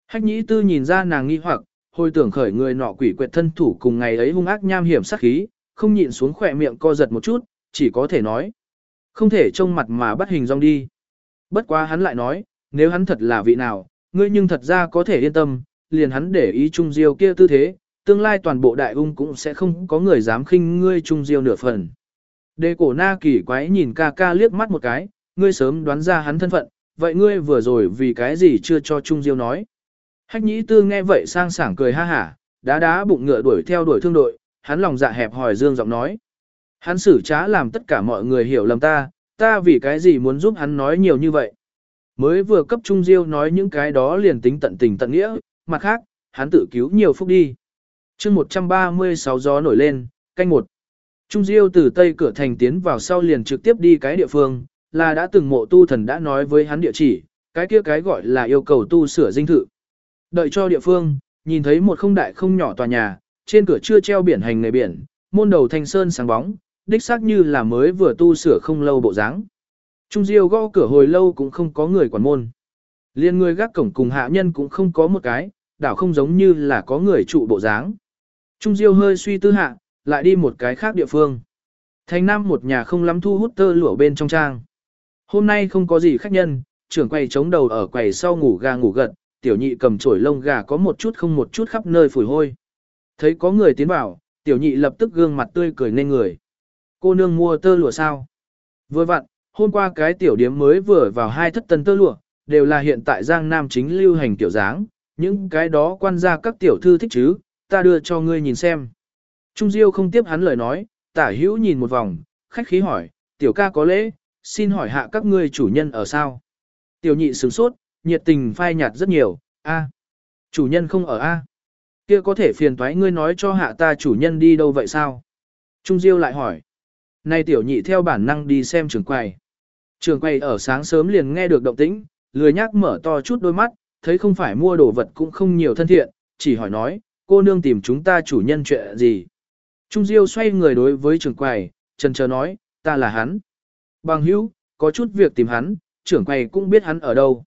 A: Hách nhĩ tư nhìn ra nàng nghi hoặc, hồi tưởng khởi người nọ quỷ quyệt thân thủ cùng ngày ấy hung ác nham hiểm sát khí, không nhịn xuống khỏe miệng co giật một chút, chỉ có thể nói. Không thể trông mặt mà bắt hình dong đi. Bất quá hắn lại nói, nếu hắn thật là vị nào, ngươi nhưng thật ra có thể yên tâm, liền hắn để ý Trung Diêu kia tư thế, tương lai toàn bộ đại ung cũng sẽ không có người dám khinh ngươi Trung Diêu nửa phần. Đề cổ na kỳ quái nhìn ca ca liếc mắt một cái, ngươi sớm đoán ra hắn thân phận, vậy ngươi vừa rồi vì cái gì chưa cho Trung Diêu nói. Hách nhĩ tư nghe vậy sang sảng cười ha hả, đá đá bụng ngựa đuổi theo đuổi thương đội, hắn lòng dạ hẹp hỏi dương giọng nói. Hắn xử trá làm tất cả mọi người hiểu lầm ta, ta vì cái gì muốn giúp hắn nói nhiều như vậy. Mới vừa cấp Trung Diêu nói những cái đó liền tính tận tình tận nghĩa, mặt khác, hắn tự cứu nhiều phúc đi. chương 136 gió nổi lên, canh một. Trung Diêu từ tây cửa thành tiến vào sau liền trực tiếp đi cái địa phương, là đã từng mộ tu thần đã nói với hắn địa chỉ, cái kia cái gọi là yêu cầu tu sửa dinh thự. Đợi cho địa phương, nhìn thấy một không đại không nhỏ tòa nhà, trên cửa chưa treo biển hành nghề biển, môn đầu thanh sơn sáng bóng, đích xác như là mới vừa tu sửa không lâu bộ dáng. Trung Diêu gõ cửa hồi lâu cũng không có người quản môn. Liên người gác cổng cùng hạ nhân cũng không có một cái, đảo không giống như là có người trụ bộ dáng. Trung Diêu hơi suy tư hạ, lại đi một cái khác địa phương. Thành Nam một nhà không lắm thu hút tơ lụa bên trong trang. Hôm nay không có gì khách nhân, trưởng quầy chống đầu ở quầy sau ngủ gà ngủ gật, tiểu nhị cầm chổi lông gà có một chút không một chút khắp nơi phủi hôi. Thấy có người tiến vào, tiểu nhị lập tức gương mặt tươi cười nên người. Cô nương mua tơ lụa sao? Vừa vặn, hôm qua cái tiểu điếm mới vừa vào hai thất tân tơ lụa, đều là hiện tại Giang Nam chính lưu hành tiểu dáng, những cái đó quan gia các tiểu thư thích chứ, ta đưa cho ngươi nhìn xem. Trung Diêu không tiếp hắn lời nói, tả hữu nhìn một vòng, khách khí hỏi, tiểu ca có lễ, xin hỏi hạ các ngươi chủ nhân ở sao? Tiểu nhị sướng sốt, nhiệt tình phai nhạt rất nhiều, a, chủ nhân không ở a, kia có thể phiền toái ngươi nói cho hạ ta chủ nhân đi đâu vậy sao? Trung Diêu lại hỏi, nay tiểu nhị theo bản năng đi xem trường quầy. Trường quầy ở sáng sớm liền nghe được động tĩnh, lười nhác mở to chút đôi mắt, thấy không phải mua đồ vật cũng không nhiều thân thiện, chỉ hỏi nói, cô nương tìm chúng ta chủ nhân chuyện gì. Trung Diêu xoay người đối với trường quầy, trần chờ nói, ta là hắn. Bằng hữu, có chút việc tìm hắn, trưởng quầy cũng biết hắn ở đâu.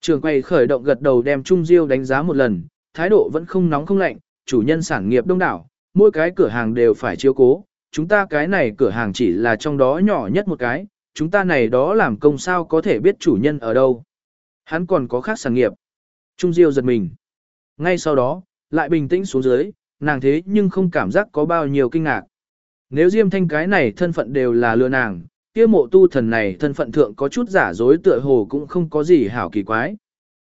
A: Trường quầy khởi động gật đầu đem Trung Diêu đánh giá một lần, thái độ vẫn không nóng không lạnh, chủ nhân sản nghiệp đông đảo, mỗi cái cửa hàng đều phải chiếu cố, chúng ta cái này cửa hàng chỉ là trong đó nhỏ nhất một cái, chúng ta này đó làm công sao có thể biết chủ nhân ở đâu. Hắn còn có khác sản nghiệp. Trung Diêu giật mình. Ngay sau đó, lại bình tĩnh xuống dưới, nàng thế nhưng không cảm giác có bao nhiêu kinh ngạc. Nếu Diêm Thanh cái này thân phận đều là lừa nàng, kia mộ tu thần này thân phận thượng có chút giả dối tựa hồ cũng không có gì hảo kỳ quái.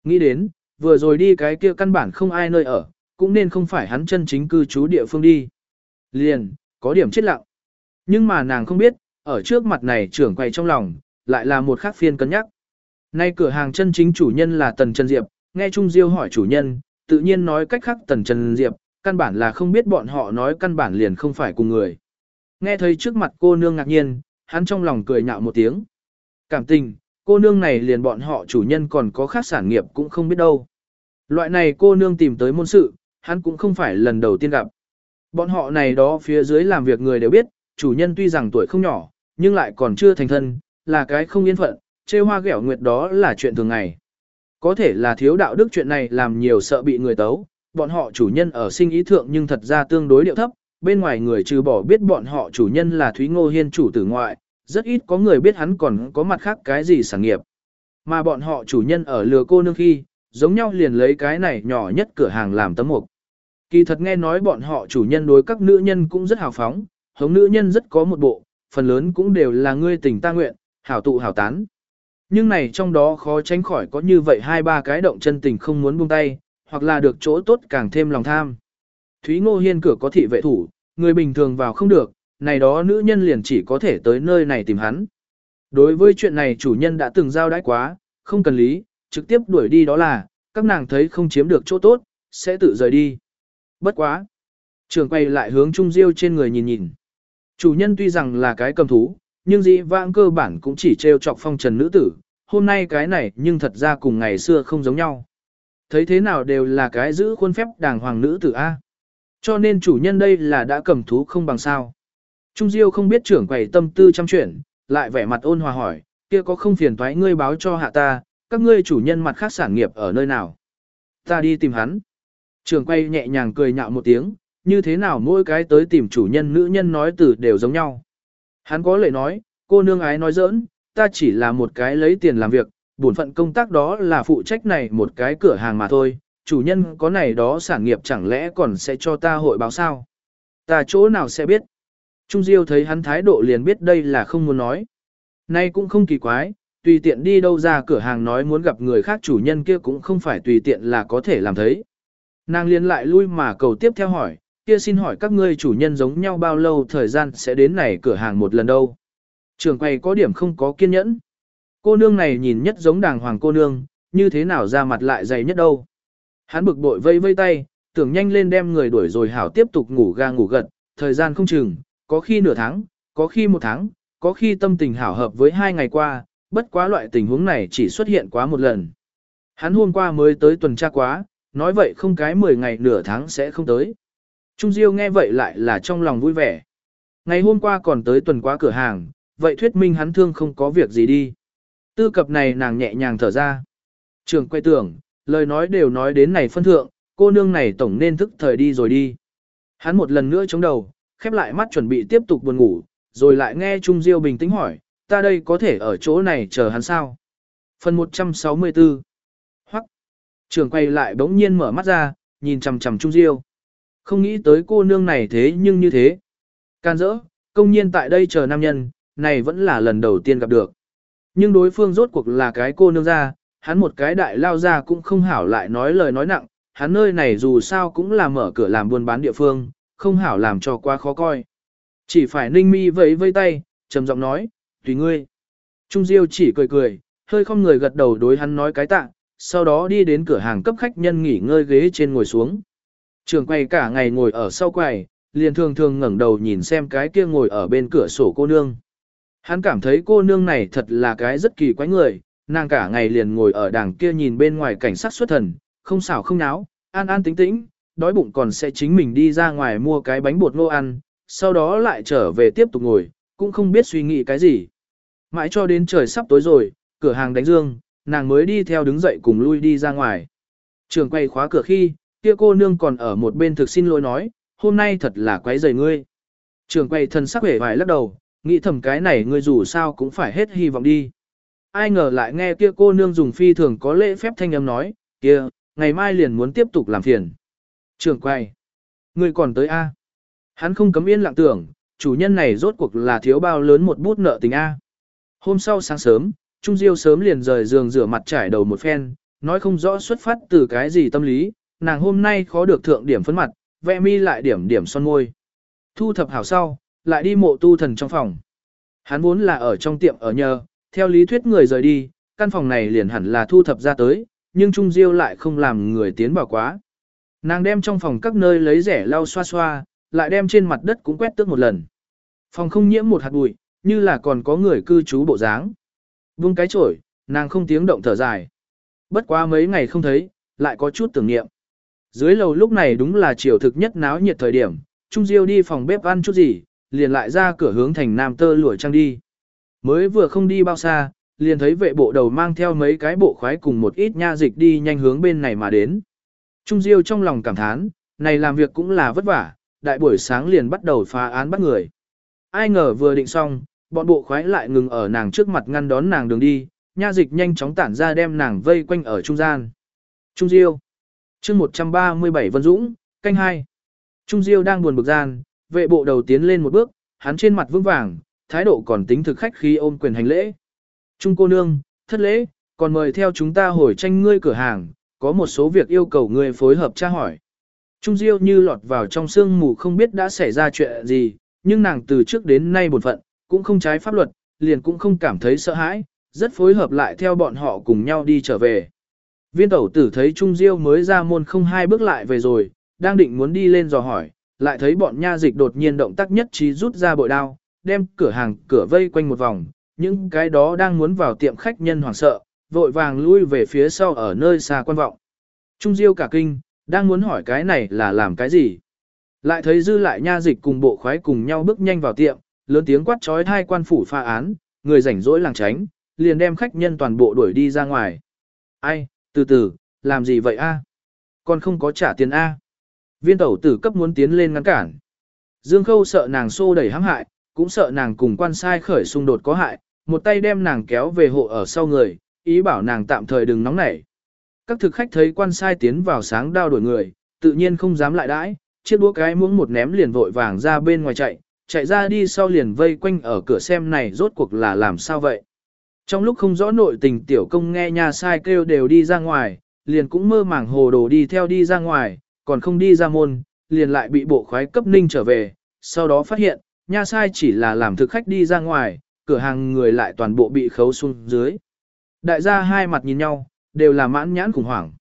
A: Nghĩ đến, vừa rồi đi cái kia căn bản không ai nơi ở, cũng nên không phải hắn chân chính cư trú địa phương đi. Liền, có điểm chết lặng. Nhưng mà nàng không biết, ở trước mặt này trưởng quay trong lòng, lại là một khác phiên cân nhắc. Nay cửa hàng chân chính chủ nhân là Tần Trần Diệp, nghe Trung Diêu hỏi chủ nhân, tự nhiên nói cách khác Tần Trần Diệp, căn bản là không biết bọn họ nói căn bản liền không phải cùng người. Nghe thấy trước mặt cô nương ngạc nhiên, hắn trong lòng cười nhạo một tiếng. Cảm tình, cô nương này liền bọn họ chủ nhân còn có khác sản nghiệp cũng không biết đâu. Loại này cô nương tìm tới môn sự, hắn cũng không phải lần đầu tiên gặp. Bọn họ này đó phía dưới làm việc người đều biết, chủ nhân tuy rằng tuổi không nhỏ, nhưng lại còn chưa thành thân, là cái không yên phận, chê hoa ghẻo nguyệt đó là chuyện thường ngày. Có thể là thiếu đạo đức chuyện này làm nhiều sợ bị người tấu, bọn họ chủ nhân ở sinh ý thượng nhưng thật ra tương đối điệu thấp, bên ngoài người trừ bỏ biết bọn họ chủ nhân là Thúy Ngô Hiên chủ tử ngoại, rất ít có người biết hắn còn có mặt khác cái gì sản nghiệp. Mà bọn họ chủ nhân ở lừa cô nương khi, giống nhau liền lấy cái này nhỏ nhất cửa hàng làm tấm mục. Kỳ thật nghe nói bọn họ chủ nhân đối các nữ nhân cũng rất hào phóng, hống nữ nhân rất có một bộ, phần lớn cũng đều là ngươi tình ta nguyện, hảo tụ hảo tán. Nhưng này trong đó khó tránh khỏi có như vậy hai ba cái động chân tình không muốn buông tay, hoặc là được chỗ tốt càng thêm lòng tham. Thúy Ngô Hiên cửa có thị vệ thủ, người bình thường vào không được, này đó nữ nhân liền chỉ có thể tới nơi này tìm hắn. Đối với chuyện này chủ nhân đã từng giao đãi quá, không cần lý, trực tiếp đuổi đi đó là, các nàng thấy không chiếm được chỗ tốt, sẽ tự rời đi. Bất quá. Trường quay lại hướng Trung Diêu trên người nhìn nhìn. Chủ nhân tuy rằng là cái cầm thú, nhưng dĩ vãng cơ bản cũng chỉ trêu chọc phong trần nữ tử, hôm nay cái này nhưng thật ra cùng ngày xưa không giống nhau. Thấy thế nào đều là cái giữ khuôn phép đàng hoàng nữ tử A. Cho nên chủ nhân đây là đã cầm thú không bằng sao. Trung Diêu không biết trưởng quầy tâm tư chăm chuyển, lại vẻ mặt ôn hòa hỏi, kia có không phiền thoái ngươi báo cho hạ ta, các ngươi chủ nhân mặt khác sản nghiệp ở nơi nào. Ta đi tìm hắn. Trưởng quầy nhẹ nhàng cười nhạo một tiếng, như thế nào mỗi cái tới tìm chủ nhân nữ nhân nói từ đều giống nhau. Hắn có lệ nói, cô nương ái nói giỡn, ta chỉ là một cái lấy tiền làm việc, bổn phận công tác đó là phụ trách này một cái cửa hàng mà thôi, chủ nhân có này đó sản nghiệp chẳng lẽ còn sẽ cho ta hội báo sao? Ta chỗ nào sẽ biết? Trung Diêu thấy hắn thái độ liền biết đây là không muốn nói. Nay cũng không kỳ quái, tùy tiện đi đâu ra cửa hàng nói muốn gặp người khác chủ nhân kia cũng không phải tùy tiện là có thể làm thấy. Nàng liền lại lui mà cầu tiếp theo hỏi, kia xin hỏi các ngươi chủ nhân giống nhau bao lâu thời gian sẽ đến này cửa hàng một lần đâu. Trường quay có điểm không có kiên nhẫn. Cô nương này nhìn nhất giống đàng hoàng cô nương, như thế nào ra mặt lại dày nhất đâu. Hắn bực bội vây vây tay, tưởng nhanh lên đem người đuổi rồi hảo tiếp tục ngủ ga ngủ gật, thời gian không chừng, có khi nửa tháng, có khi một tháng, có khi tâm tình hảo hợp với hai ngày qua, bất quá loại tình huống này chỉ xuất hiện quá một lần. Hắn hôm qua mới tới tuần tra quá, nói vậy không cái 10 ngày nửa tháng sẽ không tới. Trung Diêu nghe vậy lại là trong lòng vui vẻ. Ngày hôm qua còn tới tuần quá cửa hàng, vậy thuyết minh hắn thương không có việc gì đi. Tư cập này nàng nhẹ nhàng thở ra. Trường quay tưởng, lời nói đều nói đến này phân thượng, cô nương này tổng nên thức thời đi rồi đi. Hắn một lần nữa chống đầu, khép lại mắt chuẩn bị tiếp tục buồn ngủ, rồi lại nghe Trung Diêu bình tĩnh hỏi, ta đây có thể ở chỗ này chờ hắn sao? Phần 164 Hoắc Trường quay lại bỗng nhiên mở mắt ra, nhìn chằm chằm Trung Diêu. Không nghĩ tới cô nương này thế nhưng như thế. Can dỡ, công nhiên tại đây chờ nam nhân, này vẫn là lần đầu tiên gặp được. Nhưng đối phương rốt cuộc là cái cô nương ra, hắn một cái đại lao ra cũng không hảo lại nói lời nói nặng, hắn nơi này dù sao cũng là mở cửa làm buôn bán địa phương, không hảo làm cho quá khó coi. Chỉ phải ninh mi vẫy vây tay, trầm giọng nói, tùy ngươi. Trung Diêu chỉ cười cười, hơi không người gật đầu đối hắn nói cái tạ, sau đó đi đến cửa hàng cấp khách nhân nghỉ ngơi ghế trên ngồi xuống. Trường quay cả ngày ngồi ở sau quầy, liền thường thường ngẩng đầu nhìn xem cái kia ngồi ở bên cửa sổ cô nương. Hắn cảm thấy cô nương này thật là cái rất kỳ quái người, nàng cả ngày liền ngồi ở đàng kia nhìn bên ngoài cảnh sát xuất thần, không xảo không náo, an an tĩnh tĩnh, đói bụng còn sẽ chính mình đi ra ngoài mua cái bánh bột ngô ăn, sau đó lại trở về tiếp tục ngồi, cũng không biết suy nghĩ cái gì. Mãi cho đến trời sắp tối rồi, cửa hàng đánh dương, nàng mới đi theo đứng dậy cùng lui đi ra ngoài. Trường quay khóa cửa khi, kia cô nương còn ở một bên thực xin lỗi nói, hôm nay thật là quấy rầy ngươi. Trường quay thân sắc vẻ vài lắc đầu, nghĩ thầm cái này ngươi dù sao cũng phải hết hy vọng đi. Ai ngờ lại nghe kia cô nương dùng phi thường có lễ phép thanh âm nói, kia, ngày mai liền muốn tiếp tục làm phiền. Trường quay, người còn tới A. Hắn không cấm yên lặng tưởng, chủ nhân này rốt cuộc là thiếu bao lớn một bút nợ tình A. Hôm sau sáng sớm, Trung Diêu sớm liền rời giường rửa mặt trải đầu một phen, nói không rõ xuất phát từ cái gì tâm lý, nàng hôm nay khó được thượng điểm phấn mặt, vẽ mi lại điểm điểm son môi. Thu thập hảo sau, lại đi mộ tu thần trong phòng. Hắn vốn là ở trong tiệm ở nhờ, theo lý thuyết người rời đi, căn phòng này liền hẳn là thu thập ra tới, nhưng Trung Diêu lại không làm người tiến vào quá. Nàng đem trong phòng các nơi lấy rẻ lau xoa xoa, lại đem trên mặt đất cũng quét tước một lần. Phòng không nhiễm một hạt bụi, như là còn có người cư trú bộ dáng. Vung cái chổi, nàng không tiếng động thở dài. Bất quá mấy ngày không thấy, lại có chút tưởng niệm. Dưới lầu lúc này đúng là chiều thực nhất náo nhiệt thời điểm, Trung Diêu đi phòng bếp ăn chút gì, liền lại ra cửa hướng thành Nam Tơ lụa trang đi. Mới vừa không đi bao xa, liền thấy vệ bộ đầu mang theo mấy cái bộ khoái cùng một ít nha dịch đi nhanh hướng bên này mà đến. Trung Diêu trong lòng cảm thán, này làm việc cũng là vất vả, đại buổi sáng liền bắt đầu phá án bắt người. Ai ngờ vừa định xong, bọn bộ khoái lại ngừng ở nàng trước mặt ngăn đón nàng đường đi, nha dịch nhanh chóng tản ra đem nàng vây quanh ở trung gian. Trung Diêu chương 137 Vân Dũng, canh hai. Trung Diêu đang buồn bực gian, vệ bộ đầu tiến lên một bước, hắn trên mặt vững vàng, thái độ còn tính thực khách khi ôm quyền hành lễ. Trung cô nương, thất lễ, còn mời theo chúng ta hồi tranh ngươi cửa hàng, có một số việc yêu cầu ngươi phối hợp tra hỏi. Trung Diêu như lọt vào trong sương mù không biết đã xảy ra chuyện gì, nhưng nàng từ trước đến nay bổn phận, cũng không trái pháp luật, liền cũng không cảm thấy sợ hãi, rất phối hợp lại theo bọn họ cùng nhau đi trở về. Viên tẩu tử thấy Trung Diêu mới ra môn không hai bước lại về rồi, đang định muốn đi lên dò hỏi, lại thấy bọn nha dịch đột nhiên động tác nhất trí rút ra bội đao, đem cửa hàng cửa vây quanh một vòng, những cái đó đang muốn vào tiệm khách nhân hoảng sợ, vội vàng lui về phía sau ở nơi xa quan vọng. Trung Diêu cả kinh, đang muốn hỏi cái này là làm cái gì. Lại thấy dư lại nha dịch cùng bộ khoái cùng nhau bước nhanh vào tiệm, lớn tiếng quát trói hai quan phủ pha án, người rảnh rỗi làng tránh, liền đem khách nhân toàn bộ đuổi đi ra ngoài. Ai, từ từ, làm gì vậy a? Còn không có trả tiền a? Viên tẩu tử cấp muốn tiến lên ngăn cản. Dương Khâu sợ nàng xô đẩy hãm hại, cũng sợ nàng cùng quan sai khởi xung đột có hại, một tay đem nàng kéo về hộ ở sau người, ý bảo nàng tạm thời đừng nóng nảy. Các thực khách thấy quan sai tiến vào sáng đao đổi người, tự nhiên không dám lại đãi, chiếc đũa cái muỗng một ném liền vội vàng ra bên ngoài chạy, chạy ra đi sau liền vây quanh ở cửa xem này rốt cuộc là làm sao vậy. Trong lúc không rõ nội tình tiểu công nghe nhà sai kêu đều đi ra ngoài, liền cũng mơ màng hồ đồ đi theo đi ra ngoài, còn không đi ra môn, liền lại bị bộ khoái cấp ninh trở về, sau đó phát hiện, nha sai chỉ là làm thực khách đi ra ngoài, cửa hàng người lại toàn bộ bị khấu xuống dưới. Đại gia hai mặt nhìn nhau, đều là mãn nhãn khủng hoảng.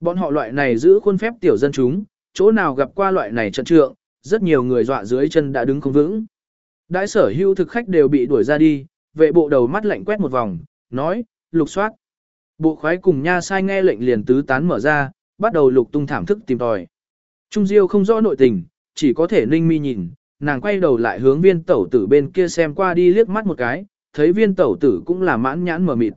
A: Bọn họ loại này giữ khuôn phép tiểu dân chúng, chỗ nào gặp qua loại này trận trượng, rất nhiều người dọa dưới chân đã đứng không vững. Đại sở hưu thực khách đều bị đuổi ra đi, vệ bộ đầu mắt lạnh quét một vòng, nói, lục soát. Bộ khoái cùng nha sai nghe lệnh liền tứ tán mở ra, bắt đầu lục tung thảm thức tìm tòi. Trung Diêu không rõ nội tình, chỉ có thể ninh mi nhìn, nàng quay đầu lại hướng viên tẩu tử bên kia xem qua đi liếc mắt một cái, thấy viên tẩu tử cũng là mãn nhãn mở mịt.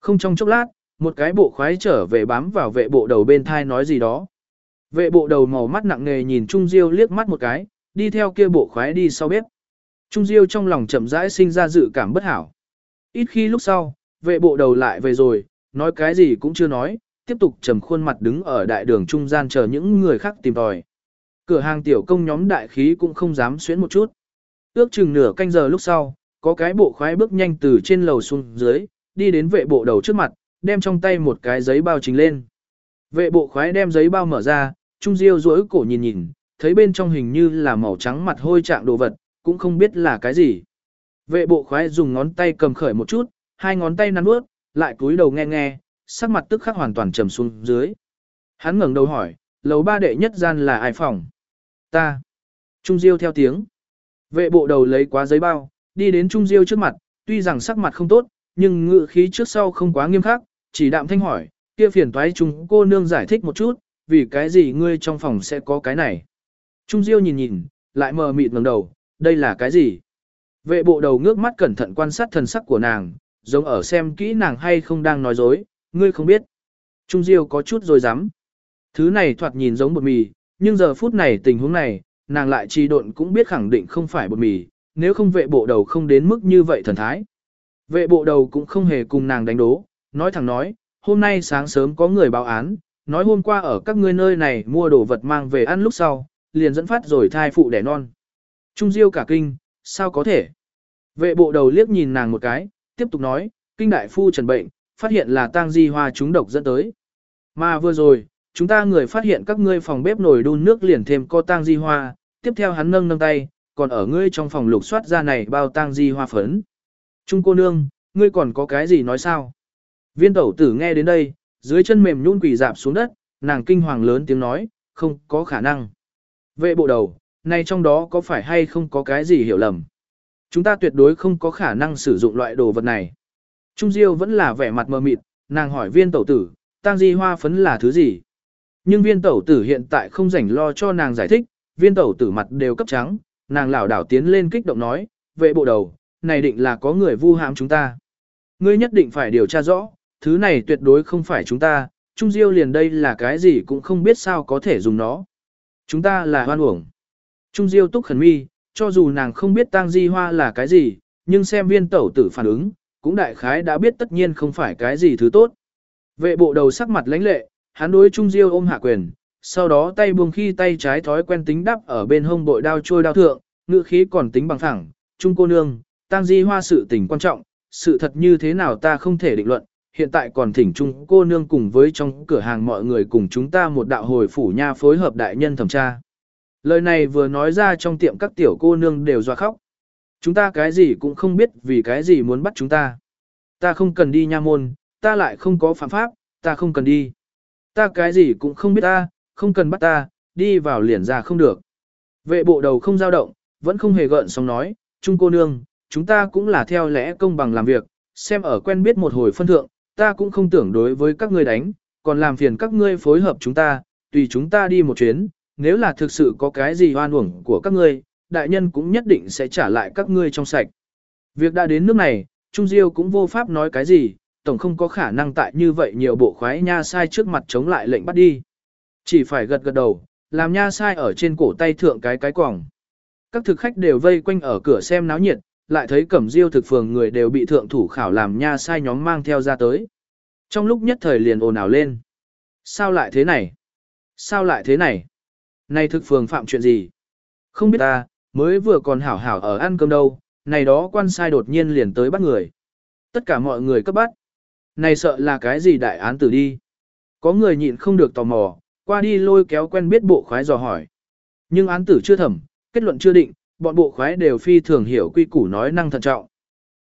A: Không trong chốc lát, Một cái bộ khoái trở về bám vào vệ bộ đầu bên thai nói gì đó. Vệ bộ đầu màu mắt nặng nề nhìn Trung Diêu liếc mắt một cái, đi theo kia bộ khoái đi sau bếp. Trung Diêu trong lòng chậm rãi sinh ra dự cảm bất hảo. Ít khi lúc sau, vệ bộ đầu lại về rồi, nói cái gì cũng chưa nói, tiếp tục trầm khuôn mặt đứng ở đại đường trung gian chờ những người khác tìm tòi. Cửa hàng tiểu công nhóm đại khí cũng không dám xuyến một chút. Ước chừng nửa canh giờ lúc sau, có cái bộ khoái bước nhanh từ trên lầu xuống dưới, đi đến vệ bộ đầu trước mặt, đem trong tay một cái giấy bao trình lên. Vệ bộ khoái đem giấy bao mở ra, Trung Diêu duỗi cổ nhìn nhìn, thấy bên trong hình như là màu trắng mặt hôi trạng đồ vật, cũng không biết là cái gì. Vệ bộ khoái dùng ngón tay cầm khởi một chút, hai ngón tay nắn bước, lại cúi đầu nghe nghe, sắc mặt tức khắc hoàn toàn trầm xuống dưới. Hắn ngẩng đầu hỏi, lầu ba đệ nhất gian là ai phòng? Ta. Trung Diêu theo tiếng. Vệ bộ đầu lấy quá giấy bao, đi đến Trung Diêu trước mặt, tuy rằng sắc mặt không tốt, nhưng ngự khí trước sau không quá nghiêm khắc, chỉ đạm thanh hỏi, kia phiền toái chúng cô nương giải thích một chút, vì cái gì ngươi trong phòng sẽ có cái này. Trung Diêu nhìn nhìn, lại mờ mịt ngẩng đầu, đây là cái gì? Vệ bộ đầu ngước mắt cẩn thận quan sát thần sắc của nàng, giống ở xem kỹ nàng hay không đang nói dối, ngươi không biết. Trung Diêu có chút rồi dám. Thứ này thoạt nhìn giống bột mì, nhưng giờ phút này tình huống này, nàng lại trì độn cũng biết khẳng định không phải bột mì, nếu không vệ bộ đầu không đến mức như vậy thần thái. Vệ bộ đầu cũng không hề cùng nàng đánh đố, nói thẳng nói, hôm nay sáng sớm có người báo án, nói hôm qua ở các ngươi nơi này mua đồ vật mang về ăn lúc sau, liền dẫn phát rồi thai phụ đẻ non. Trung Diêu cả kinh, sao có thể? Vệ bộ đầu liếc nhìn nàng một cái, tiếp tục nói, kinh đại phu trần bệnh, phát hiện là tang di hoa trúng độc dẫn tới. Mà vừa rồi, chúng ta người phát hiện các ngươi phòng bếp nồi đun nước liền thêm co tang di hoa, tiếp theo hắn nâng nâng tay, còn ở ngươi trong phòng lục soát ra này bao tang di hoa phấn. Trung cô nương, ngươi còn có cái gì nói sao? Viên tẩu tử nghe đến đây, dưới chân mềm nhún quỳ dạp xuống đất, nàng kinh hoàng lớn tiếng nói, không có khả năng. Vệ bộ đầu, này trong đó có phải hay không có cái gì hiểu lầm? Chúng ta tuyệt đối không có khả năng sử dụng loại đồ vật này. Trung Diêu vẫn là vẻ mặt mờ mịt, nàng hỏi viên tẩu tử, tang di hoa phấn là thứ gì? Nhưng viên tẩu tử hiện tại không rảnh lo cho nàng giải thích, viên tẩu tử mặt đều cấp trắng, nàng lảo đảo tiến lên kích động nói, vệ bộ đầu, này định là có người vu hãm chúng ta. Ngươi nhất định phải điều tra rõ, thứ này tuyệt đối không phải chúng ta, Trung Diêu liền đây là cái gì cũng không biết sao có thể dùng nó. Chúng ta là hoan uổng. Trung Diêu túc khẩn mi, cho dù nàng không biết tang di hoa là cái gì, nhưng xem viên tẩu tử phản ứng, cũng đại khái đã biết tất nhiên không phải cái gì thứ tốt. Vệ bộ đầu sắc mặt lãnh lệ, hắn đối Trung Diêu ôm hạ quyền, sau đó tay buông khi tay trái thói quen tính đắp ở bên hông bội đao trôi đao thượng, ngựa khí còn tính bằng thẳng, Trung cô nương, tang di hoa sự tình quan trọng, sự thật như thế nào ta không thể định luận, hiện tại còn thỉnh Trung cô nương cùng với trong cửa hàng mọi người cùng chúng ta một đạo hồi phủ nha phối hợp đại nhân thẩm tra. Lời này vừa nói ra trong tiệm các tiểu cô nương đều doa khóc. Chúng ta cái gì cũng không biết vì cái gì muốn bắt chúng ta. Ta không cần đi nha môn, ta lại không có phạm pháp, ta không cần đi. Ta cái gì cũng không biết ta, không cần bắt ta, đi vào liền ra không được. Vệ bộ đầu không dao động, vẫn không hề gợn sóng nói, Trung cô nương, chúng ta cũng là theo lẽ công bằng làm việc, xem ở quen biết một hồi phân thượng, ta cũng không tưởng đối với các ngươi đánh, còn làm phiền các ngươi phối hợp chúng ta, tùy chúng ta đi một chuyến, nếu là thực sự có cái gì oan uổng của các ngươi, đại nhân cũng nhất định sẽ trả lại các ngươi trong sạch. Việc đã đến nước này, Trung Diêu cũng vô pháp nói cái gì, tổng không có khả năng tại như vậy nhiều bộ khoái nha sai trước mặt chống lại lệnh bắt đi. Chỉ phải gật gật đầu, làm nha sai ở trên cổ tay thượng cái cái quòng. Các thực khách đều vây quanh ở cửa xem náo nhiệt, lại thấy cẩm diêu thực phường người đều bị thượng thủ khảo làm nha sai nhóm mang theo ra tới. Trong lúc nhất thời liền ồn ào lên. Sao lại thế này? Sao lại thế này? Này thực phường phạm chuyện gì? Không biết ta, mới vừa còn hảo hảo ở ăn cơm đâu, này đó quan sai đột nhiên liền tới bắt người. Tất cả mọi người cấp bắt. Này sợ là cái gì đại án tử đi. Có người nhịn không được tò mò, qua đi lôi kéo quen biết bộ khoái dò hỏi. Nhưng án tử chưa thẩm, kết luận chưa định, bọn bộ khoái đều phi thường hiểu quy củ nói năng thận trọng.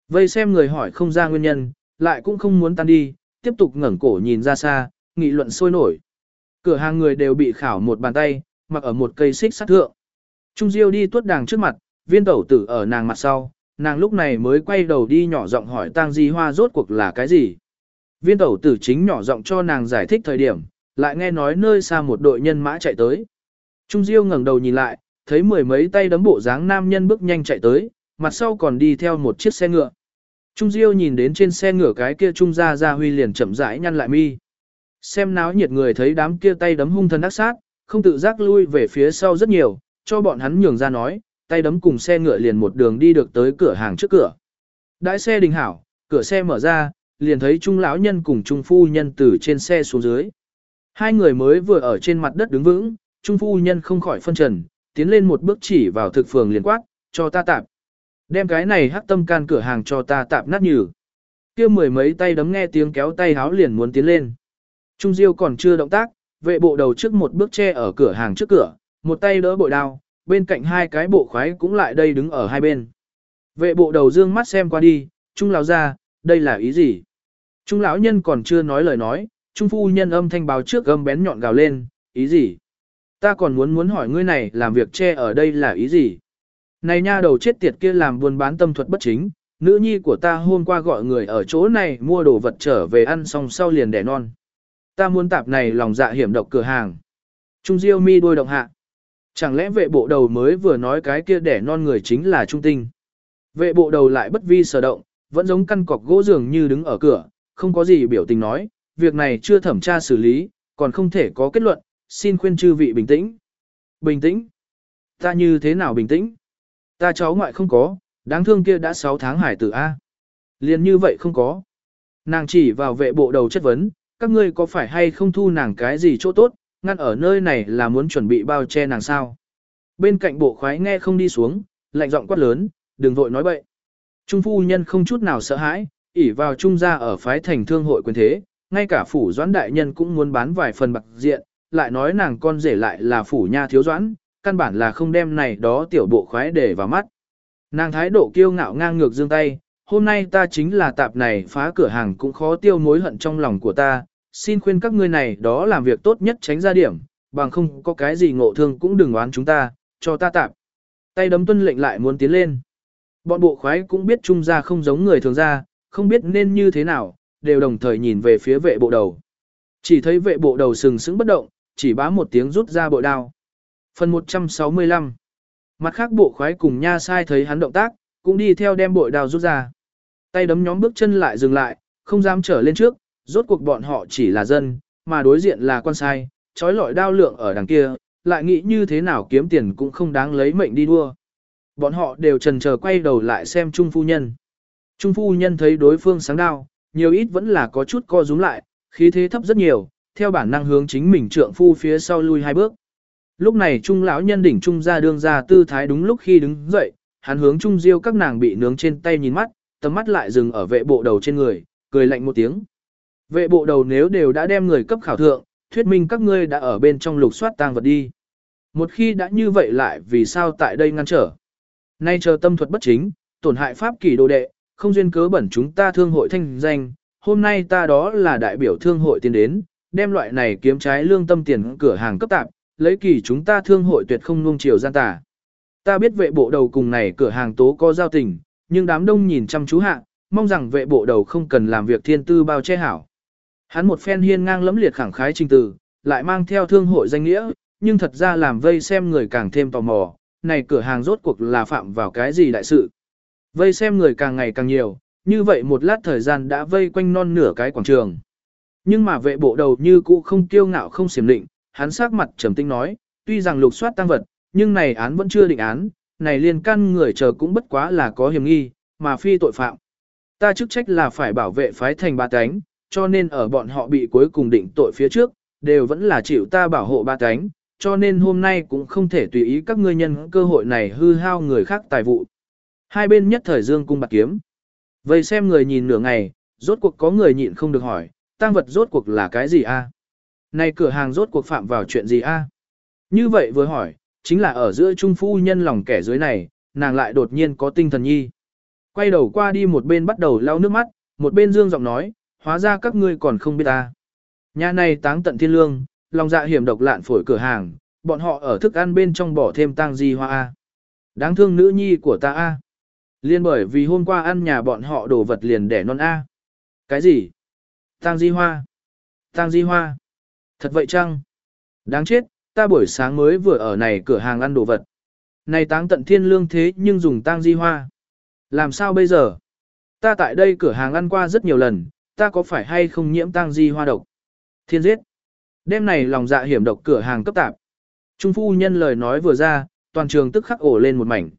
A: Vây xem người hỏi không ra nguyên nhân, lại cũng không muốn tan đi, tiếp tục ngẩng cổ nhìn ra xa, nghị luận sôi nổi. Cửa hàng người đều bị khảo một bàn tay, mặc ở một cây xích sắt thượng. Trung Diêu đi tuốt đàng trước mặt, viên tẩu tử ở nàng mặt sau, nàng lúc này mới quay đầu đi nhỏ giọng hỏi tang di hoa rốt cuộc là cái gì. Viên tẩu tử chính nhỏ giọng cho nàng giải thích thời điểm, lại nghe nói nơi xa một đội nhân mã chạy tới. Trung Diêu ngẩng đầu nhìn lại, thấy mười mấy tay đấm bộ dáng nam nhân bước nhanh chạy tới, mặt sau còn đi theo một chiếc xe ngựa. Trung Diêu nhìn đến trên xe ngựa cái kia Trung Gia Gia Huy liền chậm rãi nhăn lại mi. Xem náo nhiệt người thấy đám kia tay đấm hung thần ác sát, không tự giác lui về phía sau rất nhiều, cho bọn hắn nhường ra nói, tay đấm cùng xe ngựa liền một đường đi được tới cửa hàng trước cửa. Đãi xe đình hảo, cửa xe mở ra, liền thấy Trung lão nhân cùng Trung phu nhân từ trên xe xuống dưới. Hai người mới vừa ở trên mặt đất đứng vững, Trung phu nhân không khỏi phân trần, tiến lên một bước chỉ vào thực phường liền quát, cho ta tạp. Đem cái này hắc tâm can cửa hàng cho ta tạp nát nhừ. kia mười mấy tay đấm nghe tiếng kéo tay háo liền muốn tiến lên. Trung Diêu còn chưa động tác, vệ bộ đầu trước một bước che ở cửa hàng trước cửa, một tay đỡ bội đao, bên cạnh hai cái bộ khoái cũng lại đây đứng ở hai bên. Vệ bộ đầu dương mắt xem qua đi, Trung lão ra, đây là ý gì? Trung lão nhân còn chưa nói lời nói, Trung phu nhân âm thanh báo trước gầm bén nhọn gào lên, ý gì? Ta còn muốn muốn hỏi ngươi này làm việc che ở đây là ý gì? Này nha đầu chết tiệt kia làm buôn bán tâm thuật bất chính, nữ nhi của ta hôm qua gọi người ở chỗ này mua đồ vật trở về ăn xong sau liền đẻ non. Ta muốn tạp này lòng dạ hiểm độc cửa hàng. Trung Diêu mi đôi động hạ. Chẳng lẽ vệ bộ đầu mới vừa nói cái kia đẻ non người chính là Trung Tinh. Vệ bộ đầu lại bất vi sở động, vẫn giống căn cọc gỗ dường như đứng ở cửa, không có gì biểu tình nói, việc này chưa thẩm tra xử lý, còn không thể có kết luận, xin khuyên chư vị bình tĩnh. Bình tĩnh? Ta như thế nào bình tĩnh? Ta cháu ngoại không có, đáng thương kia đã 6 tháng hải tử A. Liên như vậy không có. Nàng chỉ vào vệ bộ đầu chất vấn, các ngươi có phải hay không thu nàng cái gì chỗ tốt, ngăn ở nơi này là muốn chuẩn bị bao che nàng sao. Bên cạnh bộ khoái nghe không đi xuống, lạnh giọng quát lớn, đừng vội nói bậy. Trung phu nhân không chút nào sợ hãi, ỉ vào trung gia ở phái thành thương hội quyền thế, ngay cả phủ doãn đại nhân cũng muốn bán vài phần bạc diện, lại nói nàng con rể lại là phủ nha thiếu doãn, căn bản là không đem này đó tiểu bộ khoái để vào mắt. Nàng thái độ kiêu ngạo ngang ngược dương tay, hôm nay ta chính là tạp này phá cửa hàng cũng khó tiêu mối hận trong lòng của ta, xin khuyên các ngươi này đó làm việc tốt nhất tránh ra điểm, bằng không có cái gì ngộ thương cũng đừng oán chúng ta, cho ta tạp. Tay đấm tuân lệnh lại muốn tiến lên. Bọn bộ khoái cũng biết trung gia không giống người thường gia, không biết nên như thế nào, đều đồng thời nhìn về phía vệ bộ đầu. Chỉ thấy vệ bộ đầu sừng sững bất động, chỉ bá một tiếng rút ra bội đao. Phần 165 Mặt khác bộ khoái cùng nha sai thấy hắn động tác, cũng đi theo đem bội đao rút ra. Tay đấm nhóm bước chân lại dừng lại, không dám trở lên trước, rốt cuộc bọn họ chỉ là dân, mà đối diện là quan sai, trói lọi đao lượng ở đằng kia, lại nghĩ như thế nào kiếm tiền cũng không đáng lấy mệnh đi đua. Bọn họ đều trần chờ quay đầu lại xem Trung Phu Nhân. Trung Phu Nhân thấy đối phương sáng đao, nhiều ít vẫn là có chút co rúm lại, khí thế thấp rất nhiều, theo bản năng hướng chính mình trượng phu phía sau lui hai bước. Lúc này Trung lão nhân đỉnh Trung ra đương ra tư thái đúng lúc khi đứng dậy, hắn hướng Trung Diêu các nàng bị nướng trên tay nhìn mắt, tầm mắt lại dừng ở vệ bộ đầu trên người, cười lạnh một tiếng. Vệ bộ đầu nếu đều đã đem người cấp khảo thượng, thuyết minh các ngươi đã ở bên trong lục soát tang vật đi. Một khi đã như vậy lại vì sao tại đây ngăn trở? Nay chờ tâm thuật bất chính, tổn hại pháp kỷ đồ đệ, không duyên cớ bẩn chúng ta thương hội thanh danh, hôm nay ta đó là đại biểu thương hội tiến đến, đem loại này kiếm trái lương tâm tiền cửa hàng cấp tạp, lấy kỳ chúng ta thương hội tuyệt không nuông chiều gian tà. Ta biết vệ bộ đầu cùng này cửa hàng tố có giao tình, nhưng đám đông nhìn chăm chú hạ, mong rằng vệ bộ đầu không cần làm việc thiên tư bao che hảo. Hắn một phen hiên ngang lẫm liệt khẳng khái trình từ, lại mang theo thương hội danh nghĩa, nhưng thật ra làm vây xem người càng thêm tò mò, này cửa hàng rốt cuộc là phạm vào cái gì đại sự. Vây xem người càng ngày càng nhiều, như vậy một lát thời gian đã vây quanh non nửa cái quảng trường. Nhưng mà vệ bộ đầu như cũ không kiêu ngạo không xiểm định, hắn sắc mặt trầm tinh nói, tuy rằng lục soát tăng vật, nhưng này án vẫn chưa định án, này liên căn người chờ cũng bất quá là có hiểm nghi, mà phi tội phạm. Ta chức trách là phải bảo vệ phái thành ba cánh, cho nên ở bọn họ bị cuối cùng định tội phía trước, đều vẫn là chịu ta bảo hộ ba cánh, cho nên hôm nay cũng không thể tùy ý các ngươi nhân cơ hội này hư hao người khác tài vụ. Hai bên nhất thời dương cung bạc kiếm. Vậy xem người nhìn nửa ngày, rốt cuộc có người nhịn không được hỏi, Tang vật rốt cuộc là cái gì a? Này cửa hàng rốt cuộc phạm vào chuyện gì a? Như vậy vừa hỏi, chính là ở giữa trung phu nhân lòng kẻ dưới này, nàng lại đột nhiên có tinh thần nhi. Quay đầu qua đi một bên bắt đầu lau nước mắt, một bên dương giọng nói, hóa ra các ngươi còn không biết ta. Nhà này táng tận thiên lương, lòng dạ hiểm độc lạn phổi cửa hàng, bọn họ ở thức ăn bên trong bỏ thêm tang di hoa A. Đáng thương nữ nhi của ta A. Liên bởi vì hôm qua ăn nhà bọn họ đổ vật liền đẻ non A. Cái gì? Tang di hoa. Tang di hoa. Thật vậy chăng? Đáng chết, ta buổi sáng mới vừa ở này cửa hàng ăn đồ vật. Này táng tận thiên lương thế nhưng dùng tang di hoa. Làm sao bây giờ? Ta tại đây cửa hàng ăn qua rất nhiều lần, ta có phải hay không nhiễm tang di hoa độc? Thiên giết. Đêm này lòng dạ hiểm độc cửa hàng cấp tạp. Trung phu nhân lời nói vừa ra, toàn trường tức khắc ổ lên một mảnh.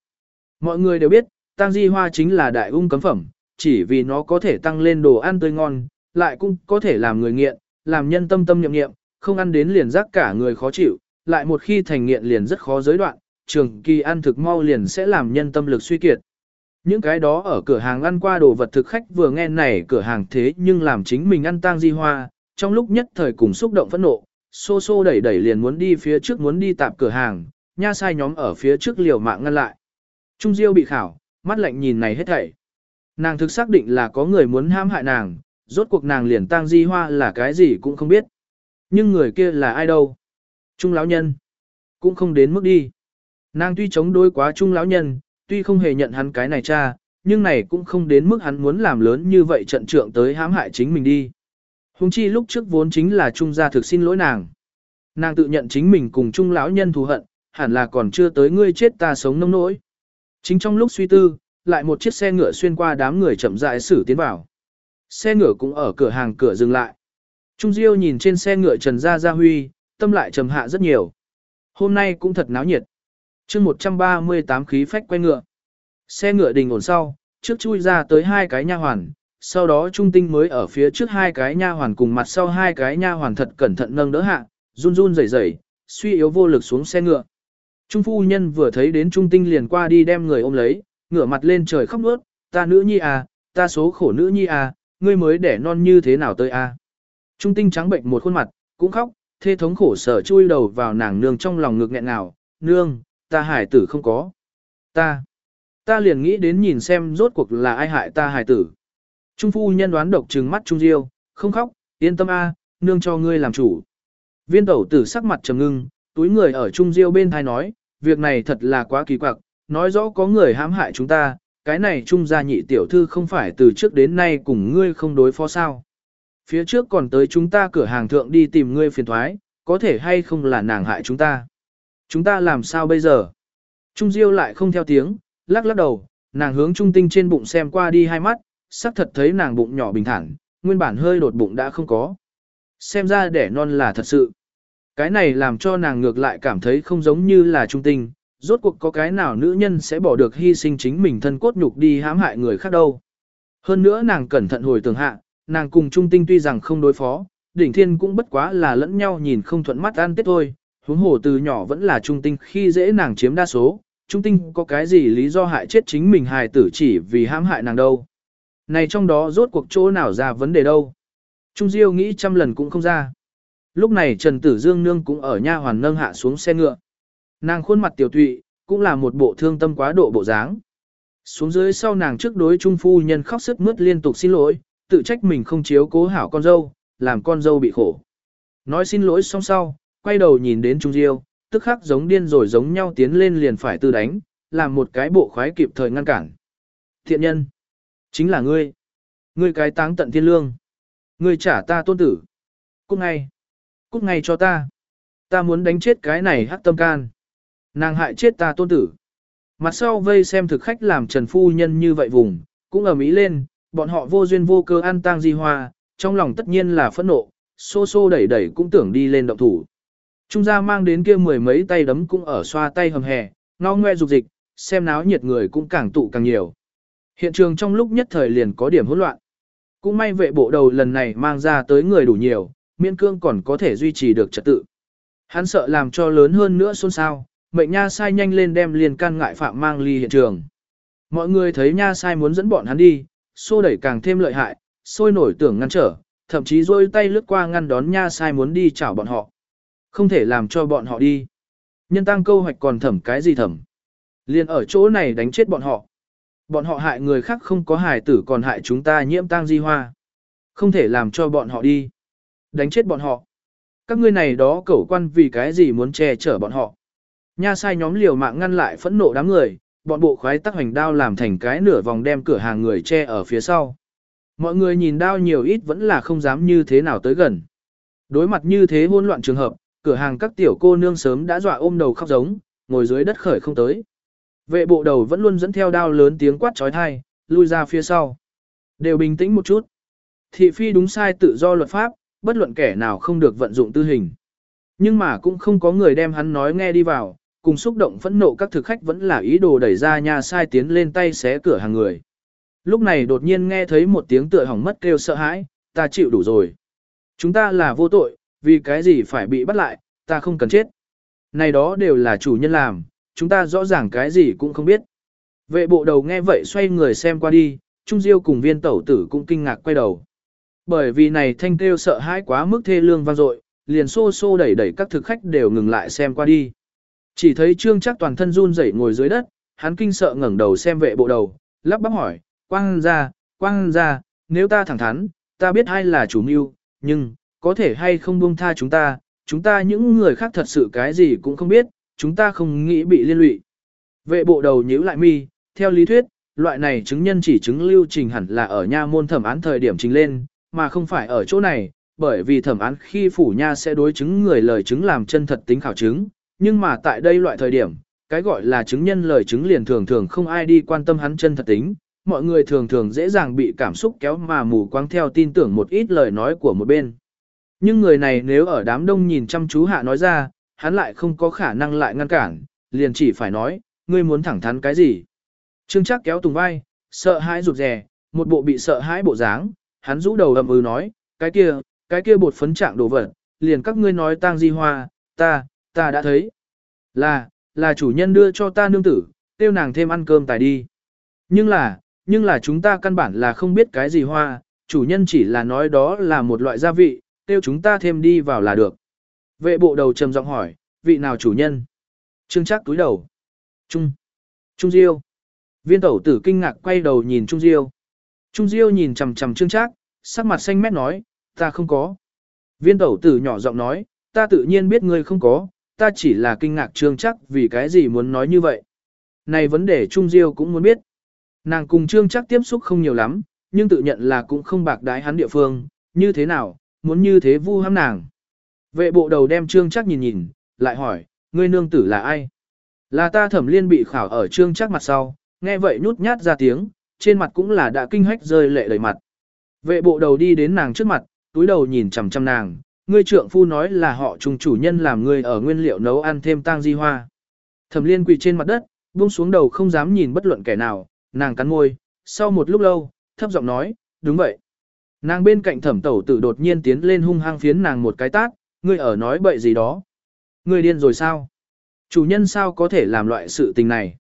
A: Mọi người đều biết, tang di hoa chính là đại ung cấm phẩm, chỉ vì nó có thể tăng lên đồ ăn tươi ngon, lại cũng có thể làm người nghiện, làm nhân tâm tâm nhậm nghiệm, không ăn đến liền rác cả người khó chịu, lại một khi thành nghiện liền rất khó giới đoạn, trường kỳ ăn thực mau liền sẽ làm nhân tâm lực suy kiệt. Những cái đó ở cửa hàng ăn qua đồ vật thực khách vừa nghe này cửa hàng thế nhưng làm chính mình ăn tang di hoa, trong lúc nhất thời cùng xúc động phẫn nộ, xô xô đẩy đẩy liền muốn đi phía trước muốn đi tạp cửa hàng, nha sai nhóm ở phía trước liều mạng ngăn lại. Trung Diêu bị khảo, mắt lạnh nhìn này hết thảy. Nàng thực xác định là có người muốn hãm hại nàng, rốt cuộc nàng liền tang di hoa là cái gì cũng không biết. Nhưng người kia là ai đâu? Trung lão nhân. Cũng không đến mức đi. Nàng tuy chống đối quá trung lão nhân, tuy không hề nhận hắn cái này cha, nhưng này cũng không đến mức hắn muốn làm lớn như vậy trận trượng tới hãm hại chính mình đi. Hùng chi lúc trước vốn chính là trung gia thực xin lỗi nàng. Nàng tự nhận chính mình cùng trung lão nhân thù hận, hẳn là còn chưa tới ngươi chết ta sống nông nỗi. Chính trong lúc suy tư, lại một chiếc xe ngựa xuyên qua đám người chậm rãi xử tiến vào. Xe ngựa cũng ở cửa hàng cửa dừng lại. Trung Diêu nhìn trên xe ngựa Trần Gia Gia Huy, tâm lại trầm hạ rất nhiều. Hôm nay cũng thật náo nhiệt. chương 138 khí phách quay ngựa. Xe ngựa đình ổn sau, trước chui ra tới hai cái nha hoàn, sau đó trung tinh mới ở phía trước hai cái nha hoàn cùng mặt sau hai cái nha hoàn thật cẩn thận nâng đỡ hạ, run run rẩy rẩy, suy yếu vô lực xuống xe ngựa. Trung phu nhân vừa thấy đến trung tinh liền qua đi đem người ôm lấy, ngửa mặt lên trời khóc nướt, ta nữ nhi à, ta số khổ nữ nhi à, ngươi mới đẻ non như thế nào tới à. Trung tinh trắng bệnh một khuôn mặt, cũng khóc, thê thống khổ sở chui đầu vào nàng nương trong lòng ngực nghẹn nào, nương, ta hải tử không có. Ta, ta liền nghĩ đến nhìn xem rốt cuộc là ai hại ta hải tử. Trung phu nhân đoán độc trừng mắt Trung Diêu, không khóc, yên tâm a, nương cho ngươi làm chủ. Viên tẩu tử sắc mặt trầm ngưng, túi người ở Trung Diêu bên thai nói, việc này thật là quá kỳ quặc, nói rõ có người hãm hại chúng ta, cái này Trung gia nhị tiểu thư không phải từ trước đến nay cùng ngươi không đối phó sao. Phía trước còn tới chúng ta cửa hàng thượng đi tìm ngươi phiền thoái, có thể hay không là nàng hại chúng ta. Chúng ta làm sao bây giờ? Trung Diêu lại không theo tiếng, lắc lắc đầu, nàng hướng trung tinh trên bụng xem qua đi hai mắt, sắc thật thấy nàng bụng nhỏ bình thản, nguyên bản hơi đột bụng đã không có. Xem ra đẻ non là thật sự. Cái này làm cho nàng ngược lại cảm thấy không giống như là trung tinh, rốt cuộc có cái nào nữ nhân sẽ bỏ được hy sinh chính mình thân cốt nhục đi hãm hại người khác đâu. Hơn nữa nàng cẩn thận hồi tưởng hạ, nàng cùng trung tinh tuy rằng không đối phó, đỉnh thiên cũng bất quá là lẫn nhau nhìn không thuận mắt ăn tết thôi, huống hồ từ nhỏ vẫn là trung tinh khi dễ nàng chiếm đa số, trung tinh có cái gì lý do hại chết chính mình hài tử chỉ vì hãm hại nàng đâu. Này trong đó rốt cuộc chỗ nào ra vấn đề đâu. Trung Diêu nghĩ trăm lần cũng không ra. Lúc này Trần Tử Dương Nương cũng ở nha hoàn nâng hạ xuống xe ngựa. Nàng khuôn mặt tiểu tụy, cũng là một bộ thương tâm quá độ bộ dáng. Xuống dưới sau nàng trước đối trung phu nhân khóc sức mướt liên tục xin lỗi, tự trách mình không chiếu cố hảo con dâu, làm con dâu bị khổ. Nói xin lỗi xong sau, quay đầu nhìn đến Trung Diêu, tức khắc giống điên rồi giống nhau tiến lên liền phải tư đánh, làm một cái bộ khoái kịp thời ngăn cản. Thiện nhân, chính là ngươi. Ngươi cái táng tận thiên lương. Ngươi trả ta tôn tử. Cút ngay. Cút ngay cho ta. Ta muốn đánh chết cái này hắc tâm can. Nàng hại chết ta tôn tử. Mặt sau vây xem thực khách làm Trần Phu Nhân như vậy vùng, cũng ở Mỹ lên, bọn họ vô duyên vô cơ ăn tang di hoa, trong lòng tất nhiên là phẫn nộ, xô xô đẩy đẩy cũng tưởng đi lên động thủ. Trung gia mang đến kia mười mấy tay đấm cũng ở xoa tay hầm hè, ngao ngoe dục dịch, xem náo nhiệt người cũng càng tụ càng nhiều. Hiện trường trong lúc nhất thời liền có điểm hỗn loạn. Cũng may vệ bộ đầu lần này mang ra tới người đủ nhiều, miễn cương còn có thể duy trì được trật tự. Hắn sợ làm cho lớn hơn nữa xôn xao, mệnh nha sai nhanh lên đem liền can ngại phạm mang ly hiện trường. Mọi người thấy nha sai muốn dẫn bọn hắn đi, xô đẩy càng thêm lợi hại, sôi nổi tưởng ngăn trở, thậm chí rôi tay lướt qua ngăn đón nha sai muốn đi chào bọn họ. Không thể làm cho bọn họ đi. Nhân tăng câu hoạch còn thẩm cái gì thẩm. Liên ở chỗ này đánh chết bọn họ. Bọn họ hại người khác không có hài tử còn hại chúng ta nhiễm tang di hoa. Không thể làm cho bọn họ đi. Đánh chết bọn họ. Các ngươi này đó cẩu quan vì cái gì muốn che chở bọn họ. Nha sai nhóm liều mạng ngăn lại phẫn nộ đám người, bọn bộ khoái tắc hoành đao làm thành cái nửa vòng đem cửa hàng người che ở phía sau. Mọi người nhìn đao nhiều ít vẫn là không dám như thế nào tới gần. Đối mặt như thế hỗn loạn trường hợp, cửa hàng các tiểu cô nương sớm đã dọa ôm đầu khóc giống, ngồi dưới đất khởi không tới. Vệ bộ đầu vẫn luôn dẫn theo đao lớn tiếng quát trói thai, lui ra phía sau. Đều bình tĩnh một chút. Thị phi đúng sai tự do luật pháp, bất luận kẻ nào không được vận dụng tư hình. Nhưng mà cũng không có người đem hắn nói nghe đi vào, cùng xúc động phẫn nộ các thực khách vẫn là ý đồ đẩy ra nhà sai tiến lên tay xé cửa hàng người. Lúc này đột nhiên nghe thấy một tiếng tựa hỏng mất kêu sợ hãi, ta chịu đủ rồi. Chúng ta là vô tội, vì cái gì phải bị bắt lại, ta không cần chết. Này đó đều là chủ nhân làm, chúng ta rõ ràng cái gì cũng không biết. Vệ bộ đầu nghe vậy xoay người xem qua đi, Trung Diêu cùng viên tẩu tử cũng kinh ngạc quay đầu. Bởi vì này thanh kêu sợ hãi quá mức thê lương vang dội, liền xô xô đẩy đẩy các thực khách đều ngừng lại xem qua đi. Chỉ thấy Trương chắc toàn thân run rẩy ngồi dưới đất, hắn kinh sợ ngẩng đầu xem vệ bộ đầu, lắp bắp hỏi, quang ra, quang ra, nếu ta thẳng thắn, ta biết ai là chủ mưu, nhưng, có thể hay không buông tha chúng ta, chúng ta những người khác thật sự cái gì cũng không biết, chúng ta không nghĩ bị liên lụy. Vệ bộ đầu nhíu lại mi, theo lý thuyết, loại này chứng nhân chỉ chứng lưu trình hẳn là ở nha môn thẩm án thời điểm trình lên, mà không phải ở chỗ này, bởi vì thẩm án khi phủ nha sẽ đối chứng người lời chứng làm chân thật tính khảo chứng, nhưng mà tại đây loại thời điểm, cái gọi là chứng nhân lời chứng liền thường thường không ai đi quan tâm hắn chân thật tính, mọi người thường thường dễ dàng bị cảm xúc kéo mà mù quáng theo tin tưởng một ít lời nói của một bên. Nhưng người này nếu ở đám đông nhìn chăm chú hạ nói ra, hắn lại không có khả năng lại ngăn cản, liền chỉ phải nói, ngươi muốn thẳng thắn cái gì. Trương chắc kéo tùng vai, sợ hãi rụt rè, một bộ bị sợ hãi bộ dáng, hắn rũ đầu ầm ừ nói, cái kia, cái kia bột phấn trạng đồ vật, liền các ngươi nói tang di hoa, ta, ta đã thấy. Là, là chủ nhân đưa cho ta nương tử, tiêu nàng thêm ăn cơm tài đi. Nhưng là, nhưng là chúng ta căn bản là không biết cái gì hoa, chủ nhân chỉ là nói đó là một loại gia vị, tiêu chúng ta thêm đi vào là được. Vệ bộ đầu trầm giọng hỏi, vị nào chủ nhân? Trương chắc túi đầu. Trung. Trung Diêu. Viên tẩu tử kinh ngạc quay đầu nhìn Trung Diêu. Trung Diêu nhìn chằm chằm Trương Trác, sắc mặt xanh mét nói, ta không có. Viên tẩu tử nhỏ giọng nói, ta tự nhiên biết ngươi không có, ta chỉ là kinh ngạc Trương chắc vì cái gì muốn nói như vậy. Này vấn đề Trung Diêu cũng muốn biết. Nàng cùng Trương chắc tiếp xúc không nhiều lắm, nhưng tự nhận là cũng không bạc đái hắn địa phương, như thế nào, muốn như thế vu hãm nàng. Vệ bộ đầu đem Trương chắc nhìn nhìn, lại hỏi, ngươi nương tử là ai? Là ta thẩm liên bị khảo ở Trương chắc mặt sau, nghe vậy nhút nhát ra tiếng, trên mặt cũng là đã kinh hách rơi lệ đầy mặt. Vệ bộ đầu đi đến nàng trước mặt, túi đầu nhìn chằm chằm nàng, ngươi trượng phu nói là họ trùng chủ nhân làm ngươi ở nguyên liệu nấu ăn thêm tang di hoa. Thẩm liên quỳ trên mặt đất, buông xuống đầu không dám nhìn bất luận kẻ nào, nàng cắn môi, sau một lúc lâu, thấp giọng nói, đúng vậy. Nàng bên cạnh thẩm tẩu tử đột nhiên tiến lên hung hăng phiến nàng một cái tát, ngươi ở nói bậy gì đó. Ngươi điên rồi sao? Chủ nhân sao có thể làm loại sự tình này?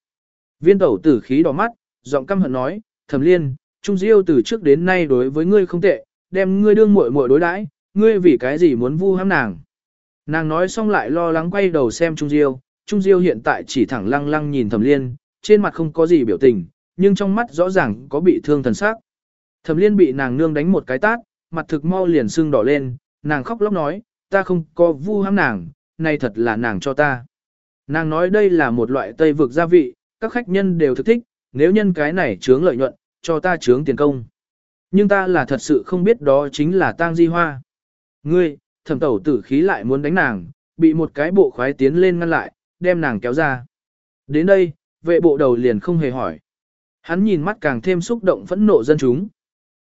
A: Viên tẩu tử khí đỏ mắt, giọng căm hận nói, thẩm liên, Trung Diêu từ trước đến nay đối với ngươi không tệ, đem ngươi đương muội muội đối đãi, ngươi vì cái gì muốn vu hãm nàng. Nàng nói xong lại lo lắng quay đầu xem Trung Diêu, Trung Diêu hiện tại chỉ thẳng lăng lăng nhìn thẩm liên, trên mặt không có gì biểu tình, nhưng trong mắt rõ ràng có bị thương thần sắc. Thẩm liên bị nàng nương đánh một cái tát, mặt thực mau liền sưng đỏ lên, nàng khóc lóc nói, ta không có vu hãm nàng, này thật là nàng cho ta. Nàng nói đây là một loại tây vực gia vị, các khách nhân đều thực thích, nếu nhân cái này chướng lợi nhuận, cho ta chướng tiền công. Nhưng ta là thật sự không biết đó chính là tang di hoa. Ngươi, thẩm tẩu tử khí lại muốn đánh nàng, bị một cái bộ khoái tiến lên ngăn lại, đem nàng kéo ra. Đến đây, vệ bộ đầu liền không hề hỏi. Hắn nhìn mắt càng thêm xúc động phẫn nộ dân chúng.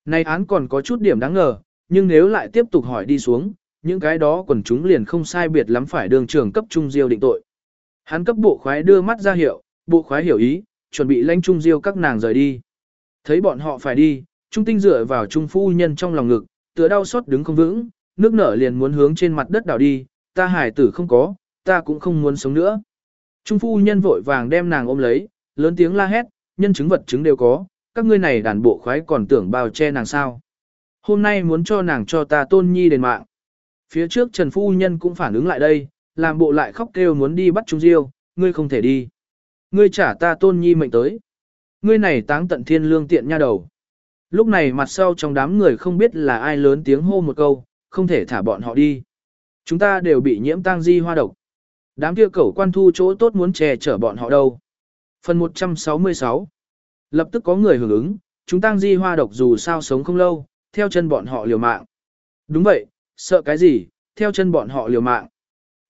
A: Nay án còn có chút điểm đáng ngờ, nhưng nếu lại tiếp tục hỏi đi xuống, những cái đó quần chúng liền không sai biệt lắm phải đường trưởng cấp trung diêu định tội. Hắn cấp bộ khoái đưa mắt ra hiệu, bộ khoái hiểu ý, chuẩn bị lãnh trung diêu các nàng rời đi. Thấy bọn họ phải đi, trung tinh dựa vào trung phu nhân trong lòng ngực, tựa đau xót đứng không vững, nước nở liền muốn hướng trên mặt đất đảo đi, ta hải tử không có, ta cũng không muốn sống nữa. Trung phu nhân vội vàng đem nàng ôm lấy, lớn tiếng la hét, nhân chứng vật chứng đều có, các ngươi này đàn bộ khoái còn tưởng bao che nàng sao. Hôm nay muốn cho nàng cho ta tôn nhi đền mạng. Phía trước Trần Phu Nhân cũng phản ứng lại đây, làm bộ lại khóc kêu muốn đi bắt Trung Diêu, ngươi không thể đi. Ngươi trả ta tôn nhi mệnh tới. Ngươi này táng tận thiên lương tiện nha đầu. Lúc này mặt sau trong đám người không biết là ai lớn tiếng hô một câu, không thể thả bọn họ đi. Chúng ta đều bị nhiễm tang di hoa độc. Đám kia cẩu quan thu chỗ tốt muốn che chở bọn họ đâu. Phần 166 Lập tức có người hưởng ứng, chúng tang di hoa độc dù sao sống không lâu, theo chân bọn họ liều mạng. Đúng vậy, sợ cái gì, theo chân bọn họ liều mạng.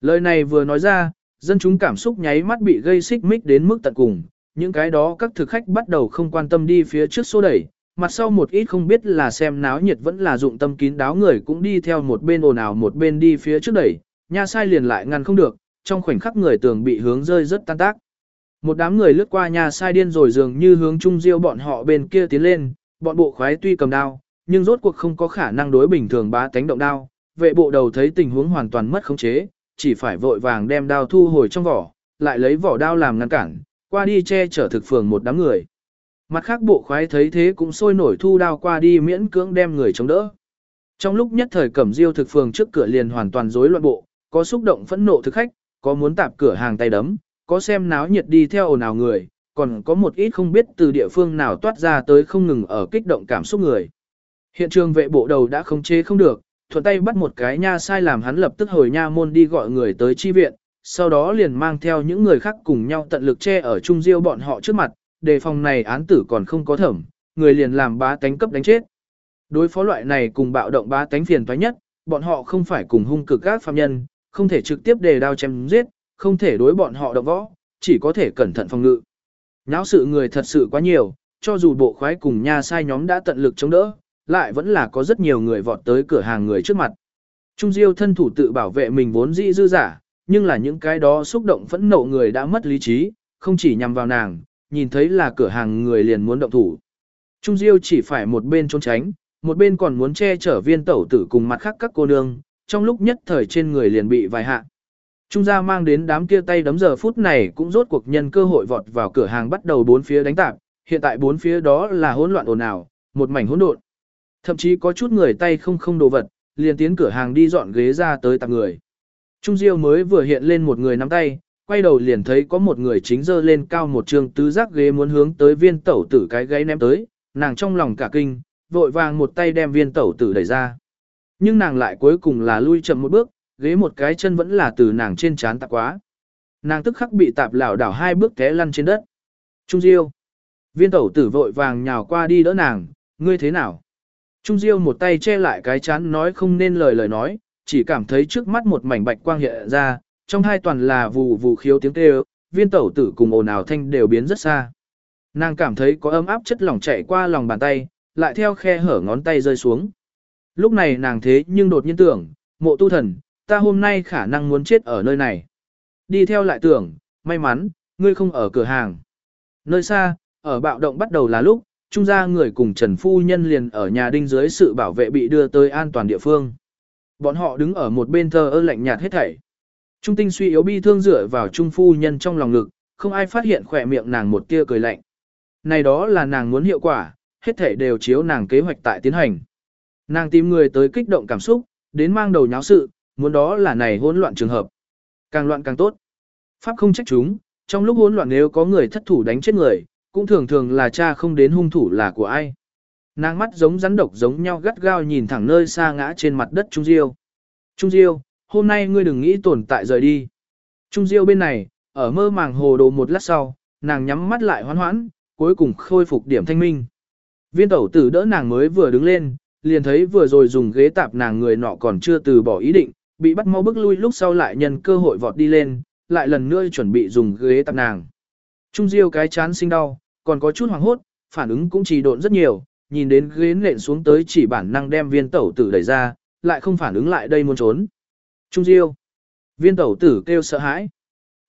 A: Lời này vừa nói ra, dân chúng cảm xúc nháy mắt bị gây xích mích đến mức tận cùng, những cái đó các thực khách bắt đầu không quan tâm đi phía trước xô đẩy, mặt sau một ít không biết là xem náo nhiệt vẫn là dụng tâm kín đáo người cũng đi theo một bên ồn ào một bên đi phía trước đẩy, nha sai liền lại ngăn không được, trong khoảnh khắc người tường bị hướng rơi rất tan tác. Một đám người lướt qua nha sai điên rồi dường như hướng trung diêu bọn họ bên kia tiến lên, bọn bộ khoái tuy cầm đao, nhưng rốt cuộc không có khả năng đối bình thường bá tánh động đao, vệ bộ đầu thấy tình huống hoàn toàn mất khống chế, chỉ phải vội vàng đem đao thu hồi trong vỏ, lại lấy vỏ đao làm ngăn cản, qua đi che chở thực phường một đám người. Mặt khác bộ khoái thấy thế cũng sôi nổi thu đao qua đi miễn cưỡng đem người chống đỡ. Trong lúc nhất thời cẩm diêu thực phường trước cửa liền hoàn toàn rối loạn bộ, có xúc động phẫn nộ thực khách, có muốn tạp cửa hàng tay đấm, có xem náo nhiệt đi theo ồn ào người, còn có một ít không biết từ địa phương nào toát ra tới không ngừng ở kích động cảm xúc người. Hiện trường vệ bộ đầu đã không chế không được, thuận tay bắt một cái nha sai làm hắn lập tức hồi nha môn đi gọi người tới chi viện, sau đó liền mang theo những người khác cùng nhau tận lực che ở trung diêu bọn họ trước mặt, đề phòng này án tử còn không có thẩm, người liền làm bá tánh cấp đánh chết. Đối phó loại này cùng bạo động bá tánh phiền toái nhất, bọn họ không phải cùng hung cực các phạm nhân, không thể trực tiếp đề đao chém giết, không thể đối bọn họ động võ, chỉ có thể cẩn thận phòng ngự. Nháo sự người thật sự quá nhiều, cho dù bộ khoái cùng nha sai nhóm đã tận lực chống đỡ, lại vẫn là có rất nhiều người vọt tới cửa hàng người trước mặt. Trung Diêu thân thủ tự bảo vệ mình vốn dĩ dư giả, nhưng là những cái đó xúc động phẫn nộ người đã mất lý trí, không chỉ nhằm vào nàng, nhìn thấy là cửa hàng người liền muốn động thủ. Trung Diêu chỉ phải một bên trốn tránh, một bên còn muốn che chở viên tẩu tử cùng mặt khác các cô nương, trong lúc nhất thời trên người liền bị vài hạ. Trung gia mang đến đám kia tay đấm giờ phút này cũng rốt cuộc nhân cơ hội vọt vào cửa hàng bắt đầu bốn phía đánh tạp, hiện tại bốn phía đó là hỗn loạn ồn ào, một mảnh hỗn độn. Thậm chí có chút người tay không không đồ vật, liền tiến cửa hàng đi dọn ghế ra tới tạp người. Trung Diêu mới vừa hiện lên một người nắm tay, quay đầu liền thấy có một người chính dơ lên cao một trường tứ giác ghế muốn hướng tới viên tẩu tử cái gáy ném tới, nàng trong lòng cả kinh, vội vàng một tay đem viên tẩu tử đẩy ra. Nhưng nàng lại cuối cùng là lui chậm một bước, ghế một cái chân vẫn là từ nàng trên chán tạp quá. Nàng tức khắc bị tạp lảo đảo hai bước té lăn trên đất. Trung Diêu. Viên tẩu tử vội vàng nhào qua đi đỡ nàng, ngươi thế nào? Trung Diêu một tay che lại cái chán nói không nên lời lời nói, chỉ cảm thấy trước mắt một mảnh bạch quang hiện ra, trong hai toàn là vù vù khiếu tiếng kêu, viên tẩu tử cùng ồn ào thanh đều biến rất xa. Nàng cảm thấy có ấm áp chất lỏng chạy qua lòng bàn tay, lại theo khe hở ngón tay rơi xuống. Lúc này nàng thế nhưng đột nhiên tưởng, mộ tu thần, ta hôm nay khả năng muốn chết ở nơi này. Đi theo lại tưởng, may mắn, ngươi không ở cửa hàng. Nơi xa, ở bạo động bắt đầu là lúc, trung gia người cùng Trần Phu Nhân liền ở nhà đinh dưới sự bảo vệ bị đưa tới an toàn địa phương. Bọn họ đứng ở một bên thờ ơ lạnh nhạt hết thảy. Trung tinh suy yếu bi thương dựa vào Trung Phu Nhân trong lòng ngực, không ai phát hiện khỏe miệng nàng một tia cười lạnh. Này đó là nàng muốn hiệu quả, hết thảy đều chiếu nàng kế hoạch tại tiến hành. Nàng tìm người tới kích động cảm xúc, đến mang đầu nháo sự, muốn đó là này hỗn loạn trường hợp. Càng loạn càng tốt. Pháp không trách chúng, trong lúc hỗn loạn nếu có người thất thủ đánh chết người, cũng thường thường là cha không đến hung thủ là của ai. Nàng mắt giống rắn độc giống nhau gắt gao nhìn thẳng nơi xa ngã trên mặt đất Trung Diêu. Trung Diêu, hôm nay ngươi đừng nghĩ tồn tại rời đi. Trung Diêu bên này, ở mơ màng hồ đồ một lát sau, nàng nhắm mắt lại hoán hoãn, cuối cùng khôi phục điểm thanh minh. Viên tẩu tử đỡ nàng mới vừa đứng lên, liền thấy vừa rồi dùng ghế tạp nàng người nọ còn chưa từ bỏ ý định, bị bắt mau bước lui lúc sau lại nhân cơ hội vọt đi lên, lại lần nữa chuẩn bị dùng ghế tạp nàng. Trung Diêu cái chán sinh đau, còn có chút hoảng hốt, phản ứng cũng trì độn rất nhiều, nhìn đến ghế nện xuống tới chỉ bản năng đem viên tẩu tử đẩy ra, lại không phản ứng lại đây muốn trốn. Trung Diêu. Viên tẩu tử kêu sợ hãi.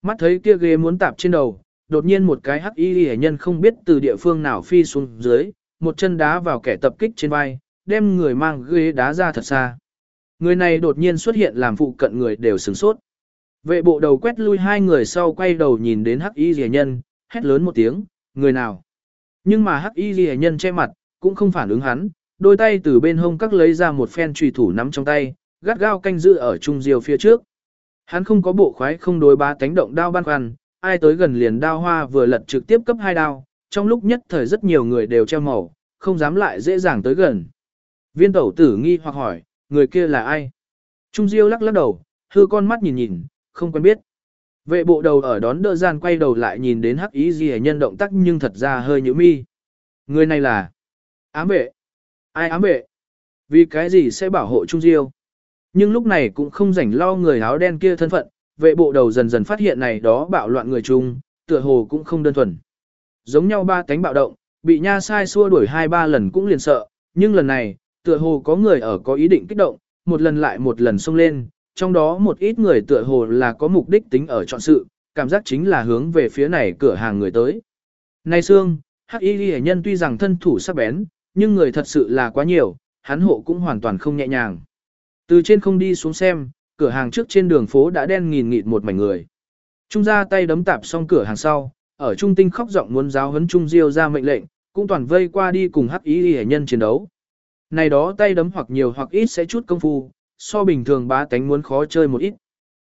A: Mắt thấy kia ghế muốn tạp trên đầu, đột nhiên một cái hắc y hệ nhân không biết từ địa phương nào phi xuống dưới, một chân đá vào kẻ tập kích trên vai, đem người mang ghế đá ra thật xa. Người này đột nhiên xuất hiện làm phụ cận người đều sửng sốt. Vệ bộ đầu quét lui hai người sau quay đầu nhìn đến hắc y rìa nhân, hét lớn một tiếng, người nào. Nhưng mà hắc y rìa nhân che mặt, cũng không phản ứng hắn, đôi tay từ bên hông các lấy ra một phen trùy thủ nắm trong tay, gắt gao canh giữ ở trung diều phía trước. Hắn không có bộ khoái không đối bá tánh động đao ban khoăn, ai tới gần liền đao hoa vừa lật trực tiếp cấp hai đao, trong lúc nhất thời rất nhiều người đều treo màu, không dám lại dễ dàng tới gần. Viên tẩu tử nghi hoặc hỏi, người kia là ai? Trung Diêu lắc lắc đầu, hư con mắt nhìn nhìn, không quen biết. Vệ bộ đầu ở đón đỡ gian quay đầu lại nhìn đến hắc ý gì nhân động tác nhưng thật ra hơi nhữ mi. Người này là ám vệ. Ai ám vệ? Vì cái gì sẽ bảo hộ Trung Diêu? Nhưng lúc này cũng không rảnh lo người áo đen kia thân phận, vệ bộ đầu dần dần phát hiện này đó bạo loạn người chung, tựa hồ cũng không đơn thuần. Giống nhau ba cánh bạo động, bị nha sai xua đuổi hai ba lần cũng liền sợ, nhưng lần này, tựa hồ có người ở có ý định kích động, một lần lại một lần xông lên, trong đó một ít người tựa hồ là có mục đích tính ở chọn sự, cảm giác chính là hướng về phía này cửa hàng người tới. Này Sương, hắc y ghi nhân tuy rằng thân thủ sắc bén, nhưng người thật sự là quá nhiều, hắn hộ cũng hoàn toàn không nhẹ nhàng. Từ trên không đi xuống xem, cửa hàng trước trên đường phố đã đen nghìn nghịt một mảnh người. Trung ra tay đấm tạp xong cửa hàng sau, ở trung tinh khóc giọng muốn giáo huấn Trung Diêu ra mệnh lệnh, cũng toàn vây qua đi cùng hắc ý hệ nhân chiến đấu. Này đó tay đấm hoặc nhiều hoặc ít sẽ chút công phu, so bình thường bá tánh muốn khó chơi một ít.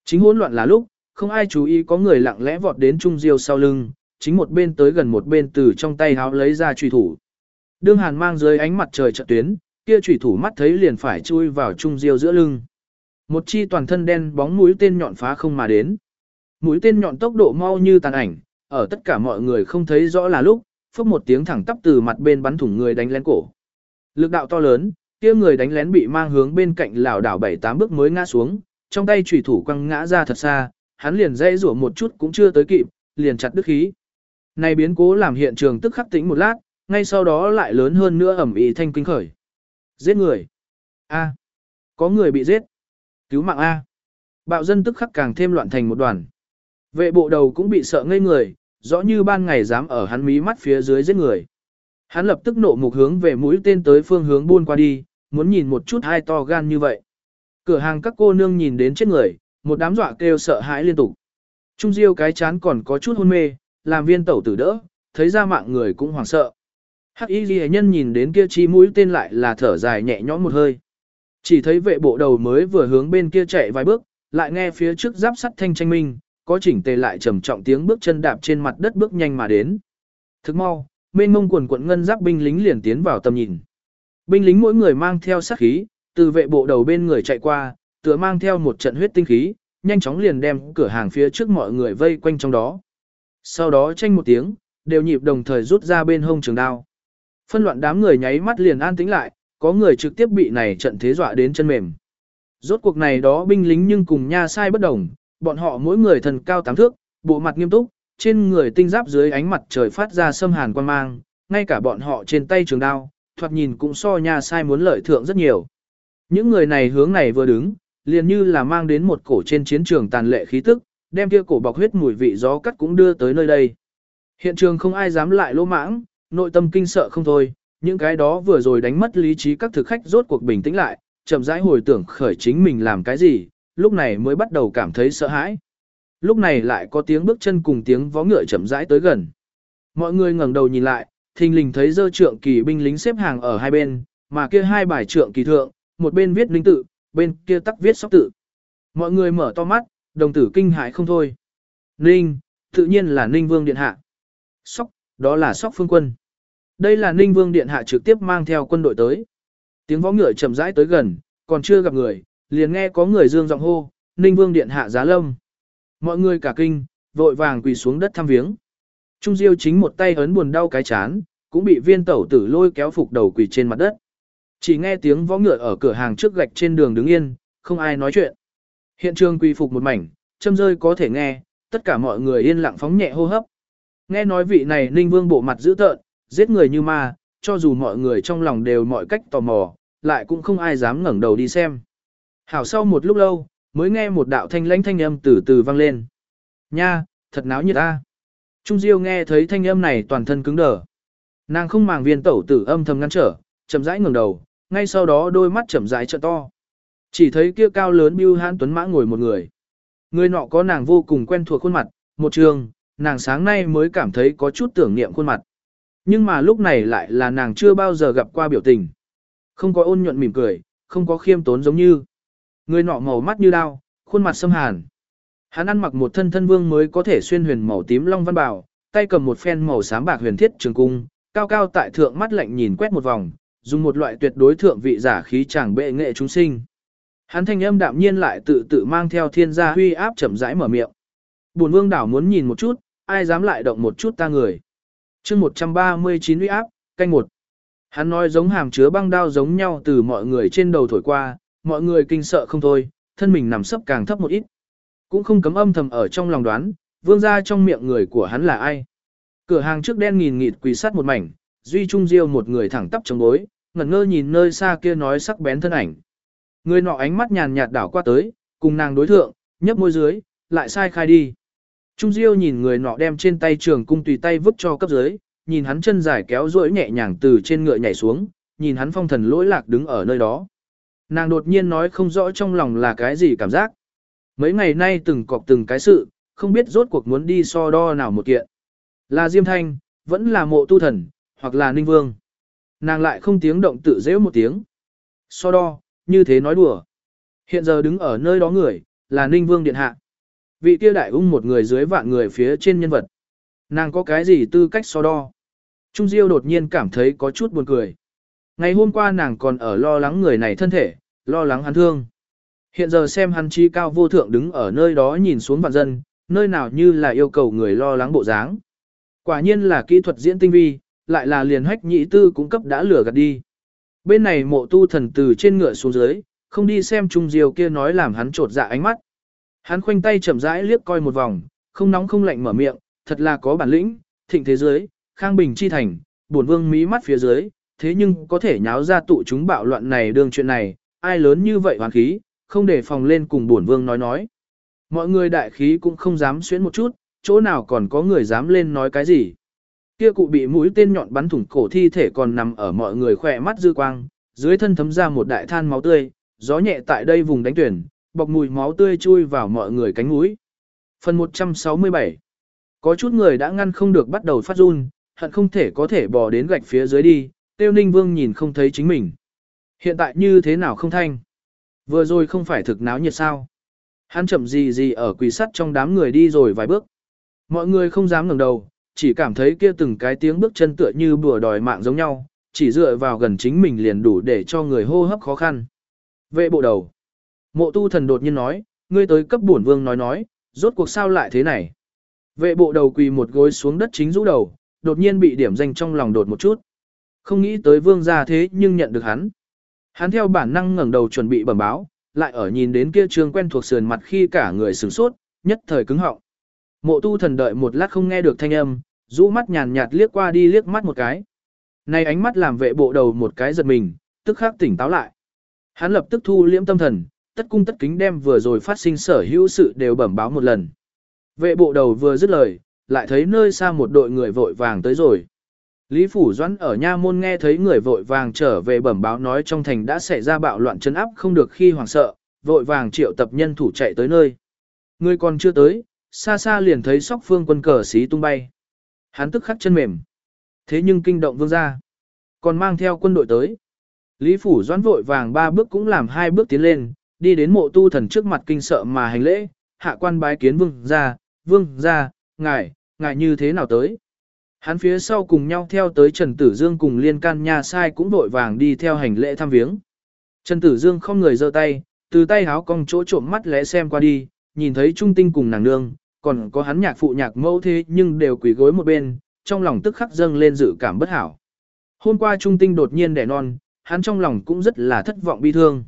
A: Chính hỗn loạn là lúc, không ai chú ý có người lặng lẽ vọt đến Trung Diêu sau lưng, chính một bên tới gần một bên từ trong tay háo lấy ra truy thủ. Đương Hàn mang dưới ánh mặt trời trận tuyến, kia chủy thủ mắt thấy liền phải chui vào Trung Diêu giữa lưng. Một chi toàn thân đen bóng mũi tên nhọn phá không mà đến. Mũi tên nhọn tốc độ mau như tàn ảnh, ở tất cả mọi người không thấy rõ là lúc, phốc một tiếng thẳng tắp từ mặt bên bắn thủng người đánh lén cổ. Lực đạo to lớn, kia người đánh lén bị mang hướng bên cạnh lảo đảo bảy tám bước mới ngã xuống, trong tay chủy thủ quăng ngã ra thật xa, hắn liền dây rủa một chút cũng chưa tới kịp, liền chặt đứt khí. Này biến cố làm hiện trường tức khắc tĩnh một lát, ngay sau đó lại lớn hơn nữa ẩm ý thanh kinh khởi. Giết người. A. Có người bị giết. Cứu mạng A. Bạo dân tức khắc càng thêm loạn thành một đoàn. Vệ bộ đầu cũng bị sợ ngây người, rõ như ban ngày dám ở hắn mí mắt phía dưới giết người. Hắn lập tức nộ mục hướng về mũi tên tới phương hướng buôn qua đi, muốn nhìn một chút hai to gan như vậy. Cửa hàng các cô nương nhìn đến chết người, một đám dọa kêu sợ hãi liên tục. Trung diêu cái chán còn có chút hôn mê, làm viên tẩu tử đỡ, thấy ra mạng người cũng hoảng sợ. Hắc y ghi nhân nhìn đến kia chi mũi tên lại là thở dài nhẹ nhõm một hơi. Chỉ thấy vệ bộ đầu mới vừa hướng bên kia chạy vài bước, lại nghe phía trước giáp sắt thanh tranh minh, có chỉnh tề lại trầm trọng tiếng bước chân đạp trên mặt đất bước nhanh mà đến. Thức mau, mênh mông quần quận ngân giáp binh lính liền tiến vào tầm nhìn. Binh lính mỗi người mang theo sát khí, từ vệ bộ đầu bên người chạy qua, tựa mang theo một trận huyết tinh khí, nhanh chóng liền đem cửa hàng phía trước mọi người vây quanh trong đó. Sau đó tranh một tiếng, đều nhịp đồng thời rút ra bên hông trường đao. Phân loạn đám người nháy mắt liền an tĩnh lại, có người trực tiếp bị này trận thế dọa đến chân mềm. Rốt cuộc này đó binh lính nhưng cùng nha sai bất đồng, bọn họ mỗi người thần cao tám thước, bộ mặt nghiêm túc, trên người tinh giáp dưới ánh mặt trời phát ra sâm hàn quan mang, ngay cả bọn họ trên tay trường đao, thoạt nhìn cũng so nha sai muốn lợi thượng rất nhiều. Những người này hướng này vừa đứng, liền như là mang đến một cổ trên chiến trường tàn lệ khí tức, đem kia cổ bọc huyết mùi vị gió cắt cũng đưa tới nơi đây. Hiện trường không ai dám lại lỗ mãng, nội tâm kinh sợ không thôi, những cái đó vừa rồi đánh mất lý trí các thực khách rốt cuộc bình tĩnh lại, chậm rãi hồi tưởng khởi chính mình làm cái gì, lúc này mới bắt đầu cảm thấy sợ hãi. Lúc này lại có tiếng bước chân cùng tiếng vó ngựa chậm rãi tới gần. Mọi người ngẩng đầu nhìn lại, thình lình thấy dơ trượng kỳ binh lính xếp hàng ở hai bên, mà kia hai bài trượng kỳ thượng, một bên viết linh tự, bên kia tắc viết sóc tự. Mọi người mở to mắt, đồng tử kinh hãi không thôi. Ninh, tự nhiên là Ninh Vương Điện Hạ. Sóc, đó là sóc phương quân. Đây là Ninh Vương Điện Hạ trực tiếp mang theo quân đội tới. Tiếng võ ngựa chậm rãi tới gần, còn chưa gặp người, liền nghe có người dương giọng hô, Ninh Vương Điện Hạ giá lâm. Mọi người cả kinh, vội vàng quỳ xuống đất thăm viếng. Trung Diêu chính một tay ấn buồn đau cái chán, cũng bị viên tẩu tử lôi kéo phục đầu quỳ trên mặt đất. Chỉ nghe tiếng võ ngựa ở cửa hàng trước gạch trên đường đứng yên, không ai nói chuyện. Hiện trường quỳ phục một mảnh, châm rơi có thể nghe, tất cả mọi người yên lặng phóng nhẹ hô hấp. Nghe nói vị này Ninh Vương bộ mặt dữ tợn, giết người như ma, cho dù mọi người trong lòng đều mọi cách tò mò, lại cũng không ai dám ngẩng đầu đi xem. Hảo sau một lúc lâu, mới nghe một đạo thanh lãnh thanh âm từ từ vang lên. Nha, thật náo nhiệt ta. Trung Diêu nghe thấy thanh âm này toàn thân cứng đờ. Nàng không màng viên tẩu tử âm thầm ngăn trở, chậm rãi ngẩng đầu, ngay sau đó đôi mắt chậm rãi trợ to. Chỉ thấy kia cao lớn Bưu Hãn Tuấn Mã ngồi một người. Người nọ có nàng vô cùng quen thuộc khuôn mặt, một trường, nàng sáng nay mới cảm thấy có chút tưởng niệm khuôn mặt. Nhưng mà lúc này lại là nàng chưa bao giờ gặp qua biểu tình. Không có ôn nhuận mỉm cười, không có khiêm tốn giống như. Người nọ màu mắt như đao, khuôn mặt xâm hàn. Hắn ăn mặc một thân thân vương mới có thể xuyên huyền màu tím long văn bảo, tay cầm một phen màu xám bạc huyền thiết trường cung, cao cao tại thượng mắt lạnh nhìn quét một vòng, dùng một loại tuyệt đối thượng vị giả khí chàng bệ nghệ chúng sinh. Hắn thanh âm đạm nhiên lại tự tự mang theo thiên gia huy áp chậm rãi mở miệng. Bổn vương đảo muốn nhìn một chút, ai dám lại động một chút ta người. chương 139 uy áp, canh một. Hắn nói giống hàm chứa băng đao giống nhau từ mọi người trên đầu thổi qua, mọi người kinh sợ không thôi, thân mình nằm sấp càng thấp một ít. Cũng không cấm âm thầm ở trong lòng đoán, vương ra trong miệng người của hắn là ai. Cửa hàng trước đen nghìn nghịt quỳ sắt một mảnh, duy trung diêu một người thẳng tắp chống bối, ngẩn ngơ nhìn nơi xa kia nói sắc bén thân ảnh. Người nọ ánh mắt nhàn nhạt đảo qua tới, cùng nàng đối thượng, nhấp môi dưới, lại sai khai đi. Trung diêu nhìn người nọ đem trên tay trường cung tùy tay vứt cho cấp dưới, nhìn hắn chân dài kéo duỗi nhẹ nhàng từ trên ngựa nhảy xuống, nhìn hắn phong thần lỗi lạc đứng ở nơi đó. Nàng đột nhiên nói không rõ trong lòng là cái gì cảm giác. Mấy ngày nay từng cọc từng cái sự, không biết rốt cuộc muốn đi so đo nào một kiện. Là Diêm Thanh, vẫn là mộ tu thần, hoặc là Ninh Vương. Nàng lại không tiếng động tự dễ một tiếng. So đo, như thế nói đùa. Hiện giờ đứng ở nơi đó người, là Ninh Vương Điện Hạ. Vị kia đại ung một người dưới vạn người phía trên nhân vật. Nàng có cái gì tư cách so đo. Trung Diêu đột nhiên cảm thấy có chút buồn cười. Ngày hôm qua nàng còn ở lo lắng người này thân thể, lo lắng hắn thương. Hiện giờ xem hắn chi cao vô thượng đứng ở nơi đó nhìn xuống vạn dân, nơi nào như là yêu cầu người lo lắng bộ dáng. Quả nhiên là kỹ thuật diễn tinh vi, lại là liền hách nhị tư cũng cấp đã lửa gạt đi. Bên này mộ tu thần từ trên ngựa xuống dưới, không đi xem Trung Diêu kia nói làm hắn trột dạ ánh mắt. Hắn khoanh tay chậm rãi liếc coi một vòng, không nóng không lạnh mở miệng, thật là có bản lĩnh, thịnh thế giới, khang bình chi thành, bổn vương mí mắt phía dưới, thế nhưng có thể nháo ra tụ chúng bạo loạn này đương chuyện này, ai lớn như vậy hoàn khí, không để phòng lên cùng bổn vương nói nói. Mọi người đại khí cũng không dám xuyến một chút, chỗ nào còn có người dám lên nói cái gì. Kia cụ bị mũi tên nhọn bắn thủng cổ thi thể còn nằm ở mọi người khỏe mắt dư quang, dưới thân thấm ra một đại than máu tươi, gió nhẹ tại đây vùng đánh tuyển, bọc mùi máu tươi chui vào mọi người cánh mũi. Phần 167 Có chút người đã ngăn không được bắt đầu phát run, hận không thể có thể bò đến gạch phía dưới đi, tiêu ninh vương nhìn không thấy chính mình. Hiện tại như thế nào không thanh? Vừa rồi không phải thực náo nhiệt sao? Hắn chậm gì gì ở quỳ sắt trong đám người đi rồi vài bước. Mọi người không dám ngẩng đầu, chỉ cảm thấy kia từng cái tiếng bước chân tựa như bùa đòi mạng giống nhau, chỉ dựa vào gần chính mình liền đủ để cho người hô hấp khó khăn. Vệ bộ đầu. Mộ tu thần đột nhiên nói, ngươi tới cấp bổn vương nói nói, rốt cuộc sao lại thế này. Vệ bộ đầu quỳ một gối xuống đất chính rũ đầu, đột nhiên bị điểm danh trong lòng đột một chút. Không nghĩ tới vương gia thế nhưng nhận được hắn. Hắn theo bản năng ngẩng đầu chuẩn bị bẩm báo, lại ở nhìn đến kia trương quen thuộc sườn mặt khi cả người sửng sốt, nhất thời cứng họng. Mộ tu thần đợi một lát không nghe được thanh âm, rũ mắt nhàn nhạt liếc qua đi liếc mắt một cái. Này ánh mắt làm vệ bộ đầu một cái giật mình, tức khắc tỉnh táo lại. Hắn lập tức thu liễm tâm thần, tất cung tất kính đem vừa rồi phát sinh sở hữu sự đều bẩm báo một lần. Vệ bộ đầu vừa dứt lời, lại thấy nơi xa một đội người vội vàng tới rồi. Lý Phủ Doãn ở nha môn nghe thấy người vội vàng trở về bẩm báo nói trong thành đã xảy ra bạo loạn chấn áp không được khi hoảng sợ, vội vàng triệu tập nhân thủ chạy tới nơi. Người còn chưa tới, xa xa liền thấy sóc phương quân cờ xí tung bay. Hắn tức khắc chân mềm. Thế nhưng kinh động vương ra. Còn mang theo quân đội tới. Lý Phủ Doãn vội vàng ba bước cũng làm hai bước tiến lên, đi đến mộ tu thần trước mặt kinh sợ mà hành lễ, hạ quan bái kiến vương ra, vương ra, ngài, ngài như thế nào tới. Hắn phía sau cùng nhau theo tới Trần Tử Dương cùng liên can nha sai cũng vội vàng đi theo hành lễ thăm viếng. Trần Tử Dương không người giơ tay, từ tay háo cong chỗ trộm mắt lẽ xem qua đi, nhìn thấy trung tinh cùng nàng nương, còn có hắn nhạc phụ nhạc mẫu thế nhưng đều quỳ gối một bên, trong lòng tức khắc dâng lên dự cảm bất hảo. Hôm qua trung tinh đột nhiên đẻ non, hắn trong lòng cũng rất là thất vọng bi thương.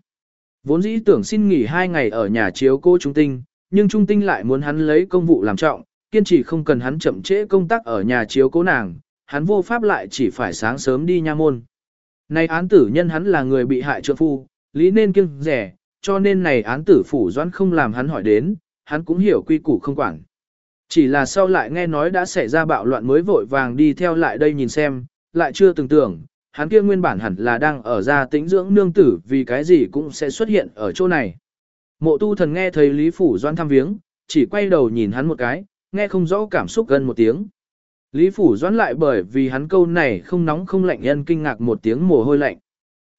A: Vốn dĩ tưởng xin nghỉ hai ngày ở nhà chiếu cô trung tinh, nhưng trung tinh lại muốn hắn lấy công vụ làm trọng, kiên trì không cần hắn chậm trễ công tác ở nhà chiếu cố nàng, hắn vô pháp lại chỉ phải sáng sớm đi nha môn. Này án tử nhân hắn là người bị hại trượng phu, lý nên kiêng rẻ, cho nên này án tử phủ doãn không làm hắn hỏi đến, hắn cũng hiểu quy củ không quản. Chỉ là sau lại nghe nói đã xảy ra bạo loạn mới vội vàng đi theo lại đây nhìn xem, lại chưa từng tưởng, hắn kia nguyên bản hẳn là đang ở gia tĩnh dưỡng nương tử vì cái gì cũng sẽ xuất hiện ở chỗ này. Mộ tu thần nghe thấy Lý Phủ Doan thăm viếng, chỉ quay đầu nhìn hắn một cái, nghe không rõ cảm xúc gần một tiếng. Lý Phủ Doan lại bởi vì hắn câu này không nóng không lạnh nhân kinh ngạc một tiếng mồ hôi lạnh.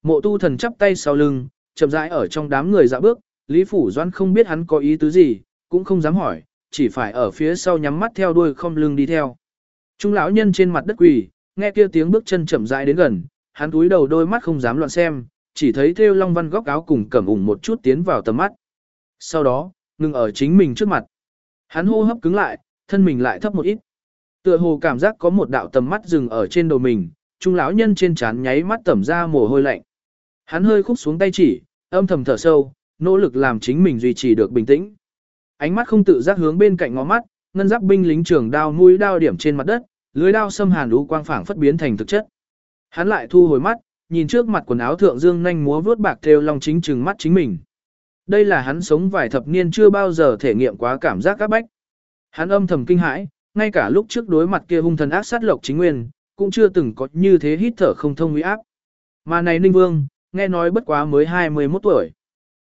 A: Mộ tu thần chắp tay sau lưng, chậm rãi ở trong đám người dạ bước, Lý Phủ Doan không biết hắn có ý tứ gì, cũng không dám hỏi, chỉ phải ở phía sau nhắm mắt theo đuôi không lưng đi theo. Trung lão nhân trên mặt đất quỳ, nghe kia tiếng bước chân chậm rãi đến gần, hắn cúi đầu đôi mắt không dám loạn xem, chỉ thấy theo long văn góc áo cùng cẩm ủng một chút tiến vào tầm mắt. Sau đó, ngừng ở chính mình trước mặt. Hắn hô hấp cứng lại, thân mình lại thấp một ít. Tựa hồ cảm giác có một đạo tầm mắt dừng ở trên đầu mình, trung lão nhân trên trán nháy mắt tẩm ra mồ hôi lạnh. Hắn hơi khúc xuống tay chỉ, âm thầm thở sâu, nỗ lực làm chính mình duy trì được bình tĩnh. Ánh mắt không tự giác hướng bên cạnh ngó mắt, ngân giáp binh lính trường đao mũi đao điểm trên mặt đất, lưới đao xâm hàn lũ quang phảng phất biến thành thực chất. Hắn lại thu hồi mắt, nhìn trước mặt quần áo thượng dương nhanh múa vướt bạc treo long chính trừng mắt chính mình. Đây là hắn sống vài thập niên chưa bao giờ thể nghiệm quá cảm giác các bách. Hắn âm thầm kinh hãi, ngay cả lúc trước đối mặt kia hung thần ác sát lộc chính nguyên, cũng chưa từng có như thế hít thở không thông uy áp. Mà này Ninh Vương, nghe nói bất quá mới 21 tuổi.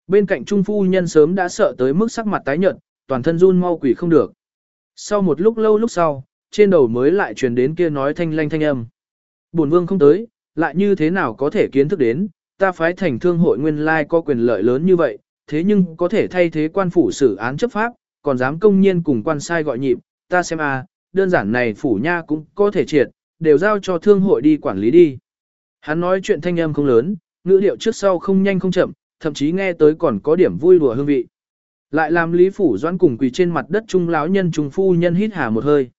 A: Bên cạnh trung phu nhân sớm đã sợ tới mức sắc mặt tái nhợt, toàn thân run mau quỷ không được. Sau một lúc lâu lúc sau, trên đầu mới lại truyền đến kia nói thanh lanh thanh âm. Bổn vương không tới, lại như thế nào có thể kiến thức đến, ta phái thành thương hội nguyên lai có quyền lợi lớn như vậy, thế nhưng có thể thay thế quan phủ xử án chấp pháp, còn dám công nhiên cùng quan sai gọi nhịp, ta xem a, đơn giản này phủ nha cũng có thể triệt, đều giao cho thương hội đi quản lý đi. Hắn nói chuyện thanh âm không lớn, ngữ điệu trước sau không nhanh không chậm, thậm chí nghe tới còn có điểm vui đùa hương vị. Lại làm Lý Phủ Doãn cùng quỳ trên mặt đất trung lão nhân trung phu nhân hít hà một hơi.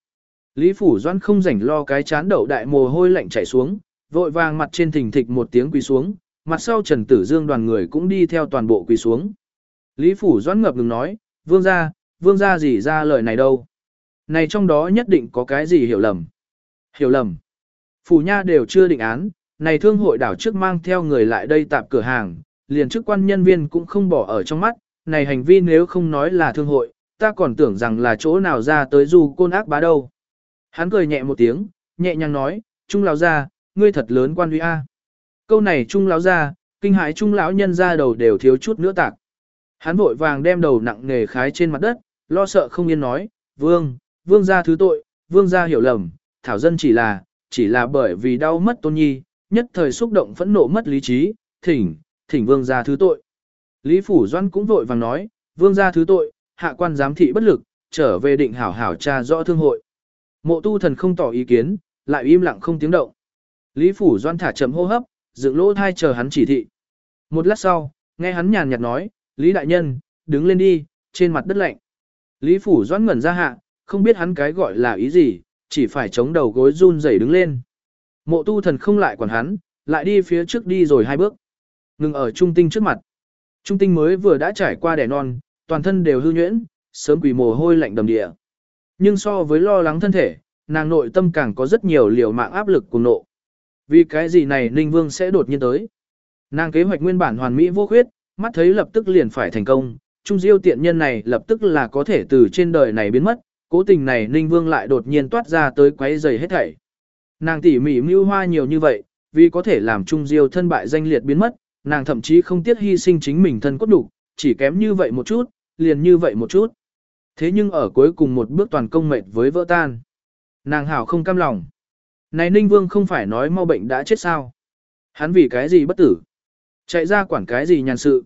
A: Lý Phủ Doãn không rảnh lo cái chán đậu đại mồ hôi lạnh chảy xuống, vội vàng mặt trên thình thịch một tiếng quỳ xuống, mặt sau Trần Tử Dương đoàn người cũng đi theo toàn bộ quỳ xuống. Lý Phủ Doãn ngập ngừng nói, vương gia, vương gia gì ra lời này đâu. Này trong đó nhất định có cái gì hiểu lầm. Hiểu lầm. Phủ nha đều chưa định án, này thương hội đảo trước mang theo người lại đây tạp cửa hàng, liền chức quan nhân viên cũng không bỏ ở trong mắt, này hành vi nếu không nói là thương hội, ta còn tưởng rằng là chỗ nào ra tới dù côn ác bá đâu. Hắn cười nhẹ một tiếng, nhẹ nhàng nói, Trung lão gia, ngươi thật lớn quan uy a. Câu này Trung lão gia, kinh hãi Trung lão nhân ra đầu đều thiếu chút nữa tạc. Hắn vội vàng đem đầu nặng nề khái trên mặt đất, lo sợ không yên nói, vương, vương gia thứ tội, vương gia hiểu lầm, thảo dân chỉ là, chỉ là bởi vì đau mất tôn nhi, nhất thời xúc động phẫn nộ mất lý trí, thỉnh, thỉnh vương gia thứ tội. Lý Phủ Doan cũng vội vàng nói, vương gia thứ tội, hạ quan giám thị bất lực, trở về định hảo hảo tra rõ thương hội. Mộ tu thần không tỏ ý kiến, lại im lặng không tiếng động. Lý Phủ Doan thả chậm hô hấp, dựng lỗ thai chờ hắn chỉ thị. Một lát sau, nghe hắn nhàn nhạt nói, Lý Đại Nhân, đứng lên đi, trên mặt đất lạnh. Lý Phủ Doan ngẩn ra hạ, không biết hắn cái gọi là ý gì, chỉ phải chống đầu gối run rẩy đứng lên. Mộ tu thần không lại quản hắn, lại đi phía trước đi rồi hai bước. Ngừng ở trung tinh trước mặt. Trung tinh mới vừa đã trải qua đẻ non, toàn thân đều hư nhuyễn, sớm quỳ mồ hôi lạnh đầm địa. Nhưng so với lo lắng thân thể, nàng nội tâm càng có rất nhiều liều mạng áp lực cùng nộ. Vì cái gì này Ninh Vương sẽ đột nhiên tới. Nàng kế hoạch nguyên bản hoàn mỹ vô khuyết, mắt thấy lập tức liền phải thành công, trung diêu tiện nhân này lập tức là có thể từ trên đời này biến mất, cố tình này Ninh Vương lại đột nhiên toát ra tới quấy giày hết thảy. Nàng tỉ mỉ mưu hoa nhiều như vậy, vì có thể làm trung diêu thân bại danh liệt biến mất, nàng thậm chí không tiếc hy sinh chính mình thân cốt đủ, chỉ kém như vậy một chút, liền như vậy một chút. Thế nhưng ở cuối cùng một bước toàn công mệt với vỡ tan. Nàng hảo không cam lòng. Này Ninh Vương không phải nói mau bệnh đã chết sao? Hắn vì cái gì bất tử? Chạy ra quản cái gì nhàn sự?